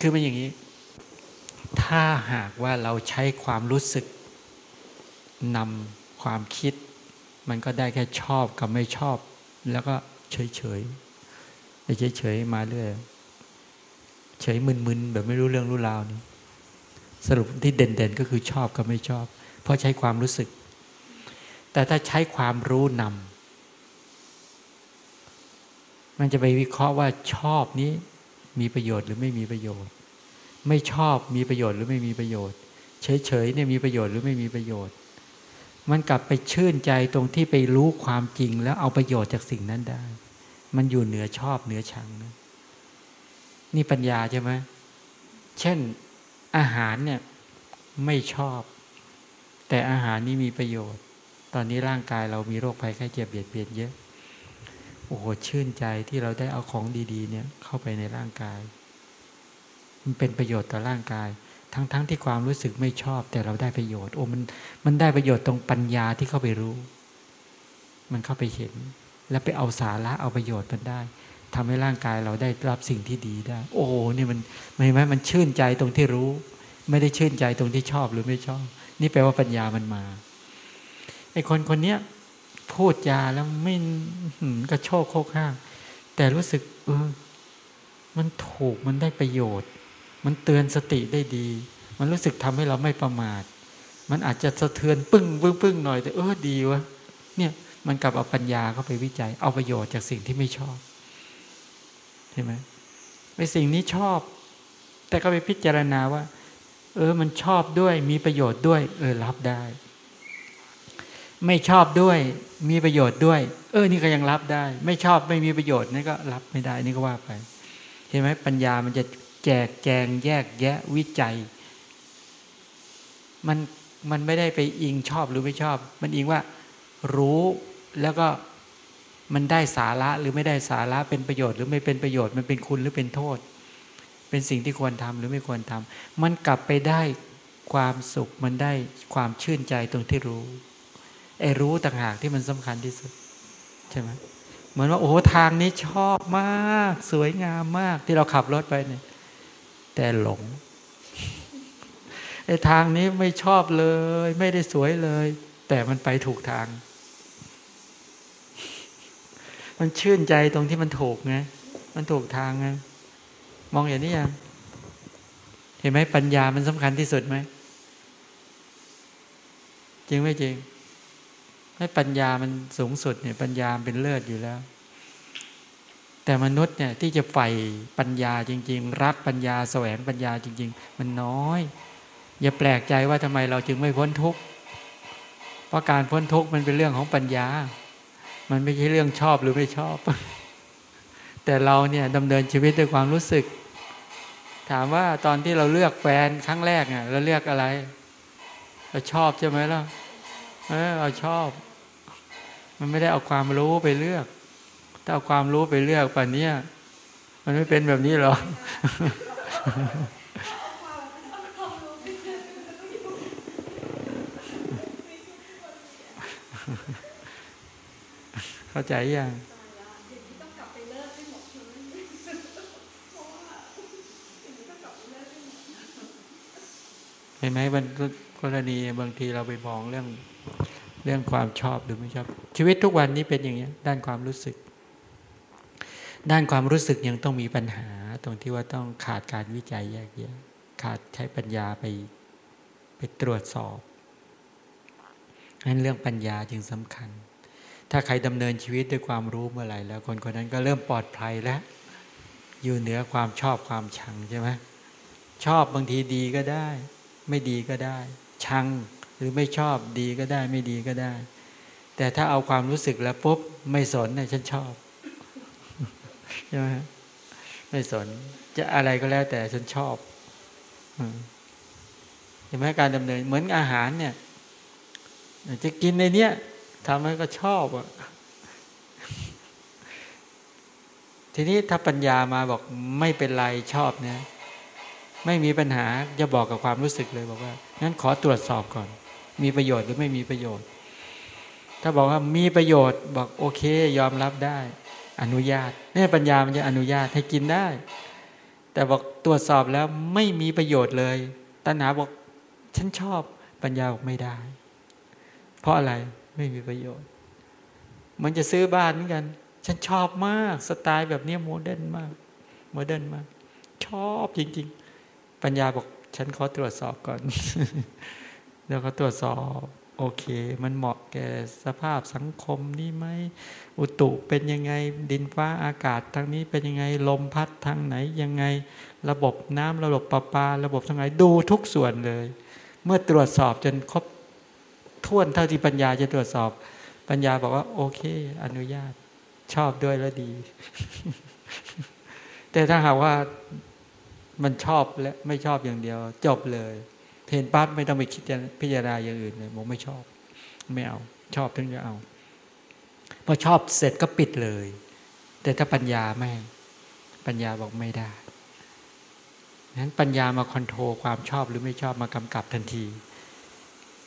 คือเป็นอย่างนี้ ถ้าหากว่าเราใช้ความรู้สึกนำความคิด มันก็ได้แค่ชอบกับไม่ชอบ แล้วก็เฉยเฉยเฉยเฉยมาเรื่อยเฉยมึนๆแบบไม่รู้เรื่องรู้ราวนี่สรุปที่เด่นๆก็คือชอบกับไม่ชอบ เพราะใช้ความรู้สึก แต่ถ้าใช้ความรู้นำมันจะไปวิเคราะห์ว่าชอบนี้ มีประโยชน์หรือไม่มีประโยชน์ ไม่ชอบมีประโยชน์หรือไม่มีประโยชน์ เฉยๆเนี่ยมีประโยชน์หรือไม่มีประโยชน์ มันกลับไปชื่นใจตรงที่ไปรู้ความจริงแล้วเอาประโยชน์จากสิ่งนั้นได้ มันอยู่เหนือชอบเหนือชังนะนี่ปัญญาใช่ไหมเช่นอาหารเนี่ยไม่ชอบ แต่อาหารนี้มีประโยชน์ ตอนนี้ร่างกายเรามีโรคภัยไข้เจ็บเบียดเบียนเยอะ โอ้โหชื่นใจที่เราได้เอาของดีๆ เนี่ยเข้าไปในร่างกาย มันเป็นประโยชน์ต่อร่างกาย ทั้งๆทที่ความรู้สึกไม่ชอบ แต่เราได้ประโยชน์ โอ้มันมันได้ประโยชน์ตรงปัญญาที่เข้าไปรู้ มันเข้าไปเห็น แล้วไปเอาสาระเอาประโยชน์มันได้ทำให้ร่างกายเราได้รับสิ่งที่ดีได้ โอ้โหนี่ยมันไม่ไหมมันชื่นใจตรงที่รู้ ไม่ได้ชื่นใจตรงที่ชอบหรือไม่ชอบ นี่แปลว่าปัญญามันมาไอ้คนคนเนี้ย พูดจาแล้วไม่ก็โชคโคกห้าง แต่รู้สึก เออ มันถูกมันได้ประโยชน์ มันเตือนสติได้ดี มันรู้สึกทำให้เราไม่ประมาท มันอาจจะสะเทือนปึ้งปึ้งปึ้งหน่อย แต่เออดีวะเนี่ยมันกลับเอาปัญญาเข้าไปวิจัย เอาประโยชน์จากสิ่งที่ไม่ชอบใช่ไหมไอ้สิ่งนี้ชอบ แต่ก็ไปพิจารณาว่า เออ มันชอบด้วยมีประโยชน์ด้วย เออรับได้ ไม่ชอบด้วย มีประโยชน์ด้วย เออ นี่ก็ยังรับได้ ไม่ชอบไม่มีประโยชน์นี่ก็รับไม่ได้นี่ก็ว่าไปเห็นไหมปัญญามันจะแจกแจงแยกแยะวิจัย มันมันไม่ได้ไปอิงชอบหรือไม่ชอบ มันอิงว่ารู้แล้วก็มันได้สาระหรือไม่ได้สาระเป็นประโยชน์ หรือไม่เป็นประโยชน์มันเป็นคุณหรือเป็นโทษ เป็นสิ่งที่ควรทำหรือไม่ควรทำมันกลับไปได้ความสุขมันได้ความชื่นใจตรงที่รู้ ไอ้รู้ต่างหากที่มันสำคัญที่สุด ใช่ไหมเหมือนว่าโอ้ทางนี้ชอบมาก สวยงามมากที่เราขับรถไปเนี่ย แต่หลงไอ้ทางนี้ไม่ชอบเลย ไม่ได้สวยเลย แต่มันไปถูกทาง มันชื่นใจตรงที่มันถูกไงมันถูกทางไงมองอย่างนี้ยังเห็นไหมปัญญามันสำคัญที่สุดไหมจริงไม่จริง ให้ปัญญามันสูงสุดเนี่ยปัญญาเป็นเลิศอยู่แล้ว แต่มนุษย์เนี่ยที่จะใฝ่ปัญญาจริง ๆ รักปัญญาแสวงปัญญาจริง ๆ มันน้อย อย่าแปลกใจว่าทำไมเราจึงไม่พ้นทุกข์เพราะการพ้นทุกข์มันเป็นเรื่องของปัญญา มันไม่ใช่เรื่องชอบหรือไม่ชอบ แต่เราเนี่ยดำเนินชีวิตด้วยความรู้สึก ถามว่าตอนที่เราเลือกแฟนครั้งแรกเนี่ยเราเลือกอะไรเราชอบใช่ไหมล่ะ เออเราชอบ มันไม่ได้เอาความรู้ไปเลือก ถ้าเอาความรู้ไปเลือกป่านนี้มันไม่เป็นแบบนี้หรอกเข้าใจยังเห็นไหมบางกรณีบางทีเราไปมองเรื่อง เรื่องความชอบหรือไม่ชอบ ชีวิตทุกวันนี้เป็นอย่างนี้ด้านความรู้สึก ด้านความรู้สึกยังต้องมีปัญหา ตรงที่ว่าต้องขาดการวิจัยแยกแยะขาดใช้ปัญญาไปไปตรวจสอบนั้นเรื่องปัญญาจึงสำคัญ ถ้าใครดำเนินชีวิตด้วยความรู้เมื่อไหร่ แล้วคนคนนั้นก็เริ่มปลอดภัยแล้ว อยู่เหนือความชอบความชังใช่ไหมชอบบางทีดีก็ได้ ไม่ดีก็ได้ ชัง หรือไม่ชอบดีก็ได้ไม่ดีก็ได้ แต่ถ้าเอาความรู้สึกแล้วปุ๊บไม่สนเนี่ยฉันชอบใช่ไหมไม่สน จะอะไรก็แล้ว แต่ฉันชอบเห็นไหมการดำเนินเหมือนอาหารเนี่ยจะกินในเนี้ยทำให้ก็ชอบอะทีนี้ถ้าปัญญามาบอกไม่เป็นไรชอบเนี่ยไม่มีปัญหาจะบอกกับความรู้สึกเลยบอกว่างั้นขอตรวจสอบก่อน มีประโยชน์หรือไม่มีประโยชน์ ถ้าบอกว่ามีประโยชน์บอกโอเค ยอมรับได้ อนุญาตเนี่ยปัญญามันจะอนุญาตให้กินได้ แต่บอกตรวจสอบแล้วไม่มีประโยชน์เลย ตัณหาบอกฉันชอบปัญญาบอกไม่ได้ เพราะอะไรไม่มีประโยชน์ มันจะซื้อบ้านเหมือนกัน ฉันชอบมากสไตล์แบบนี้ modern มาก modern มาก ชอบจริง ๆ ปัญญาบอกฉันขอตรวจสอบก่อน แล้วก็ตรวจสอบโอเค มันเหมาะแก่สภาพสังคมนี่ไหมอุตุเป็นยังไงดินฟ้าอากาศทางนี้เป็นยังไงลมพัดทางไหนยังไง ระบบน้ำระบบประปา ระบบทางไหนดูทุกส่วนเลย เมื่อตรวจสอบจนครบท้วนเท่าที่ปัญญาจะตรวจสอบ ปัญญาบอกว่า โอเค อนุญาตชอบด้วยแล้วดี แต่ถ้าหากว่ามันชอบและไม่ชอบอย่างเดียว จบเลย เห็นปั๊บไม่ต้องไปคิดพิจารณาอย่างอื่นเลยผมไม่ชอบ ไม่เอา ชอบถึงจะเอาพอชอบเสร็จก็ปิดเลย แต่ถ้าปัญญาไม่ ปัญญาบอกไม่ได้นั้นปัญญามาคอนโทรลความชอบหรือไม่ชอบมากำกับทันที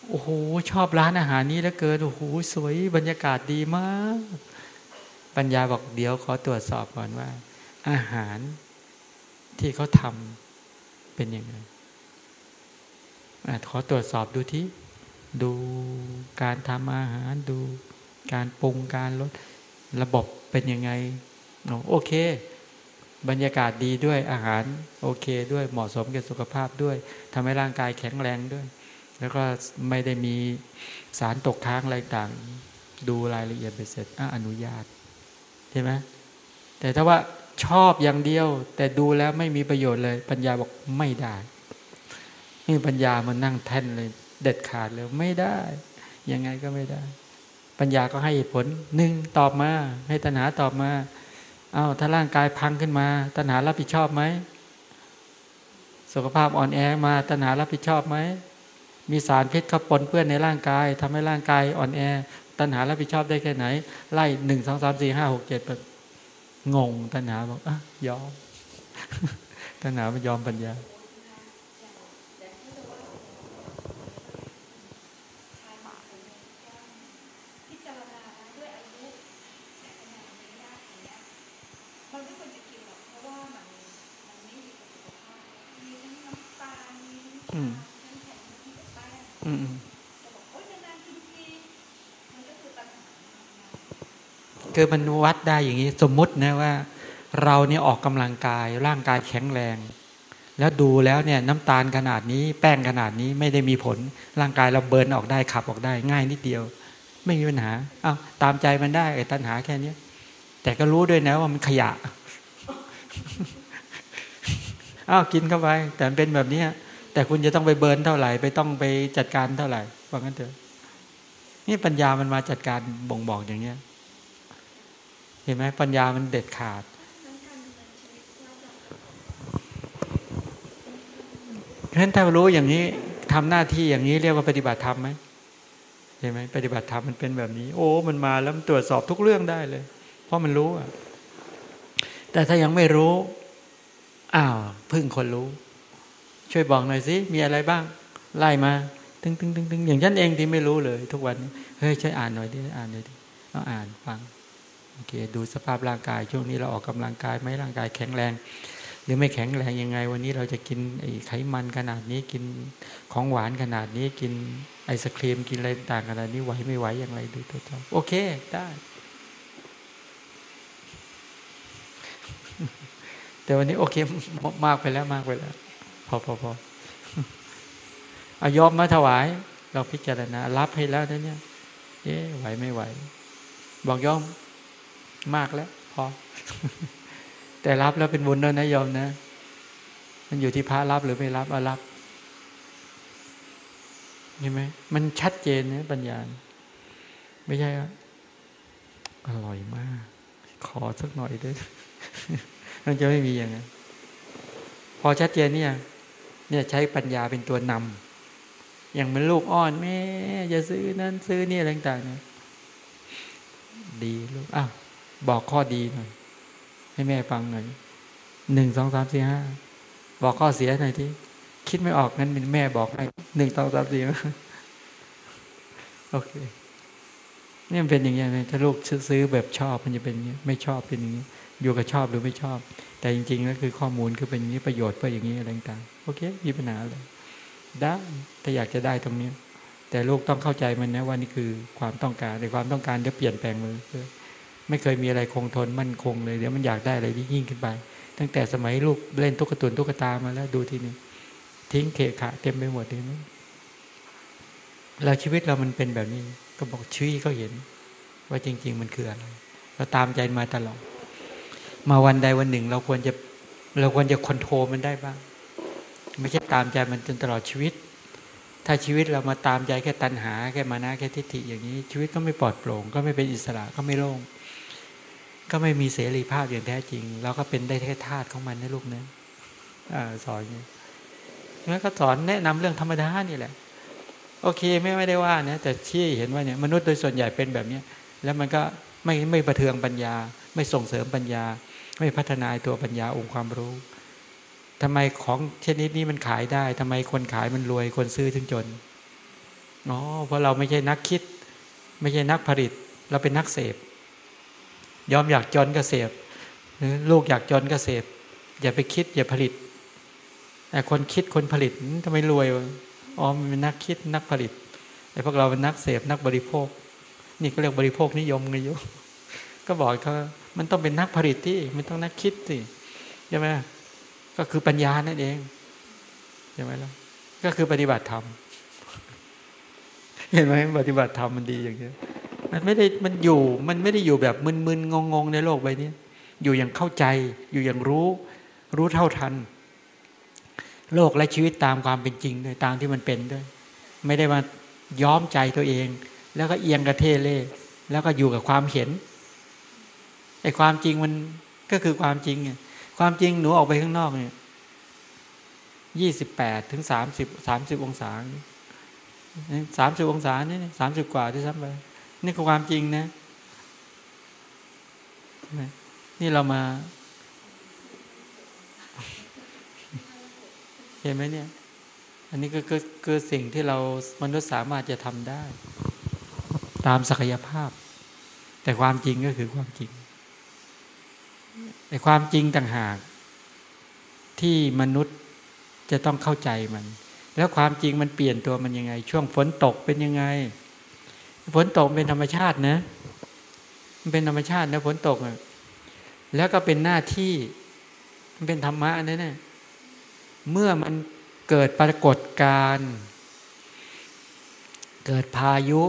โอ้โหชอบร้านอาหารนี้แล้วเกินโอ้โหสวยบรรยากาศดีมาก ปัญญาบอกเดี๋ยวขอตรวจสอบก่อนว่า อาหารที่เขาทำเป็นยังไง ขอตรวจสอบดูที่ ดูการทำอาหารดู การปรุงการลดระบบเป็นยังไงโอเค บรรยากาศดีด้วยอาหารโอเคด้วยเหมาะสมกับสุขภาพด้วยทำให้ร่างกายแข็งแรงด้วย แล้วก็ไม่ได้มีสารตกค้างอะไรต่าง ดูรายละเอียดไปเสร็จอนุญาตใช่ไหมแต่ถ้าว่าชอบอย่างเดียว แต่ดูแล้วไม่มีประโยชน์เลย ปัญญาบอกไม่ได้ นี่ปัญญามันนั่งแท่นเลยเด็ดขาดเลยไม่ได้ ยังไงก็ไม่ได้ ปัญญาก็ให้ผลหนึ่งตอบมา ให้ตัณหาตอบมา เอา้าถ้าร่างกายพังขึ้นมา ตัณหารับผิดชอบไหมสุขภาพอ่อนแอมาตัณหารับผิดชอบไหมมีสารพิษเข้าปนเปื้อนในร่างกายทำให้ร่างกายอ่อนแอ ตัณหารับผิดชอบได้แค่ไหน ไล่หนึ่งสองสามสี่ห้าหกเจ็ดแบบงงตัณหาบอกอะยอมตัณหาไม่ยอมปัญญา คือมันวัดได้อย่างนี้ สมมุตินะว่า เราเนี่ยออกกำลังกายร่างกายแข็งแรง แล้วดูแล้วเนี่ยน้ำตาลขนาดนี้แป้งขนาดนี้ไม่ได้มีผล ร่างกายเราเบิร์นออกได้ขับออกได้ง่ายนิดเดียว ไม่มีปัญหาอ้าวตามใจมันได้ไอ้ตัณหาแค่นี้แต่ก็รู้ด้วยนะว่ามันขยะอ้าวกินเข้าไป แต่เป็นแบบนี้ แต่คุณจะต้องไปเบิร์นเท่าไหร่ ไปต้องไปจัดการเท่าไหร่ว่างั้นเถอะ นี่ปัญญามันมาจัดการบ่งบอกอย่างเนี้ย เห็นไหมปัญญามันเด็ดขาดเพราะฉะนั้นถ้ารู้อย่างนี้ทำหน้าที่อย่างนี้เรียกว่าปฏิบัติธรรมไหมเห็นไหมปฏิบัติธรรมมันเป็นแบบนี้ โอ้มันมาแล้วมันตรวจสอบทุกเรื่องได้เลย เพราะมันรู้อะแต่ถ้ายังไม่รู้อ้าวพึ่งคนรู้ ช่วยบอกหน่อยสิมีอะไรบ้าง ไล่มาตึงตึงตึงตึงอย่างฉันเองที่ไม่รู้เลย ทุกวันเฮ้ยช่วยอ่านหน่อยดิอ่านหน่อยดิเอาอ่านฟังโอเค ดูสภาพร่างกาย ช่วงนี้เราออกกำลังกายไหมร่างกายแข็งแรง หรือไม่แข็งแรงยังไง วันนี้เราจะกินไอ้ไขมันขนาดนี้กินของหวานขนาดนี้กินไอศครีมกินอะไรต่างขนาดนี้ไหวไม่ไหวอย่างไรดูตัวเจ้าโอเคได้แต่วันนี้โอเคมากไปแล้วมากไปแล้ว อพอพออายอมมาถวาย เราพิจารณา รับให้แล้วเนี่ยเอ๊ไหวไม่ไหว บอกยอมมากแล้ว พอ แต่รับแล้วเป็นบุญด้วยนะยอมนะ มันอยู่ที่พระรับหรือไม่รับเอารับเห็นไหมมันชัดเจนนะปัญญา ไม่ใช่อร่อยมาก ขอสักหน่อยด้วยมันจะไม่มีอย่างนั้นพอชัดเจนเนี่ย เนี่ยใช้ปัญญาเป็นตัวนำอย่างมันลูกอ้อนแม่จะซื้อนั้นซื้อนี่อะไรต่างๆเนี่ยดีลูกอ้าวบอกข้อดีหน่อยให้แม่ฟังหน่อยหนึ่งสองสามสี่ห้าบอกข้อเสียหน่อยที่คิดไม่ออกงั้นเป็นแม่บอกให้หนึ่งสองสามสี่โอเคนี่มันเป็นอย่างนี้ไหมถ้าลูกซื้อแบบชอบมันจะเป็นอย่างนี้ยไม่ชอบเป็นอย่างนี้ยอยู่กับชอบหรือไม่ชอบ แต่จริงๆแล้วคือข้อมูลคือเป็นอย่างนี้ประโยชน์เพื่ออย่างนี้อะไรต่างโอเคมีปัญหาเลยได้ถ้าอยากจะได้ตรงนี้ แต่ลูกต้องเข้าใจมันนะว่านี่คือความต้องการในความต้องการจะเปลี่ยนแปลงมือไม่เคยมีอะไรคงทนมั่นคงเลยเดี๋ยวมันอยากได้อะไรยิ่งขึ้นไป ตั้งแต่สมัยลูกเล่นตุ๊กตุนตุ๊กตามาแล้วดูทีนี้ทิ้งเขะขะเต็มไปหมดเลยนะแล้วชีวิตเรามันเป็นแบบนี้ ก็บอกชี้ก็เห็น ว่าจริง ๆ มันคืออะไรเราตามใจมาตลอด มาวันใดวันหนึ่ง เราควรจะเราควรจะคอนโทรลมันได้บ้าง ไม่ใช่ตามใจมันจนตลอดชีวิต ถ้าชีวิตเรามาตามใจแค่ตัณหาแค่มานะแค่ทิฏฐิอย่างนี้ ชีวิตก็ไม่ปลอดโปร่ง ก็ไม่เป็นอิสระก็ไม่โล่งก็ไม่มีเสรีภาพอย่างแท้จริง เราก็เป็นได้แค่ธาตุของมันนะลูกนะสอนอย่างนี้แล้วก็สอนแนะนำเรื่องธรรมดานี่แหละ โอเคไม่ไม่ได้ว่านะแต่ชี้เห็นว่าเนี่ยมนุษย์โดยส่วนใหญ่เป็นแบบเนี้ยแล้วมันก็ไม่ไม่ประเทืองปัญญา ไม่ส่งเสริมปัญญา ไม่พัฒนาตัวปัญญาองค์ความรู้ทำไมของชนิดนี้มันขายได้ทำไมคนขายมันรวยคนซื้อถึงจนอ๋อเพราะเราไม่ใช่นักคิด ไม่ใช่นักผลิต เราเป็นนักเสพยอมอยากจนก็เสพลูกอยากจนก็เสพอย่าไปคิด อย่าผลิตแต่คนคิดคนผลิตทำไมรวยอ๋อมันเป็นนักคิดนักผลิตแต่พวกเราเป็นนักเสพนักบริโภค นี่ก็เรียกบริโภคนิยมไงยุก็บอกเขา มันต้องเป็นนักผลิตที่มันต้องนักคิดสิใช่ไหมก็คือปัญญานั่นเองใช่ไหมล่ะก็คือปฏิบัติธรรมเห็นไหมปฏิบัติธรรมมันดีอย่างนี้มันไม่ได้มันอยู่มันไม่ได้อยู่แบบมึนๆงงๆในโลกใบนี้อยู่อย่างเข้าใจอยู่อย่างรู้ รู้เท่าทัน โลกและชีวิตตามความเป็นจริงด้วยตามที่มันเป็นด้วย ไม่ได้มาย้อมใจตัวเอง แล้วก็เอียงกระเทเล่แล้วก็อยู่กับความเห็น ไอ้ความจริงมันก็คือความจริงไงความจริงหนูออกไปข้างนอกเนี่ยยี่สิบแปดถึงสามสิบสามสิบองศาสามสิบองศานี่สามสิบกว่าที่ซ้ำไปนี่คือความจริงนะ นี่เรามาเห็นไหมเนี่ย อันนี้ก็คือสิ่งที่เรามนุษย์สามารถจะทำได้ ตามศักยภาพ แต่ความจริงก็คือความจริง แต่ความจริงต่างหาก ที่มนุษย์จะต้องเข้าใจมัน แล้วความจริงมันเปลี่ยนตัวมันยังไง ช่วงฝนตกเป็นยังไงฝนตกเป็นธรรมชาตินะ มันเป็นธรรมชาตินะฝนตกแล้วก็เป็นหน้าที่มันเป็นธรรมะนั่นแหละเมื่อมันเกิดปรากฏการเกิดพายุ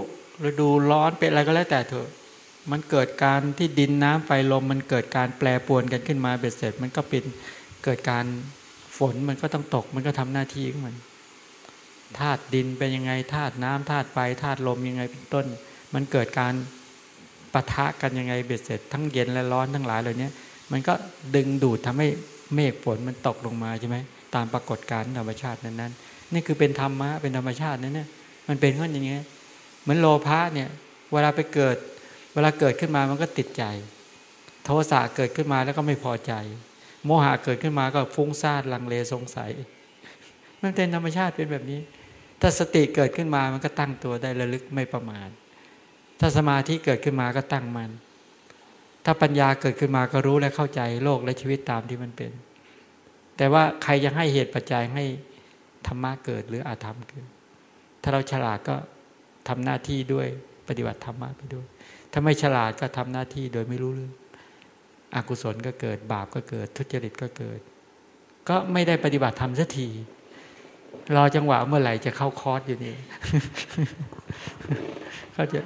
ฤดูร้อนเป็นอะไรก็แล้วแต่เถอะ มันเกิดการที่ดินน้ำไฟลมมันเกิดการแปรปวนกันขึ้นมาเบ็ดเสร็จ มันก็เป็นเกิดการฝนมันก็ต้องตก มันก็ทำหน้าที่ของมันธาตุดินเป็นยังไงธาตุน้ำธาตุไฟธาตุลมยังไงเป็นต้น มันเกิดการปะทะกันยังไงเบ็ดเสร็จ ทั้งเย็นและร้อนทั้งหลายเหล่านี้มันก็ดึงดูดทำให้เมฆฝนมันตกลงมาใช่ไหมตามปรากฏการณ์ธรรมชาตินั้นๆนี่คือเป็นธรรมะเป็นธรรมชาตินั่นเนี่ยมันเป็นขึ้นอย่างเงี้ยเหมือนโลภะเนี่ย เวลาไปเกิด เวลาเกิดขึ้นมามันก็ติดใจ โทสะเกิดขึ้นมาแล้วก็ไม่พอใจ โมหะเกิดขึ้นมาก็ฟุ้งซ่านลังเลสงสัย มันเป็นธรรมชาติเป็นแบบนี้ ถ้าสติเกิดขึ้นมามันก็ตั้งตัวได้ระลึกไม่ประมาทถ้าสมาธิเกิดขึ้นมาก็ตั้งมัน ถ้าปัญญาเกิดขึ้นมาก็รู้และเข้าใจโลกและชีวิตตามที่มันเป็น แต่ว่าใครจะให้เหตุปัจจัยให้ธรรมะเกิดหรืออาธรรมเกิด ถ้าเราฉลาดก็ทำหน้าที่ด้วยปฏิบัติธรรมะไปด้วย ถ้าไม่ฉลาดก็ทำหน้าที่โดยไม่รู้เรื่องอกุศลก็เกิดบาปก็เกิด ทุจริตก็เกิด ก็ไม่ได้ปฏิบัติธรรมสักทีรอจังหวะเมื่อไหร่จะเข้าคอร์สอยู่นี่เขาจะ